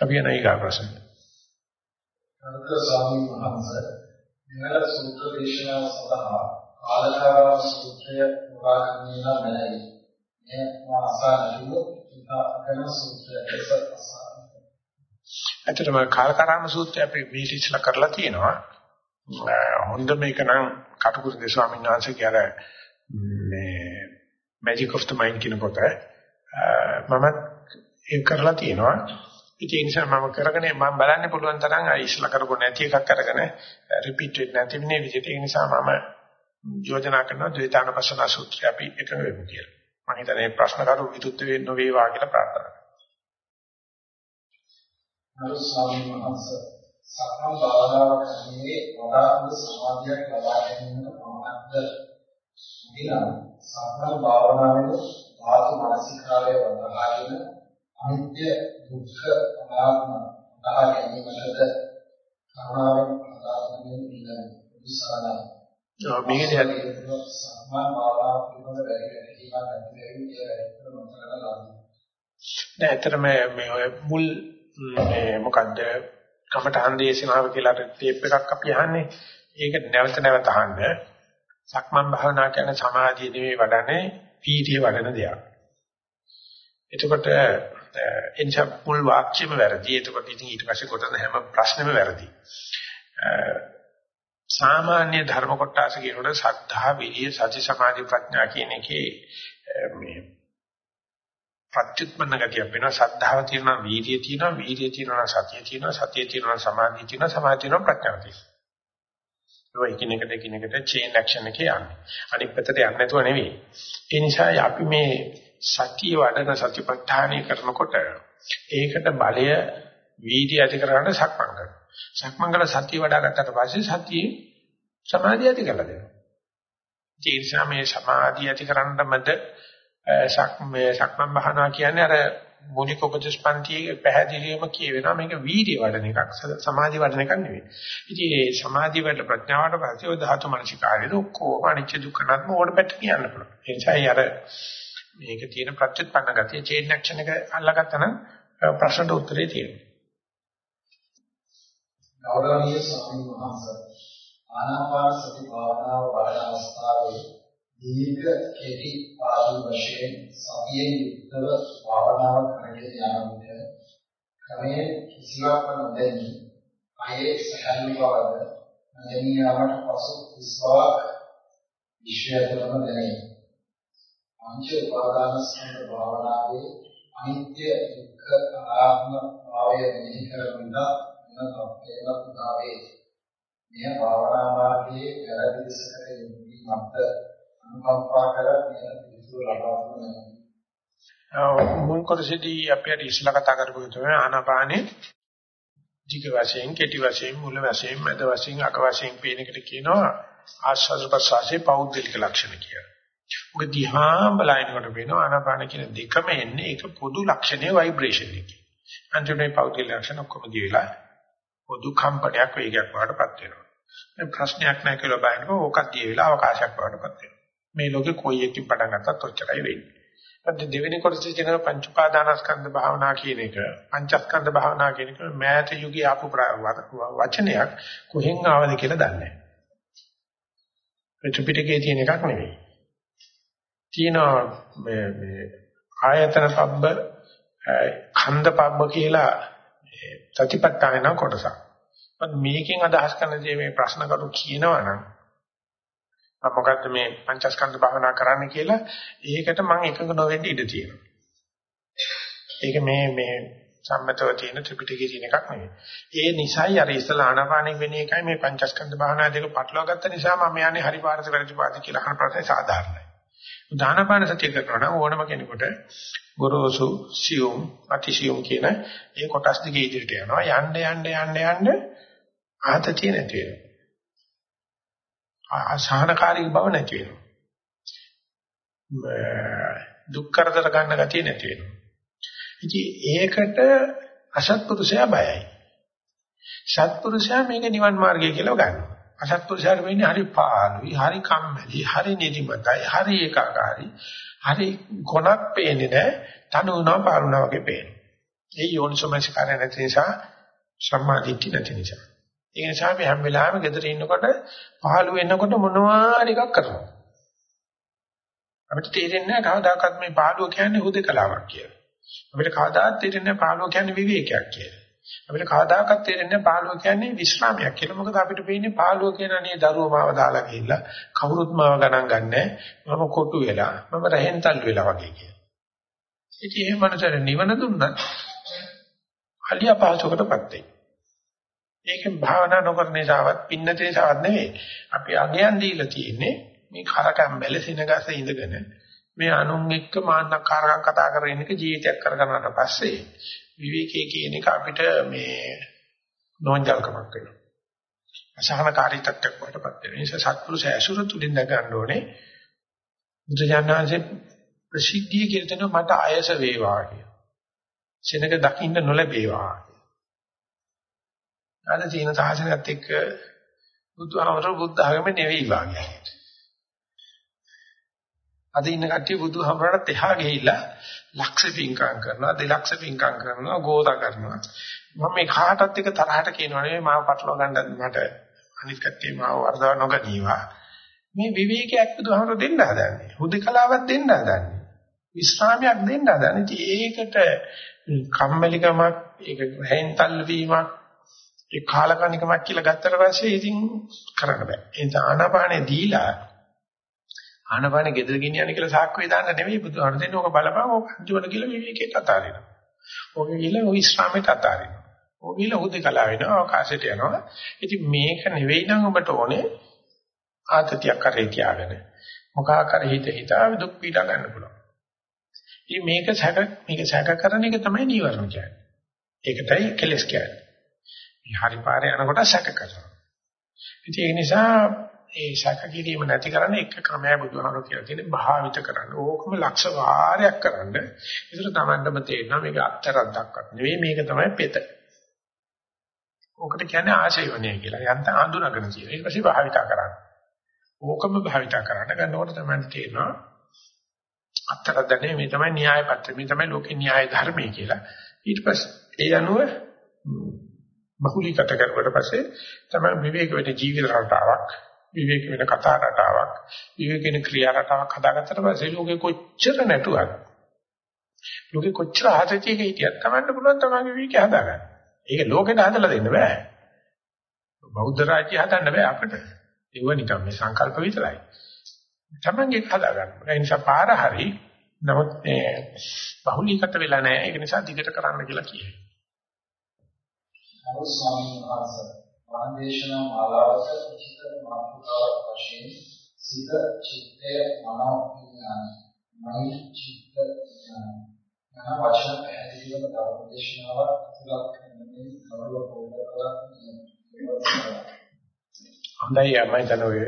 අපි යන ඊගා ප්‍රශ්න. අනුක ස්වාමීන් වහන්සේ මෙවර සූත්‍ර දේශනාව සඳහා ආලකාරාම සූත්‍රය පුරාගන්නේ නම් නැහැයි. මේ මාසා නළුව ඉතාලකන සූත්‍රය ලෙස අසන්න. ඇත්තටම කාලකාරාම සූත්‍රය අපි මේක ඉස්සලා කරලා තියෙනවා. හොඳ මේක නම් කටුකුරුදේ ස්වාමීන් වහන්සේ කියන මේ magic of the mind කියන කොට මම ඒක කරලා තියෙනවා. ඉතින් ඒ නිසා මම කරගෙන මම බලන්න පුළුවන් තරම් ඉස්සලා කරපො නැති එකක් අරගෙන රිපීට් වෙන්නේ නැති වෙන විදිහට ඒ නිසා මම යෝජනා කරනවා ද්වේතානපසන සූත්‍රය අපි එකඟ වෙමු කියලා. මම හිතන්නේ ප්‍රශ්න කරු විදුත් වෙන්න වේවා කියලා ප්‍රාර්ථනා කරනවා. අර ස්වාමීන් වහන්සේ සක්මන් භාවනාව කරන්නේ වඩා හොඳ සමාධියක් ලබා ගැනීමට පමණක්ද? එනම් සක්මන් භාවනාවෙන් ධාතු මනසිකාරය වඩාගෙන අනිත්‍ය දුක්ඛ අනාත්ම වඩා ගැනීමටද කරුණාවෙන් අදාළමින් ඉන්න උත්සාහය. මේකදී සක්මන් භාවනාව පිළිබඳ වැඩි වැඩිම නැති වෙයි කියලා හිතන මොකද ලාභය. දැන් ඇත්තටම මේ ඔය මුල් මේ මොකද්ද කමඨහන් දේශනාව කියලා ටේප් එකක් අපි අහන්නේ. ඒක නැවත නැවත අහන්න. සක්මන් භාවනා කියන්නේ සමාධිය නෙවෙයි වඩන්නේ පීඨිය වඩන දෙයක්. එතකොට එනිසා මුල් වාක්‍යෙම වැරදි. එතකොට ඉතින් ඊට පස්සේ කොටන හැම ප්‍රශ්නෙම වැරදි. සාමාන්‍ය ධර්ම කොටස කියනකොට සද්ධා, විරිය, සති, සමාධි, ප්‍රඥා කියන එකේ මේ ප්‍රත්‍යুৎපන්න ගතියක් වෙනවා සද්ධාව තියෙනවා වීර්යය තියෙනවා වීර්යය තියෙනවා සතිය තියෙනවා සතිය තියෙනවා සමාධිය තියෙනවා සමාධිය තියෙනවා ප්‍රඥාව තියෙනවා ඒක එකිනෙකට එකිනෙකට චේන් ඇක්ෂන් එකේ යන්නේ අනිත් පැත්තට යන්නේ නැතුව නෙවෙයි ඒ නිසා අපි මේ සතිය වඩන සතිපට්ඨානය කරනකොට ඒකට බලය වීර්යය ඇති කරගන්න සක්මන් කරනවා සක්මන් කරලා සතිය වඩා ගත්තට පස්සේ සතියේ සමාධිය ඇති කරලා දෙනවා ඒ නිසා මේ සමාධිය ඇති කරන්නමද සක්මේ සක්මන් භාවනා කියන්නේ අර මූලික උපදේශ පන්තියේ පැහැදිලිවම කියවෙනවා මේක වීර්ය වඩන එකක් සමාධි වඩන එකක් නෙවෙයි. ඉතින් මේ සමාධි වල ප්‍රඥාවට පස්සේ ඔය ධාතු මනසිකාරයද ඔක්කොම අනිච්ච දුක්ඛ නැත්ම ඕඩ පැත්ත කියන්න පුළුවන්. ඒ නිසායි අර මේක තියෙන ප්‍රත්‍යুৎපන්න ගතිය චේන් ඇක්ෂන් එක අල්ලගත්තා නම් ප්‍රශ්නට උත්තරේ තියෙනවා. ගෞරවනීය ස්වාමීන් වහන්සේ ආනාපාන සති භාවනාව වඩන අවස්ථාවේ දීර්ඝ කෙටි ආදි වශයෙන් සතියෙන් යුක්තව භාවනාව කරගෙන යන විට ක්‍රමයේ කිසිවක් නොදැනී අයේ සහැල්ලු බවද නොදැනී යාමට පසු විස්වාක් විශ්වයටම දැනේ. පංච උපාදාන ස්කන්ධ භාවනාවේ අනිත්‍ය දුක්ඛ අනාත්ම භාවය මෙහි කරමින් වෙන තත්ත්වයක් උදාවේ. මේ භාවනා මාර්ගයේ වැරදි දිශකට යොමුවීමත් අනුකම්පා කර කියන පිළිතුර ලබා දුන්නා. මුල් කොටසේදී අපි අර ඉස්ලා කතා කරපු විදිහට ආනාපානේ ධික වශයෙන්, කෙටි වශයෙන්, මුල වශයෙන්, මැද වශයෙන්, අක වශයෙන් පේන එකට කියනවා ආස්වාද ප්‍රසවාසයේ පෞද්ගලික ලක්ෂණ කියලා. ඔක දිහා බලනකොට වෙනවා ආනාපාන කියන දෙකම එන්නේ ඒක පොදු ලක්ෂණේ ভাইබ්‍රේෂන් එකේ. අන්තිමේ පෞද්ගලික ලක්ෂණ ඔක්කොම දීලා පොදු කම්පනයක් වේගයක් වඩටපත් වෙනවා. මේ ප්‍රශ්නයක් නැහැ කියලා බලනකොට ඕකත් දී වෙලා අවකාශයක් වඩටපත් වෙනවා. මේ ලෝකේ කොයි එකකින් පටන් ගත්තත් ඔච්චරයි වෙන්නේ. නැත්නම් දෙවෙනි කොටසේ කියන පංච උපාදානස්කන්ධ භාවනා කියන එක පංචස්කන්ධ භාවනා කියන එක මෑත යුගයේ ආපු වචනයක් කොහෙන් ආවද කියලා දන්නේ නැහැ. ත්‍රිපිටකයේ තියෙන එකක් නෙවෙයි. තියෙනවා මේ මේ ආයතන පබ්බ ඛණ්ඩ පබ්බ කියලා සතිපට්ඨාන කොටසක්. මේකෙන් අදහස් කරන දේ මේ ප්‍රශ්න කරු කියනවනම් මොකද්ද මේ පංචස්කන්ධ භාවනා කරන්න කියලා ඒකට මම එකඟ නොවෙන්න ඉඩ තියෙනවා. ඒක මේ මේ සම්මතව තියෙන ත්‍රිපිටකයේ තියෙන එකක් නෙවෙයි. ඒ නිසායි අර ඉස්සලා ආනාපානෙ වෙන එකයි මේ පංචස්කන්ධ භාවනා දෙක පටලවා ගත්ත නිසා මම යන්නේ හරි පාරද වැරදි පාරද කියලා අහන ප්‍රශ්නේ සාධාරණයි. දානපාන සතිය කරනවා ඕනම කෙනෙකුට ගොරෝසු සියුම් අතිසියුම් කියන ඒ කොටස් දෙක ඉදිරියට යනවා යන්න යන්න යන්න යන්න ආතතිය නැති වෙනවා. අසහනකාරී බව නැති වෙනවා. දුක් කරදර ගන්න ගතිය නැති වෙනවා. ඉතින් ඒකට අසත්පුරුෂයා බයයි. සත්පුරුෂයා මේක නිවන් මාර්ගය කියලා ගන්නවා. අසත්පුරුෂයාට වෙන්නේ හරි පාළුයි, හරි කම්මැලි, හරි නිදිමතයි, හරි ඒකාකාරයි, හරි ගොනක් පේන්නේ නැහැ. තනුවනවා පාරුණා වගේ පේනවා. ඒ යෝනිසෝමනසිකාරය නැති නිසා සම්මාදිට්ඨිය නැති නිසා. ඒ නිසා අපි හැම වෙලාවෙම ගෙදර ඉන්නකොට පහළ වෙනකොට මොනවා එකක් කරනවා. අපිට තේරෙන්නේ නැහැ කවදාකවත් මේ පාළුව කියන්නේ හුදකලාවක් කියලා. අපිට කවදාවත් තේරෙන්නේ නැහැ පාළුව කියන්නේ විවේකයක් කියලා. අපිට කවදාකවත් තේරෙන්නේ නැහැ පාළුව කියන්නේ විශ්‍රාමයක් කියලා. මොකද අපිට පේන්නේ පාළුව කියන අනේ දරුවෝ මාව දාලා ගිහිල්ලා කවුරුත් මාව ගණන් ගන්නෑ. මම කොටු වෙලා මම රහෙන් තල්ලු වෙලා වගේ කියලා. ඉතින් එහෙම මනසට නිවන දුන්නත් අලිය පහසුකටපත් වෙයි. ඒකෙන් භාවනා නොකරන නිසාවත් පින්නතේ නිසාවත් නෙවෙයි. අපි අගයන් දීලා තියෙන්නේ මේ කරකැම්බැල සිනගස ඉඳගෙන මේ අනුන් එක්ක මාන්නකාරකම් කතා කරගෙන ඉන්නක ජීවිතයක් කරගන්නට පස්සේ විවේකයේ කියන එක අපිට මේ නොංජල්කමක් වෙනවා. අසහනකාරී තත්ත්වයක් වඩපත් වෙනවා. ඒ නිසා සත්පුරුෂ ඇසුර තුලින් දැක ගන්න ඕනේ. බුදුජානනාංශේ ප්‍රසිද්ධිය කියලා දෙනවා මට අයස වේවා කියලා. සෙනඟ දකින්න නොලැබේවා. අද චීන සාසනයත් එක්ක බුදුහාමර බුද්ධ ආගම නෙවෙයි වාගේ. අද ඉන්න කට්ටිය බුදුහාමරට එහා ගිහිල්ලා ලක්ෂ පින්කම් කරනවා, දෙලක්ෂ පින්කම් කරනවා, ගෝදා කරනවා. මම මේ කාටත් එක තරහට කියනවා නෙවෙයි මාව පටලවා ගන්නත් මට අනිත් කට්ටිය මාව වර්ධව නොගනීවා. මේ විවේකයක් බුදුහාමර දෙන්න හදන්නේ. හුදකලාවක් දෙන්න හදන්නේ. විශ්‍රාමයක් දෙන්න හදන්නේ. ඒකට කම්මැලිකමක්, ඒක රැහෙන් තල්ලවීමක්, ඒ කාලකණිකමක් කියලා ගත්තට පස්සේ ඉතින් කරන්න බෑ. ඒ නිසා ආනාපානෙ දීලා ආනාපානෙ gedර ගෙනියන්න කියලා සාක්කුවේ දාන්න නෙමෙයි බුදුහාම දෙන්නේ. ඕක බලපන් ඕක අන්තිමට කියලා විවේකයට අතාරිනවා. ඕක ගිහලා ඔය විශ්‍රාමයට අතාරිනවා. ඕක ගිහලා හුදකලා වෙනවා, අවකාශයට යනවා. ඉතින් මේක නෙවෙයි නම් ඔබට ඕනේ ආතතියක් කරේ තියාගෙන. මොකා කර හිත හිතා දුක් පීඩා ගන්න පුළුවන්. ඉතින් මේක සැක මේක සැක කරන එක තමයි නීවරණ කියන්නේ. ඒකටයි කෙලස් කියන්නේ. මේ හරි පාරේ යනකොට සැක කරනවා. ඉතින් ඒ නිසා ඒ සැක කිරීම නැති කරන්න එක ක්‍රමයක් බුදුහාමුදුරුවෝ කියලා තියෙන්නේ භාවිත කරන්න. ඕකම ලක්ෂ වාරයක් කරන්න. ඒතර තමන්ටම තේරෙනවා මේක අත්තරක් දක්වත් නෙවෙයි මේක තමයි පෙත. ඕකට කියන්නේ ආශයවණය කියලා. යන්ත අඳුනගෙන තියෙන. ඊට පස්සේ භාවිත කරන්න. ඕකම භාවිත කරන්න ගන්නකොට තමයි තේරෙනවා අත්තරක් දැනේ මේ තමයි න්‍යාය පත්‍රය. මේ තමයි ලෝකේ න්‍යාය ධර්මය කියලා. ඊට පස්සේ ඒ අනුව බහුලීගත කරුවට පස්සේ තමයි විවේක වෙන ජීවිත රටාවක් විවේක වෙන කතා රටාවක් විවේක වෙන ක්‍රියා රටාවක් හදාගත්තට පස්සේ ලෝකෙ කොච්චර නැටුවත් ලෝකෙ කොච්චර ආතතියක හිටියත් Tamanට පුළුවන් තමන්ගේ විවේකය හදාගන්න. ඒක ලෝකෙට හදලා දෙන්න බෑ. බෞද්ධ රාජ්‍ය හදන්න බෑ අපිට. ඒව නිකන් මේ සංකල්ප විතරයි. තමන්ගේ හදාගන්න. ඒ නිසා පාර හරි නමුත් මේ බහුලීගත වෙලා නැහැ. ඒක නිසා දිගට කරන්න කියලා කියයි. ගරු ස්වාමීන් වහන්සේ මහදේශනා මාලාවක චිත්ත මාතෘකාවක් වශයෙන් සිත චිත්තය මනෝ විඥාන මයි චිත්ත විඥාන යන වචන පැහැදිලිවම ධර්මදේශනාවක් අතුලත් කරන්නේ කවුරු පොඩ්ඩක් හොඳයි මම හිතන්නේ ඔය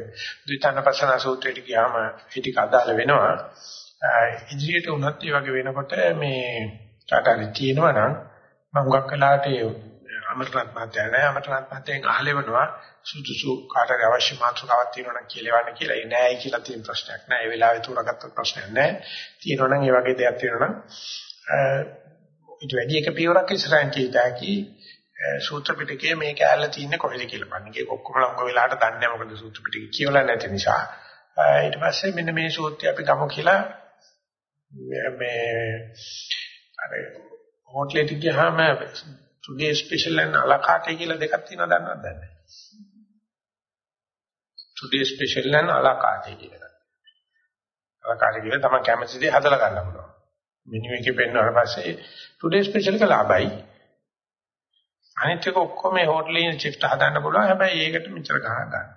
ද්විතනපසන සූත්‍රයට ගියාම ඒ ටික අදාළ වෙනවා. ඉදිරියට උනත් ඒ වගේ වෙනකොට මේ කාටරි තියෙනවා නම් මම හුඟක් වෙලාවට අමරණත් මහත්තයා නෑ අමරණත් මහත්තයෙන් අහලෙවනවා සුදුසු කාටරි අවශ්‍ය මාතෘකාවක් තියෙනවා නම් කියලා වන්න කියලා. ඒ නෑයි කියලා තියෙන ප්‍රශ්නයක් නෑ. ඒ වෙලාවේ තෝරාගත්ත ප්‍රශ්නයක් නෑ. තියෙනවා නම් ඒ වගේ දෙයක් තියෙනවා නම් ඊට වැඩි එක පියවරක් ඉස්සරහින් කීතාකි සූත්‍ර පිටකයේ මේක ඇල්ල තියෙන්නේ කොහෙද කියලා බලන්න. ඒක ඔක්කොම ලංග වෙලාවට දන්නේ නැහැ මොකද සූත්‍ර පිටකේ කියවලා නැති නිසා. ඊට පස්සේ මෙන්න මේ සූත්‍රය අපි ගමු කියලා මේ අර හෝටලෙට ගියාම today special and a la carte කියලා දෙකක් තියෙනවා දන්නවද නැහැ. today special and a la carte කියලා. a la carte කියලා තමයි කැමති දේ හදලා ගන්න පුළුවන්. මෙනු එකේ පෙන්වුවාට පස්සේ today special එක ලාභයි. අනිත් එක ඔක්කොම මේ හෝටලේ shift හදන්න පුළුවන්. හැබැයි ඒකට මෙච්චර ගහන්න ගන්න.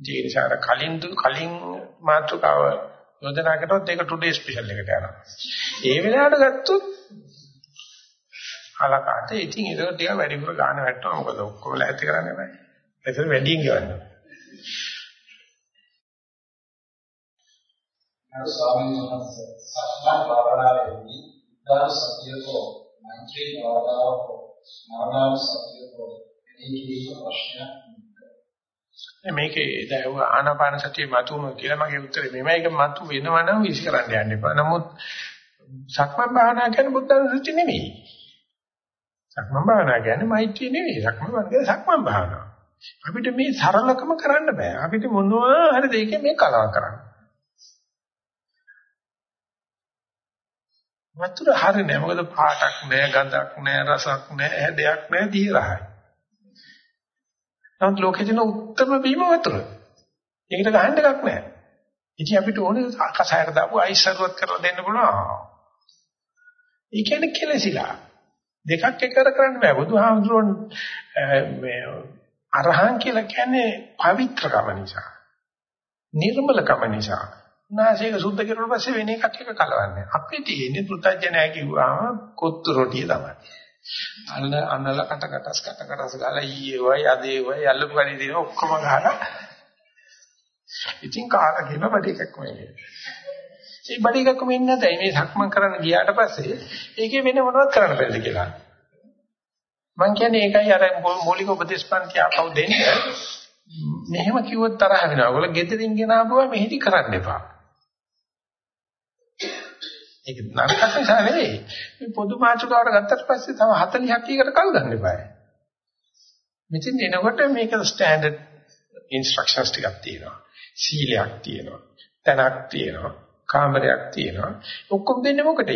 ජීවිසාර කලින් කලින් මාතෘකාව යෝජනා කරනොත් ඒක today special එකට යනවා. ඒ වෙලාවට ගත්තොත් අලකාට ඉතින් ඒක ටික වැඩිපුර ගන්න වැටෙනවා. මොකද ඔක්කොම ලැහැත්ති කරන්නේ නැහැ. ඒක වැඩියෙන් ගවන්න. අර ස්වාමීන් වහන්සේ සක්මන් භාවනාවේදී දාන සතියෝ මෛත්‍රී භාවනාව නාම සතියෝ මේ කිසිම ප්‍රශ්නයක් මේකේ දැන් ආනාපාන සතිය මතුණු කියලා මගේ උත්තරේ මෙමය එක මතු වෙනවනම් විශ් කරන්න යන්න එපා. නමුත් සක්මන් භාවනා කියන්නේ බුද්ධ අනුසුචි නෙමෙයි. සක්මන් භාවනා කියන්නේ මෛත්‍රිය නෙවෙයි. සක්මන් භාවනා කියන්නේ සක්මන් භාවනාව. අපිට මේ සරලකම කරන්න බෑ. අපිට මොනවා හරි දෙයකින් මේ කලව කරන්න. වතුර හරිනේ. මොකද පාටක් නෑ, ගඳක් නෑ, රසක් නෑ, හැඩයක් නෑ, දීරහයි. නමුත් ලෝකේ තියෙන උත්තරම බීම වතුර. ඒකට ගහන්න එකක් නෑ. ඉතින් අපිට ඕනේ කසායට දාපු අයිස් සරුවත් කරලා දෙන්න පුළුවන්. ඒ කියන්නේ කෙලසිලා. දෙකක් එකතර කරන්න බෑ. බුදුහාමුදුරන් මේ අරහන් කියලා කියන්නේ පවිත්‍රකම නිසා. නිර්මලකම නිසා. නාසයක සුද්ධ කරුණ පස්සේ වෙන එකක් එක කලවන්නේ. අපි තියෙන්නේ පුතඥය කිව්වම කොත්තු රොටිය තමයි. අන්න අන්නල කට කටස් කට කටස් ගාලා ඊයේ වයි අදේ වයි අල්ලපු ගණි දින ඔක්කොම ගහලා ඉතින් කාලා කියන බඩ එකක් වෙන්නේ. ඒ බඩ එකක්ම ඉන්නේ නැතයි මේ සක්මන් කරන්න ගියාට පස්සේ ඒකේ වෙන මොනවද කරන්න බැරිද කියලා. මම කියන්නේ ඒකයි අර මූලික උපදේශපන්ති ආපහු දෙන්නේ. මෙහෙම කිව්වොත් තරහ වෙනවා. ඔයගොල්ලෝ ගෙදරින් ගෙනාවුවා මෙහෙදි කරන්න එපා. ඒක නරකක් නිසා නෙවෙයි. මේ පොදු මාතෘකාවට ගත්තට පස්සේ තව 40ක් ඊකට කල් ගන්න එපා. මෙතෙන් එනකොට මේක ස්ටෑන්ඩඩ් ඉන්ස්ට්‍රක්ෂන්ස් ටිකක් තියෙනවා. සීලයක් තියෙනවා. තනක් තියෙනවා. කාමරයක් තියෙනවා. ඔක්කොම දෙන්නේ මොකටද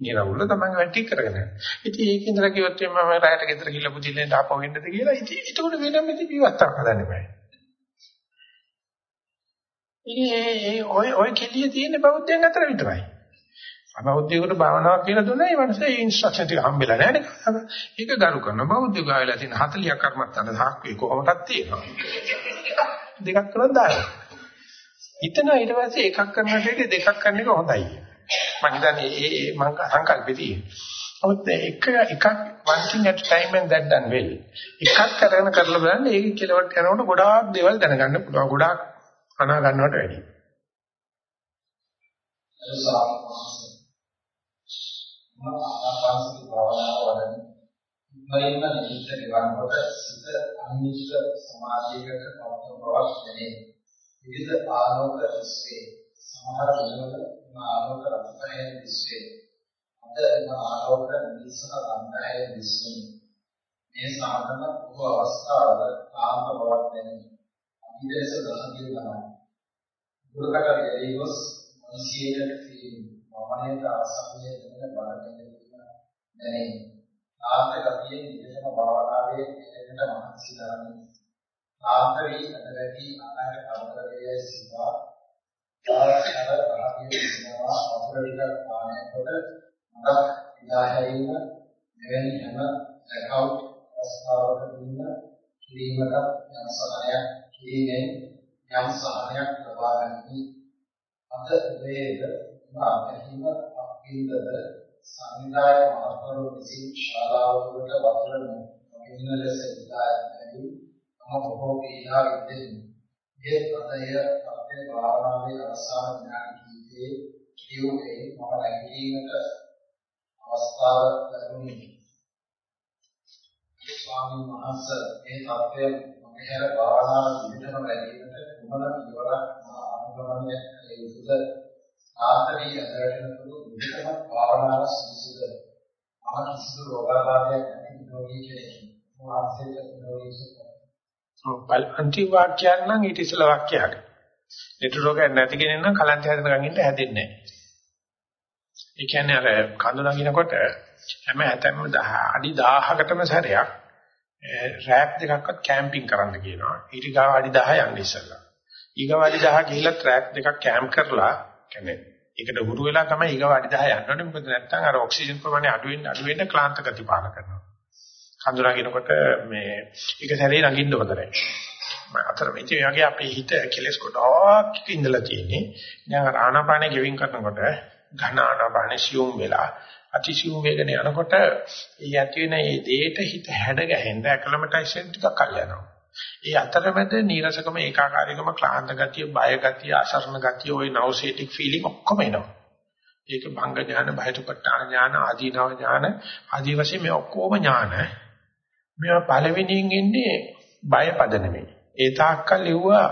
නිරවුල තමයි වැටි කරගෙන. ඉතින් ඒක ඉඳලා කිව්වොත් මම රායට ගෙදර ගිහලා පුදිල්ලෙන් ආපහු එන්නද කියලා ඉතින් ඒකට වෙනම ඉතින් විවස්ථාවක් හදන්න බෑ. ඉතින් ඔය ඔය කෙලිය තියෙන බෞද්ධයන් අතර විතරයි. අබෞද්ධයෙකුට භාවනාවක් කියලා දුන්නා ඒ මනසේ ඉන්ස්ට්‍රක්ෂන් ටික හම්බෙලා නැහැ නේද? ඒක ගරු කරන බෞද්ධ ගායලා තියෙන 40ක් කර්මත්තන සාක්කුවේ කොහොමදක් තියෙනවා. දෙකක් තුනක් දානවා. හිතන ඊට පස්සේ එකක් කරනට දෙකක් කරන එක හොඳයි. මම හිතන්නේ ඒ මම සංකල්පෙ තියෙන්නේ. ඔත් එක එකක් one thing at a time and that done well. එකක් කරගෙන කරලා බලන්න ඒක කෙලවට යනකොට ගොඩාක් දේවල් දැනගන්න පුළුවන්. ගොඩාක් අනා ගන්නවට වැඩියි. ආනාපානසති භාවනාව වඩන ඉබේම නිහිත නිවනකොට සිත අනිශ්චිත සමාධියකට පවත්වන බවක් දැනේ. විවිධ ආලෝක දිස්සේ සමහර වෙලාවල මේ ආලෝක රත්නය දිස්සේ අද මේ ආලෝක නිසහ රත්නය දිස්සේ මේ සාධන බොහෝ අවස්ථාවල කාම බවක් දැනේ. අභිදේශ දහදිය තමයි. දුරකට යෙදීවස් මොනසියට ෆීලිං මමණයට ආසන්නයේ දෙන බලයෙන් දැනේ. ආත්ම ගතියේ විදේශන භාවනාවේ එකට මහන්සි දරන්නේ. ආත්මී අදගති අනාගත අවබෝධයේ සිතා ආචාර භාගයේ සිනවා අපරික පාණය කොට මඟ විදාහැරීම මෙවැනි හැම ලැකවුට් අවස්ථාවකදීම කිරීමට යම් සහනයක් කිරීමෙන් යම් සහනයක් ලබා ගන්නී අද වේද මාතහිම අපින්දද සංවිධාය මහත්වරු විසින් ශාලාවකට වතුර නොමින ලෙස විදාය ලැබී මම බොහෝ පීඩා විඳින්නේ. මේ පදය අපේ භාවනාවේ අවසාන ඥාන කීපේ කියුවේ මම නැගීමට අවස්ථාව ලැබුණේ. ස්වාමීන් වහන්සේ මේ තත්ත්වය මගේ භාවනාව විඳින ලැබීමට කුමන පියවරක් අනුගමනය කළ යුතුද? ආන්තරී අධරණතුළු විදකම භාවනාව සුසුද මම කිසිදු රෝගාබාධයක් නැති නිරෝගී කෙනෙක්. වහන්සේට නිරෝගී සුඛ. අන්තිම වාක්‍යයක් නම් ඊට ඉස්සෙල්ලා වාක්‍යයක්. ඊට රෝගයක් නැති කෙනෙක් නම් කලන්ත හැදෙනකන් ඉන්න හැදෙන්නේ නැහැ. ඒ කියන්නේ අර කඳු නගිනකොට හැම හැතැම්ම අඩි 1000කටම සැරයක් රෑප් දෙකක්වත් කැම්පින් කරන්න කියනවා. ඊට ගාව අඩි 10 යන්න ඉස්සෙල්ලා. ඊගාව අඩි 10 ගිහිල්ලා ට්‍රැක් දෙකක් කැම්ප් කරලා කියන්නේ ඒකට හුරු වෙලා තමයි ඊගාව අඩි 10 යන්න ඕනේ. මොකද නැත්නම් අර ඔක්සිජන් ප්‍රමාණය අඩු වෙන්න අඩු වෙන්න ක්ලාන්ත ගති පාන කරනවා. කඳුරාගෙනකොට මේ එක සැරේ නගින්න හොඳ නැහැ. මම අතර මේ වගේ අපේ හිත කෙලස් කොටක් ඉඳලා තියෙන්නේ. දැන් ආනාපානෙ ගෙවින් කරනකොට ඝන ආනාපානෙ සියුම් වෙලා අතිසියුම් වේගන යනකොට ඒ ඇති වෙන මේ දේට හිත හැඩ ගැහෙන්න ඇක්ලමටයිසේෂන් ටිකක් කල් යනවා. ඒ අතරමැද නීරසකම ඒකාකාරීකම ක්ලාන්ත ගතිය, බය ගතිය, අසරණ ගතිය, ওই නවසෙටික් ෆීලිං ඔක්කොම එනවා. ඒක භංග ඥාන, බයතුපට්ඨාන ඥාන, ආදීනව ඥාන, ආදී වශයෙන් මේ ඔක්කොම ඥාන. මේවා පළවෙනියෙන් එන්නේ බය පද නෙමෙයි. ඒ තාක්කල් ඉවුවා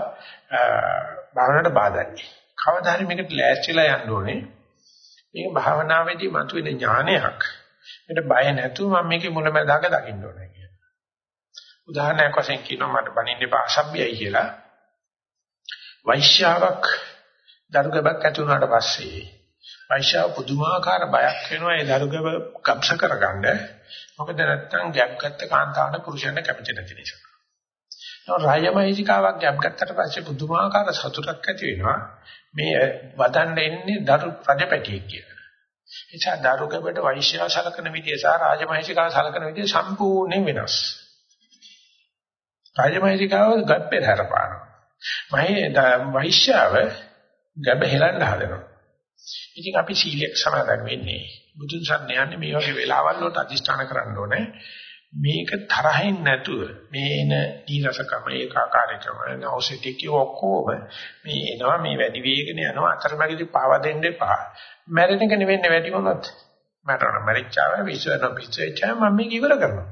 භාවනාවට බාධායි. කවදා හරි මේකට ලෑස්තිලා යන්න ඕනේ. මේක භාවනාවේදී මතුවෙන ඥානයක්. මේකට බය නැතුව මම මේකේ මුලැමැදාක දකින්න ඕනේ කියලා. උදාහරණයක් වශයෙන් කියනවා මට බනින්න එපා අසභ්‍යයි කියලා. වෛශ්‍යාවක් දරුගබක් ඇති වුණාට පස්සේ වෛශ්‍යාව පුදුමාකාර බයක් වෙනවා ඒ දරුගබ කප්ස කරගන්න. මොකද නැත්තම් ගැප් ගත්ත කාන්තාවන පුරුෂයන්ට කැමති නැති නිසා. රාජමහේජිකාවක් ගැප් ගත්තට පස්සේ පුදුමාකාර සතුටක් ඇති වෙනවා. මේ වදන්න එන්නේ දරු රජපැටියෙක් කියලා. එචා දරුගබට වෛශ්‍යාව සලකන විදිය සහ රාජමහේජිකාව සලකන විදිය සම්පූර්ණයෙන් වෙනස්. රාජමහේජිකාව ගැප්පේ හැරපානවා. මහේ වෛශ්‍යාව ගැබ හෙලන්න හදනවා. ඉතින් අපි සීලයක් සමාදන් වෙන්නේ. බුදුන් සරණ යන්නේ මේ වගේ වෙලාවල් වලට අදිෂ්ඨාන කරන්න ඕනේ. මේක තරහින් නැතුව මේන ඊරසකම ඒකාකාරීකම නෝසිටික් ඔක්කොම මේ එනවා මේ වැඩි වේගන යනවා අතරමැදි පාවා දෙන්න එපා. මැරෙන එක නෙවෙන්නේ වැඩි වුණොත් මරණ මරිච්චාව විශ්වන පිච්චෙච්චා මම මේක ඉවර කරනවා.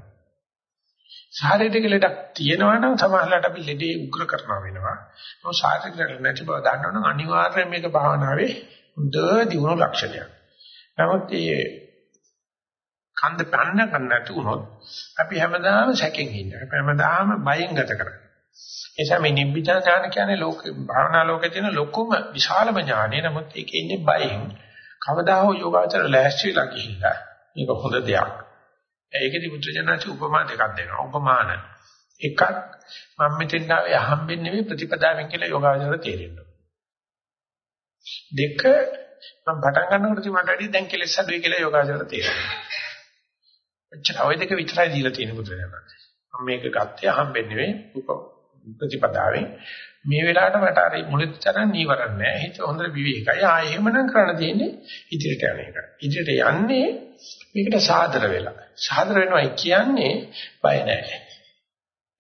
ශාරීරික ලෙඩක් තියෙනවා නම් සමහරවිට අපි ලෙඩේ උග්‍ර කරනවා වෙනවා. මොකද ශාරීරික ලෙඩ නැති බව දන්නවනම් අනිවාර්යයෙන් මේක භාවනාවේ හොඳ දියුණු ලක්ෂණයක්. නමුත් මේ කන්ද පන්න ගන්න නැති වුණොත් අපි හැමදාම සැකෙන් ඉන්නවා. අපි හැමදාම බයෙන් ගත කරන්නේ. ඒ නිසා මේ නිබ්බිදා ඥාන කියන්නේ ලෝක භාවනා ලෝකේ තියෙන ලොකුම විශාලම ඥානය. නමුත් ඒකේ ඉන්නේ බයෙන්. කවදා හෝ යෝගාචර ලෑස්ති වෙලා ගිහිල්ලා මේක හොඳ දෙයක්. ඒකෙදි බුද්ධජනනාචි උපමා දෙකක් දෙනවා. උපමාන. එකක් මම මෙතෙන් ආවේ අහම්බෙන් නෙවෙයි ප්‍රතිපදාවෙන් කියලා යෝගාචර තේරෙනවා. දෙක මම පටන් ගන්නකොට තිබුණාට වැඩිය දැන් කෙලෙස් අඩුයි කියලා යෝගාචර තේරෙනවා. එච්චර ඔය දෙක විතරයි දීලා තියෙන බුදුරජාණන්. මම මේක ගත්තේ අහම්බෙන් නෙවෙයි ප්‍රතිපදාවෙන්. මේ වෙලාවට මට අර මුලින් තරම් නීවරණ නැහැ. හිත හොඳට විවේකයි. ආ එහෙමනම් කරන්න තියෙන්නේ ඉදිරියට යන එක. ඉදිරියට යන්නේ මේකට සාදර වෙලා. සාදර වෙනවා කියන්නේ බය නැහැ.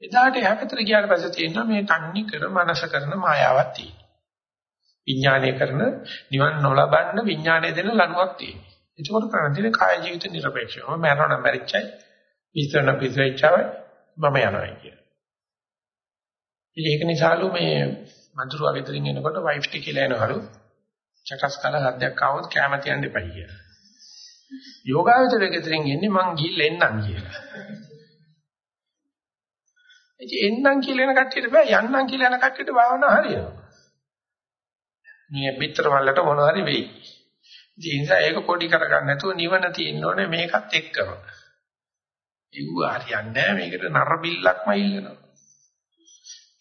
එදාට යහපතට ගියාට පස්සේ තියෙනවා මේ තන්නේ කර මනස කරන මායාවක් තියෙනවා. විඥානය කරන නිවන් නොලබන්න විඥානය දෙන ලණුවක් තියෙනවා. ඒකෝට කරන්න තියෙන්නේ කාය ජීවිත නිර්පේක්ෂව. මරණ මරිච්චයි විස්තරණ පිටවෙච්චවයි මම යනවා කියන. ඉතින් ඒක නිසාලු මේ මඳුරුවා ගෙදරින් එනකොට වයිෆ් ටි කියලා එනවලු. චකස් කල හදයක් ආවොත් කැම තියන්න එපා කියලා. යෝගාවචර ගෙදරින් එන්නේ මං ගිහිල්ලා එන්නම් කියලා. ඉතින් එන්නම් කියලා එන කට්ටියට බෑ යන්නම් කියලා යන කට්ටියට භාවනා හරියනවා. මේ පිටර වලට මොන හරි වෙයි. ඒ නිසා ඒක පොඩි කරගන්න නැතුව නිවන තියෙන්න ඕනේ මේකත් එක්කම. ඉව හරියන්නේ නැහැ මේකට නර බිල්ලක්ම ඉල්ලනවා.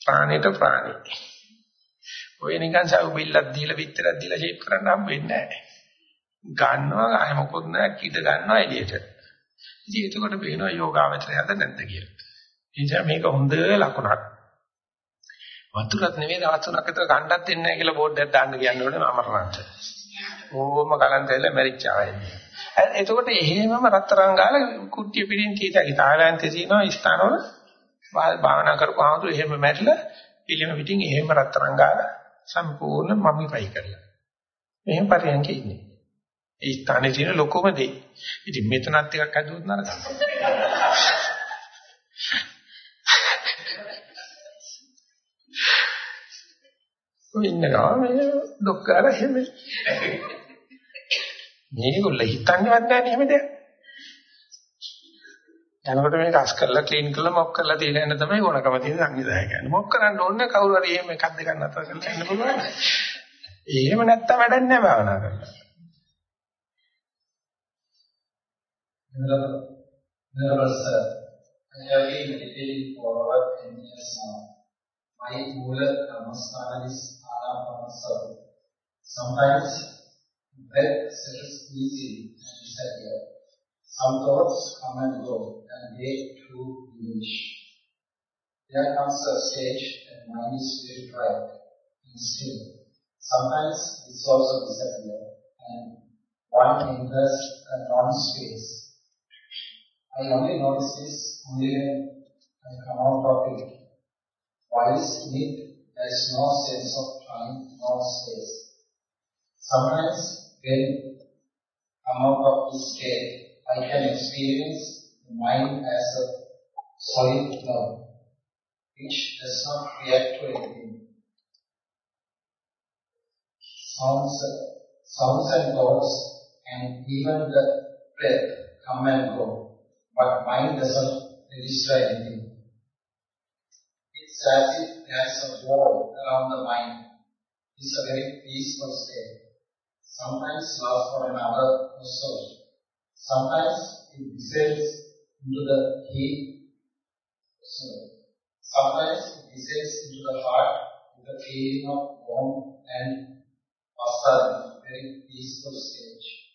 ප්‍රාණයට ප්‍රාණි. ඔය නිකන් සව් බිල්ලක් දීලා පිටරක් දීලා ෂේප් කරන්න හම්බෙන්නේ නැහැ. ගන්නවා ආය මොකොත් නැහැ කිඩ ගන්නවා එළියට. ඉතින් එතකොට පේනවා යෝගාවචරයද නැද්ද කියලා. ඒ නිසා මේක හොඳ ලකුණක්. වතුරක් නෙවෙයි දවස් තුනක් විතර ගන්නත් දෙන්නේ නැහැ කියලා බෝඩ් එකක් දාන්න කියන්නේ අමරණන්ට. ඕම කලන්තෙල්ල මැරිච්චා වෙන්නේ. එතකොට එහෙමම රත්තරන් ගාලා කුට්ටිය පිටින් තීතයි. තායිලන්තේ තියෙනවා ස්ථානවල භාවනා කරපුවාම එහෙම මැරිලා පිළිම පිටින් එහෙම රත්තරන් ගාලා සම්පූර්ණ මම්මිපයි කරලා. එහෙම පරියන්කේ ඉන්නේ. ඒ ස්ථානේ තියෙන ලොකුම දේ. ඉතින් මෙතනත් ටිකක් හදුවොත් නරකයි. ඉන්නවා මේ ડોක්කර එහෙම මේගොල්ල හිතන්නේවත් නැහැ එහෙම දෙයක්. යනකොට මේක අස් කරලා ක්ලීන් කරලා මොක් කරලා තියලා යන තමයි ඕනකම තියෙන සංවිධායක කියන්නේ. මොක් කරන්න ඕනේ කවුරු හරි එහෙම එකක් දෙකක් නතර කරලා ඉන්න පුළුවන්. එහෙම නැත්තම් වැඩක් නැහැ භාවනා කරලා. Never sir, I have been meditating for over 10 years now. My Mula Namaskar is Anapanasati. Sometimes breath settles easily and disappear. Some thoughts come and go and they too diminish. There comes a stage when mind is very quiet and still. Sometimes it's also disappear and one enters a non-space. I only notice this only when I come out of it. While in it, there is no sense of time, no space. Sometimes when come out of this state, I can experience the mind as a solid cloud, which does not react to anything. Sounds, sounds and thoughts, and even the breath come and go, but mind doesn't register anything. It's as if there's a wall around the mind. A very peaceful state. Sometimes lasts for an hour or so. Sometimes it descends into the heat. So, sometimes it descends into the heart with a feeling of warmth and passion, very peaceful stage.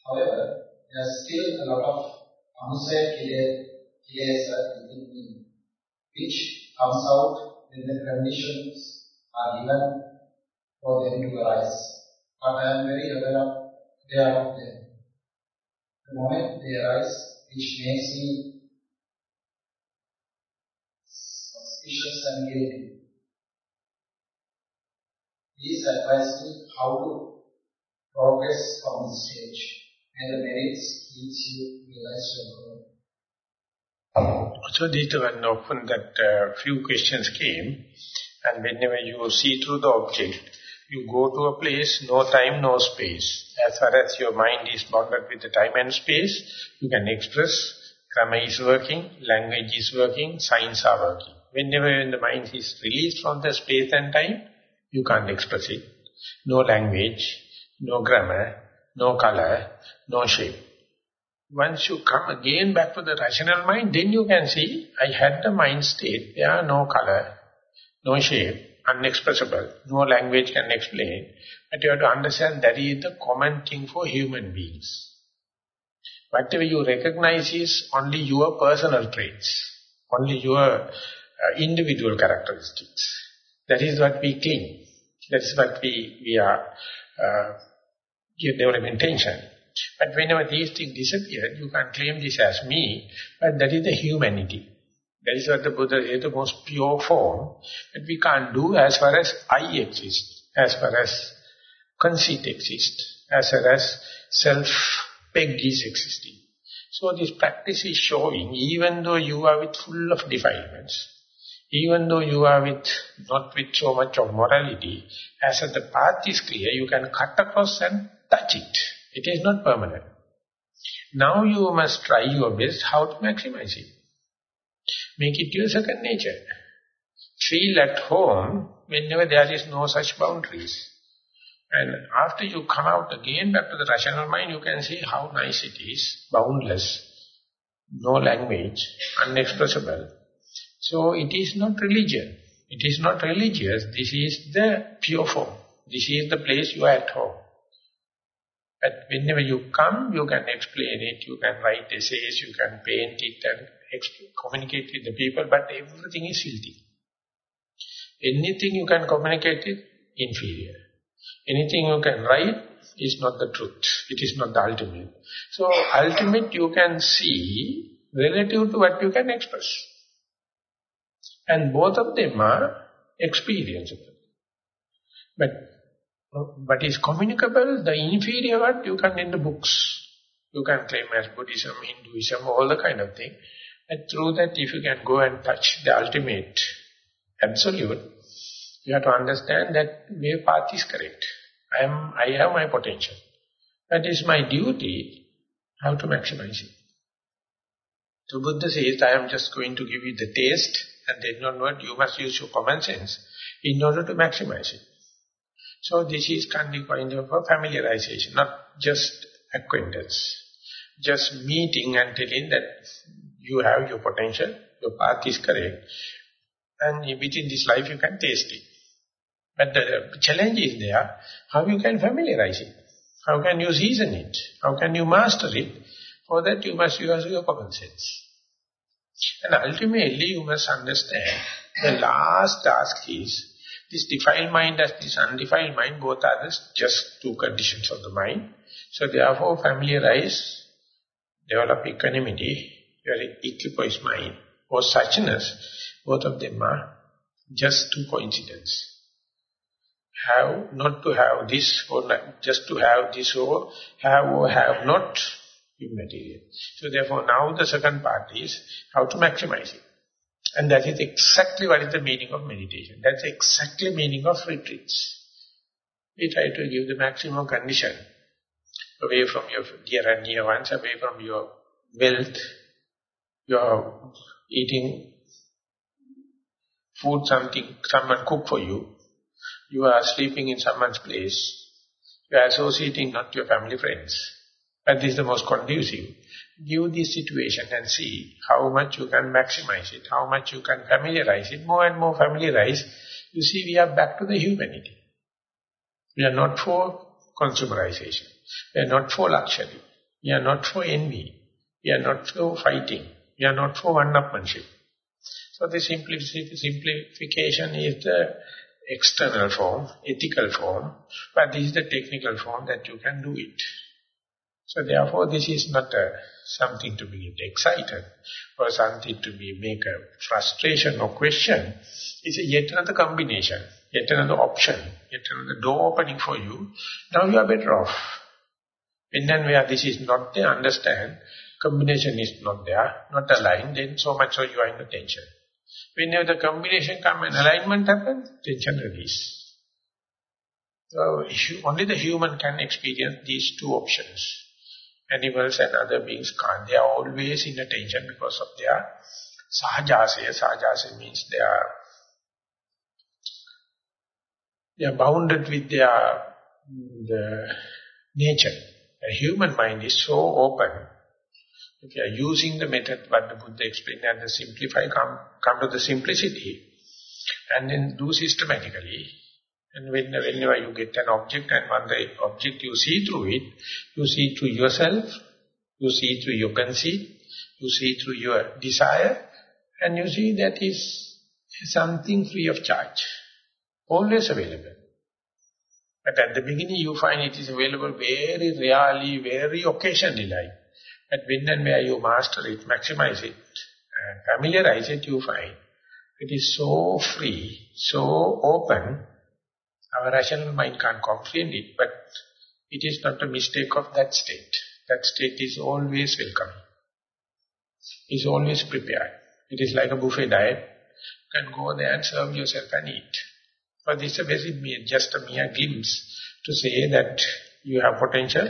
However, there's still a lot of unsaid kilesa within me, which comes out when the conditions are given for them to arise. But I am very aware of they are not there. The moment they arise, which makes me suspicious and guilty. Please advise me how to progress from this stage and the merits which you realize your God. So these one often that uh, few questions came and whenever you see through the object, you go to a place, no time, no space. As far as your mind is bounded with the time and space, you can express, grammar is working, language is working, signs are working. Whenever the mind is released from the space and time, you can't express it. No language, no grammar, no color, no shape. Once you come again back to the rational mind, then you can see, I had the mind state, there are no color, no shape, unexpressible. No language can explain. But you have to understand that is the common thing for human beings. Whatever you recognize is only your personal traits, only your uh, individual characteristics. That is what we cling. That is what we, we are uh, developing intention. But whenever these things disappear, you can claim this as me, but that is the humanity. That is what the Buddha is the most pure form that we can't do as far as I exist, as far as conceit exists, as far as self-peg is existing. So this practice is showing, even though you are with full of defilements, even though you are with not with so much of morality, as the path is clear, you can cut across and touch it. It is not permanent. Now you must try your best how to maximize it. Make it your second nature. Feel at home whenever there is no such boundaries. And after you come out again back to the rational mind, you can see how nice it is, boundless, no language, unexpressible. So it is not religion. It is not religious. This is the pure form. This is the place you are at home. But whenever you come, you can explain it, you can write essays, you can paint it and communicate with the people, but everything is filthy. Anything you can communicate is inferior. Anything you can write is not the truth. It is not the ultimate. So ultimate you can see relative to what you can express. And both of them are experienceable. But what is communicable, the inferior what you can in the books. You can claim as Buddhism, Hinduism, all the kind of thing. And through that, if you can go and touch the ultimate, absolute, you have to understand that my path is correct. I am, I have my potential. That is my duty, how to maximize it. So Buddha says, I am just going to give you the taste, and then onward you must use your common sense in order to maximize it. So this is kind of a familiarization, not just acquaintance. Just meeting and telling that you have your potential, your path is correct, and within this life you can taste it. But the challenge is there, how you can familiarize it, how can you season it, how can you master it, for that you must use your common sense. And ultimately you must understand, the last task is, this defiled mind as this undefiled mind, both are just two conditions of the mind. So therefore familiarize, develop equanimity, your equipoise mind or suchness, both of them are just two coincidences. Have, not to have this or not, just to have this or have or have not immaterial. So therefore now the second part is how to maximize it. And that is exactly what is the meaning of meditation. That's exactly meaning of retreats. We try to give the maximum condition away from your dear and near ones, away from your wealth. You are eating food, something someone cook for you. You are sleeping in someone's place. You are associating not your family friends. But this is the most conducive. Give this situation and see how much you can maximize it, how much you can familiarize it. More and more familiarize, you see we are back to the humanity. We are not for consumerization. We are not for luxury. We are not for envy. We are not for fighting. We are not for one-upmanship. So the simplification is the external form, ethical form, but this is the technical form that you can do it. So therefore this is not a, something to be excited or something to be make a frustration or question. It's yet another combination, yet another option, yet another door opening for you. Now you are better off. When and where this is not there, understand, combination is not there, not aligned, then so much so you are in the tension. Whenever the combination comes and alignment happens, tension release. So only the human can experience these two options. Animals and other beings can't. They are always in a tension because of their sahajasya. Sahajasya means they are, they are bounded with their the nature. A human mind is so open. If you are using the method what the Buddha explained and the simplify, come, come to the simplicity and then do systematically. And when, whenever you get an object and one the object you see through it, you see through yourself, you see through your conceit, you see through your desire, and you see that is something free of charge, always available. But at the beginning you find it is available very rarely, very occasionally like. But when and where you master it, maximize it, and familiarize it, you find it is so free, so open, our rational mind can't comprehend it, but it is not a mistake of that state. That state is always welcome. Is always prepared. It is like a buffet diet. You can go there and serve yourself and eat. But this is a just a mere glimpse to say that you have potential,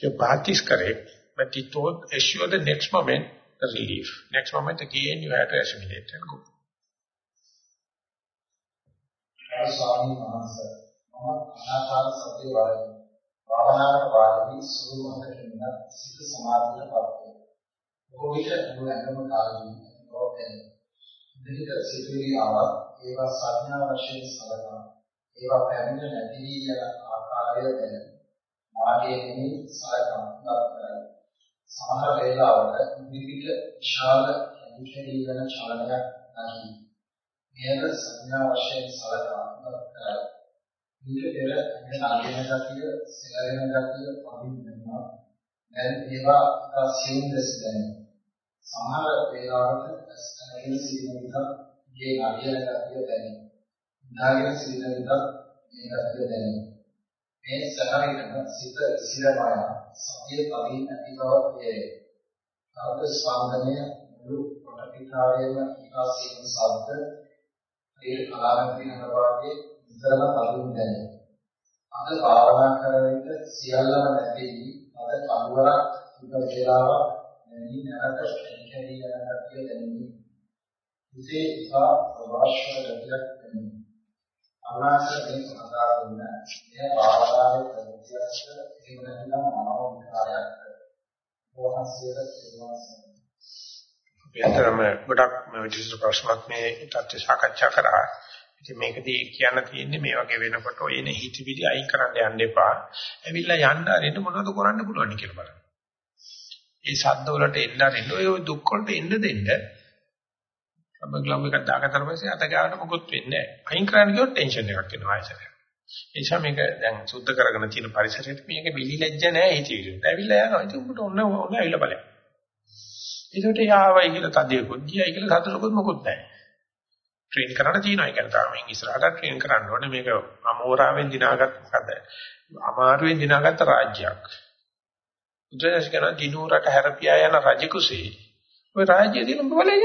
your path is correct, but it won't assure the next moment the relief. Next moment again you have to assimilate and go. ගරු ස්වාමීන් වහන්සේ මම අනාපාන සතිය වඩන භාවනාවට වාඩි සුළු මොහොතකින් සිත සමාධියටපත් වේ. බොහෝ විට මුල ඇඟම කාලී නොදැන. දෙහිත සිතුවිලි ආවත් ඒවා සංඥා වශයෙන් සලකන ඒවා පැමිණ නැති යන ආකාරය දැන. මාගේ නෙමි සලකන කරයි. සමහර වේලාවට විවිධ විශාල කැඩි වෙන චලනයක් නැහි. මෙයද සංඥා වශයෙන් සලකන කරයි. ඊට පෙර ඇඟ නාගෙන ගතිය, සැලෙන ගතිය පදින් වෙනවා. දැන් ඒවා ඉතා සියුම් ලෙස දැනෙනවා. සමහර වේලාවට ඇස්තනගෙන සිටින විට මේ නාගෙන ගතිය දැනෙනවා. නාගෙන සිටින විට මේ ගතිය දැනෙනවා. මේ සහායකන සිත සිරමය සතිය පදින් ඇති බව වේ. කාර්ය ස්පන්දනය මුළු කොට පිටාවේම ඉතා සියුම් ශබ්ද ඒ කලාවෙන් තියෙන වාගේ විතරම කලින් දැනේ. අද භාවනා කරන විට සියල්ලම නැතිවි අද කලවරක් සුඛ වේලාවක් නැති නැවත කැටි යන කතිය දැනෙන්නේ. ඉතේ ඉතා ප්‍රවාශන ගතියක් දැනෙන්නේ. අනාසයෙන් සඳහා දුන්න මේ භාවනාවේ ප්‍රතිචාරය එහෙම නැත්නම් මනෝ විකාරයක්. වහන්සේට සිදුවන විතරම ගොඩක් මේ විදිහට ප්‍රශ්නත් මේ තත්ත්ව සාකච්ඡා කරා. ඉතින් මේකදී කියන්න තියෙන්නේ මේ වගේ වෙනකොට ඔය එන හිතවිලි අයින් කරන්න යන්න එපා. ඇවිල්ලා යන්න අරින්න මොනවද කරන්න පුළුවන් කියලා බලන්න. ඒ සද්ද වලට එන්න අරින්න ඔය දුක් වලට එන්න දෙන්න. සම්බග්ලම් එකක් දාගත්තට පස්සේ අත ගාවට මොකුත් වෙන්නේ නැහැ. අයින් කරන්න ගියොත් ටෙන්ෂන් එකක් එනවා ආයෙසරයක්. ඒ නිසා මේක දැන් සුද්ධ කරගෙන තියෙන පරිසරයට මේක විලිලැජ්ජ නැහැ හිතවිලි. ඇවිල්ලා යනවා. ඉතින් උඹට ඔන්න ඔන්න ඇවිල්ලා බලන්න. ඒකට යාවයි කියලා තදියකුත් ගියයි කියලා සතුටකුත් මොකුත් නැහැ. ට්‍රේන් කරන්න තියෙනවා. ඒ කියන්නේ තාම ඉස්සරහට ට්‍රේන් කරන්න ඕනේ. මේක අමෝරාවෙන් දිනාගත් මොකද? අමාරුවෙන් දිනාගත් රාජ්‍යයක්. උදේශ කරන දිනුරට හැරපියා යන රජ කුසී. ඔය රාජ්‍ය දින බලය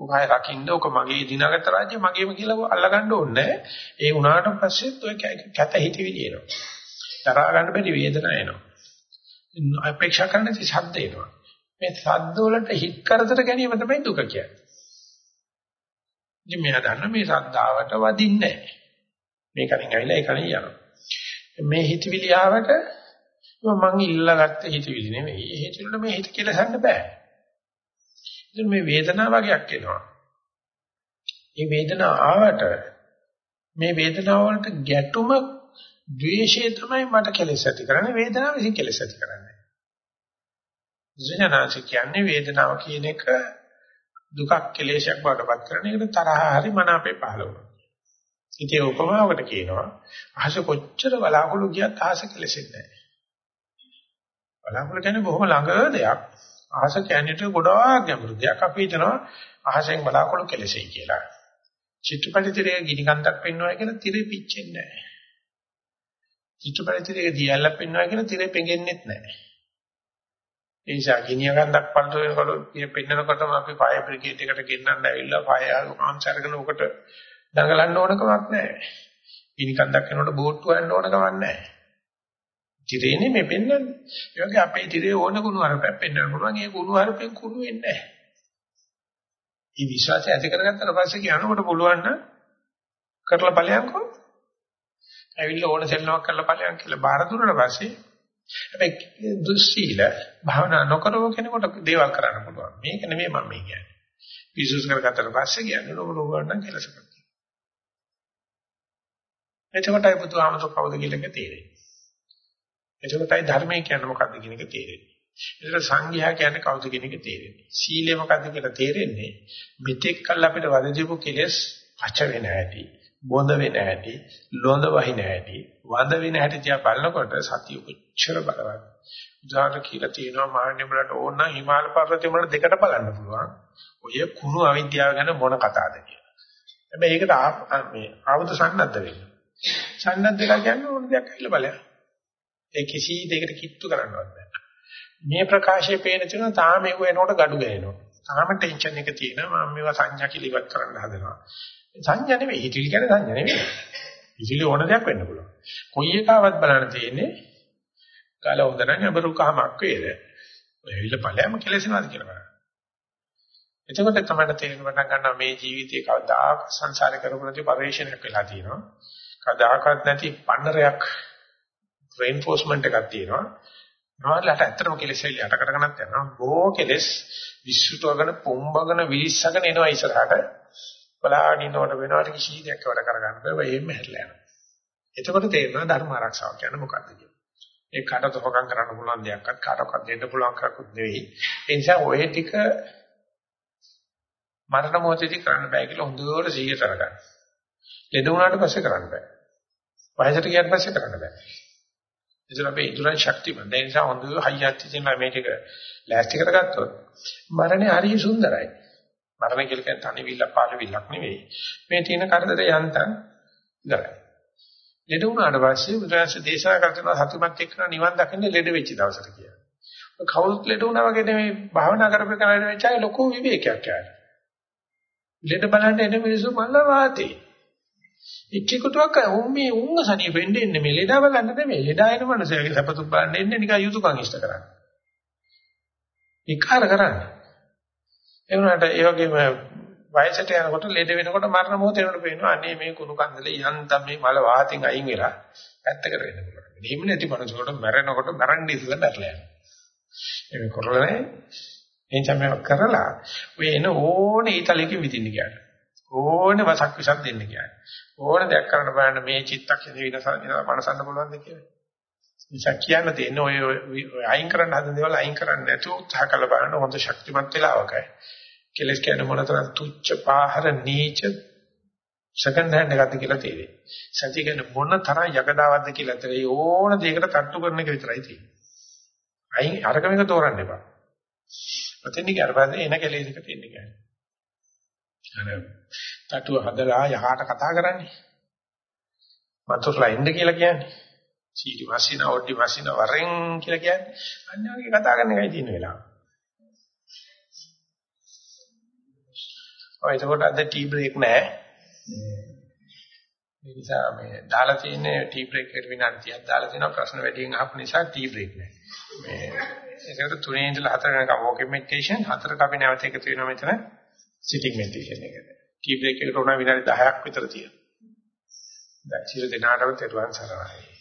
යන්නේ. උගාය රකින්න ඔක මගේ දිනාගත් රාජ්‍ය මගේම කියලා අල්ලගන්න ඕනේ. ඒ වුණාට පස්සෙත් ඔය කැත හිතවිලි එනවා. දරා ගන්න බැරි වේදනාවක් එනවා. අපේක්ෂා කරන තේ ශබ්ද එනවා. මේ ශබ්ද වලට හිත් කරදර ගැනීම තමයි දුක කියන්නේ. ඉතින් මෙයා දන්න මේ ශ්‍රද්ධාවට වදින්නේ නැහැ. මේ කලින් ඇවිල්ලා ඒ කලින් යනවා. මේ හිතවිලි ආවට මම ඉල්ලගත්ත හිතවිලි නෙමෙයි. ඒ හිතවිල්ල මේ හිත කියලා හන්න බෑ. ඉතින් මේ වේදනාව වගේක් එනවා. මේ වේදනාව ආවට මේ වේදනාව වලට ගැටුම ද්වේෂය තමයි මට කෙලෙස් ඇති කරන්නේ වේදනාව විසින් කෙලෙස් ඇති කරන්නේ. ජනනාච කියන්නේ වේදනාව කියන එක දුකක් කෙලෙසක් බවටපත් කරන එකට තරහ හරි මනාපේ පහළ වෙනවා. ඉතින් උපමාවකට කියනවා අහස කොච්චර බලාකුළු ගියත් අහස කෙලෙසෙන්නේ නැහැ. බලාකුළු කියන්නේ බොහොම ළඟ දෙයක්. අහස කියන්නේ ගොඩාක් ගැඹුරු දෙයක්. අපි හිතනවා අහසෙන් බලාකුළු කෙලෙසෙයි කියලා. චිත්‍රපටි තිරේ ගිනිකන්දක් පෙන්වනවා කියන තිරේ පිච්චෙන්නේ නැහැ. චිත්‍රපටි තිරේ දියල්ලක් පෙන්වනවා කියන තිරේ පෙඟෙන්නේත් නැහැ. ඒ නිසා ගිනියකන්දක් පල්තු වෙනකොට පෙන්නනකොටම අපි ෆයර් බ්‍රිගේඩ් එකට ගෙන්නන්න ඇවිල්ලා ෆයර් ආම්ස් අරගෙන උකට දඟලන්න ඕන කමක් නැහැ. ගිනිකන්දක් වෙනකොට බෝට්ටු හොයන්න ඕන කමක් නැහැ. තිරේනේ මේ පෙන්වන්නේ. ඒ වගේ අපේ තිරේ ඕන කුණු හරපක් පෙන්වන්න පුළුවන්. ඒ කුණු හරපෙන් කුණු වෙන්නේ නැහැ. මේ විශ්වාසය ඇති කරගත්තට පස්සේ කියනකොට පුළුවන් නම් කරලා ඵලයන්කෝ. ඇවිල්ලා ඕන සෙල්ලමක් කරලා ඵලයන් කියලා බාර දුන්නාට පස්සේ හැබැයි දුස්සීල භාවනා නොකරව කෙනෙකුට දේවල් කරන්න පුළුවන්. මේක නෙමෙයි මම මේ කියන්නේ. විශ්වාස කරගත්තට පස්සේ කියන්නේ ලෝක ලෝකවල නම් කෙලසකට. එතකොටයි බුදුහාමතු කවුද කියලා එක තේරෙන්නේ. එතකොටයි ධර්මය කියන්නේ මොකක්ද කියන එක තේරෙන්නේ. එතකොට සංඝයා කියන්නේ කවුද කියන එක තේරෙන්නේ. සීලය මොකක්ද කියලා තේරෙන්නේ. මෙතෙක් කල් අපිට වද දීපු කෙලෙස් පච වෙන හැටි, බොඳ වෙන හැටි, ලොඳ වහින හැටි, වද වෙන හැටි තියා බලනකොට සතිය කොච්චර බලවත්. උදාහරණ කියලා තියෙනවා මාන්නේ වලට ඕන නම් හිමාල පර්වතය වල දෙකට බලන්න පුළුවන්. ඔය කුණු අවිද්‍යාව ගැන මොන කතාවද කියලා. හැබැයි ඒකට මේ ආවුද සන්නද්ධ වෙන්න. සන්නද්ධ වෙලා කියන්නේ ඕන දෙයක් ඇහිලා බලයක්. ඒ කිසි දෙයකට කිට්ටු කරන්නවත් බෑ. මේ ප්‍රකාශයේ පේන තුන තාම ඒක එනකොට gadu ගෑනවා. තාම ටෙන්ෂන් එක තියෙනවා මම මේවා සංඥා කියලා ඉවත් කරන්න හදනවා. සංඥා නෙවෙයි හිතිලි කියන්නේ සංඥා නෙවෙයි. හිතිලි ඕන දෙයක් වෙන්න පුළුවන්. කොයි එකවත් බලන්න තියෙන්නේ කාල හොඳ නම් අබරු කහමක් වේද. ඔය ඇවිල්ලා ඵලයම කෙලෙසනවාද කියලා බලන්න. එතකොට තමයි තේරෙන්න පටන් ගන්නවා මේ ජීවිතේ කවදාක සංසාරේ කරපු නැති පරිශ්‍රණයක් වෙලා තියෙනවා. කවදාකවත් නැති පන්නරයක් රේන්ෆෝස්මන්ට් එකක් තියෙනවා. නෝලට ඇත්තටම කෙලෙස් වෙලි යට කරගෙනත් යනවා. බොහෝ කෙලෙස් විශ්ුතවගෙන පොම්බගෙන විලිස්සගෙන එනවා ඉස්සරහට. බලාගෙන ඉන්නකොට වෙනවට කිසි දෙයක් වැඩ කරගන්න බෑ. එහෙම හැරිලා යනවා. එතකොට තේරෙනවා ධර්ම ආරක්ෂාව කියන්නේ මොකක්ද කියලා. ඒ කාටවත් උපකම් කරන්න පුළුවන් දෙයක්වත් කාටවත් දෙන්න පුළුවන් කරකුත් නෙවෙයි. ඒ නිසා ඔය ටික මරණ මොහොතේදී කරන්න බෑ කියලා හොඳට සිහියට අරගන්න. ලෙඩ වුණාට පස්සේ කරන්න බෑ. වයසට ගියාට පස්සේ කරන්න බෑ. එතන අපේ ඉදurang ශක්තිමත්. ඒ නිසා හොඳ හයියක් තියෙන මේ ටික ලෑස්ති කරගත්තොත් මරණය හරිය සුන්දරයි. මරණය කියලා කියන්නේ තනි විල්ල පාළු විල්ලක් නෙවෙයි. මේ තියෙන කරදර යන්තම් ඉවරයි. ලෙඩ වුණාට පස්සේ බුදුරජාණන් දේශනා කරන සතුටුමත් එක්ක නිවන් දකින්න ලෙඩ වෙච්ච දවසට කියලා. කවුරුත් ලෙඩ වුණා වගේ නෙමෙයි භාවනා කරපු කෙනා වෙච්ච අය ලොකු විවේකයක් යාර. ලෙඩ බලන්න එන මිනිස්සු මල්ල වාතේ. එක්කෙකුටවත් උම්මේ උංග සනිය වෙන්නේ ඉන්නේ මේ ලෙඩ බලන්න නෙමෙයි. ලෙඩ ආයන මනසගේ සපතු බලන්න එන්නේ නිකන් යුතුයකම් ඉෂ්ට කරන්නේ. විකාර කරන්නේ. ඒ වුණාට ඒ වගේම වයසට යනකොට ලෙඩ වෙනකොට මරණ මොහොත වෙනකොට පේනවා අනේ මේ කුණු කන්දලේ යන්තම් මේ මල වාතෙන් අයින් වෙලා පැත්තකට වෙන්න පුළුවන්. එහෙම නැති මනසකට මැරෙනකොට මරන්නේ ඉස්සෙල්ලා මැරලා යනවා. ඒක කරලා නැහැ. එනිසා මේක කරලා ඔය එන ඕනේ ඊතලෙකින් විදින්න කියන්නේ. ඕනේ වසක් විසක් දෙන්න කියන්නේ. ඕන දෙයක් කරන්න බලන්න මේ චිත්තක්ෂණේ විනස මනසන්න පුළුවන්ද කියලා. නිසා කියන්න තියෙන්නේ ඔය අයින් කරන්න හදන දේවල් අයින් කරන්න නැතුව උත්සාහ කළ බලන්න හොඳ ශක්තිමත් වෙලාවකයි. කෙලස් කියන්නේ මොනතරම් තුච්ච පාහර නීච සෙකන්ඩ් හෑන්ඩ් එකක්ද කියලා තේරෙන්නේ. සත්‍ය කියන්නේ මොන තරම් යකඩාවක්ද කියලා තේරෙයි ඕන දෙයකට තට්ටු කරන එක විතරයි තියෙන්නේ. අයින් අරකම එක තෝරන්න එපා. ඔතෙන්දි කරපස්සේ එන කෙලෙස් එක තියෙන්නේ කියන්නේ. අර තටුව හදලා යහාට කතා කරන්නේ. මන්තරලා ඉන්න කියලා කියන්නේ. සීටි වසින ඔඩ්ඩි වසින වරෙන් කියලා කියන්නේ. අන්න වගේ කතා කරන එකයි තියෙන වෙලාව. ඔය එතකොට අද ටී බ්‍රේක් නෑ. ඒ නිසා මේ දාලා තියෙන ටී බ්‍රේක් එකට විනාඩි 30ක් දාලා තියෙනවා ප්‍රශ්න වැඩියෙන් අහපු නිසා ටී බ්‍රේක් නෑ. මේ ඒකට තුනේ ඉඳලා හතර වෙනකම් වෝකින් මෙඩිටේෂන් හතරට අපි නැවත එකතු වෙනවා මෙතන. සිටින් මෙඩිටේෂන් එක. ටී බ්‍රේක් එකට උනා විනාඩි 10ක් විතර තියෙනවා. දැන් සියලු දෙනාටම තෙරුවන් සරණයි.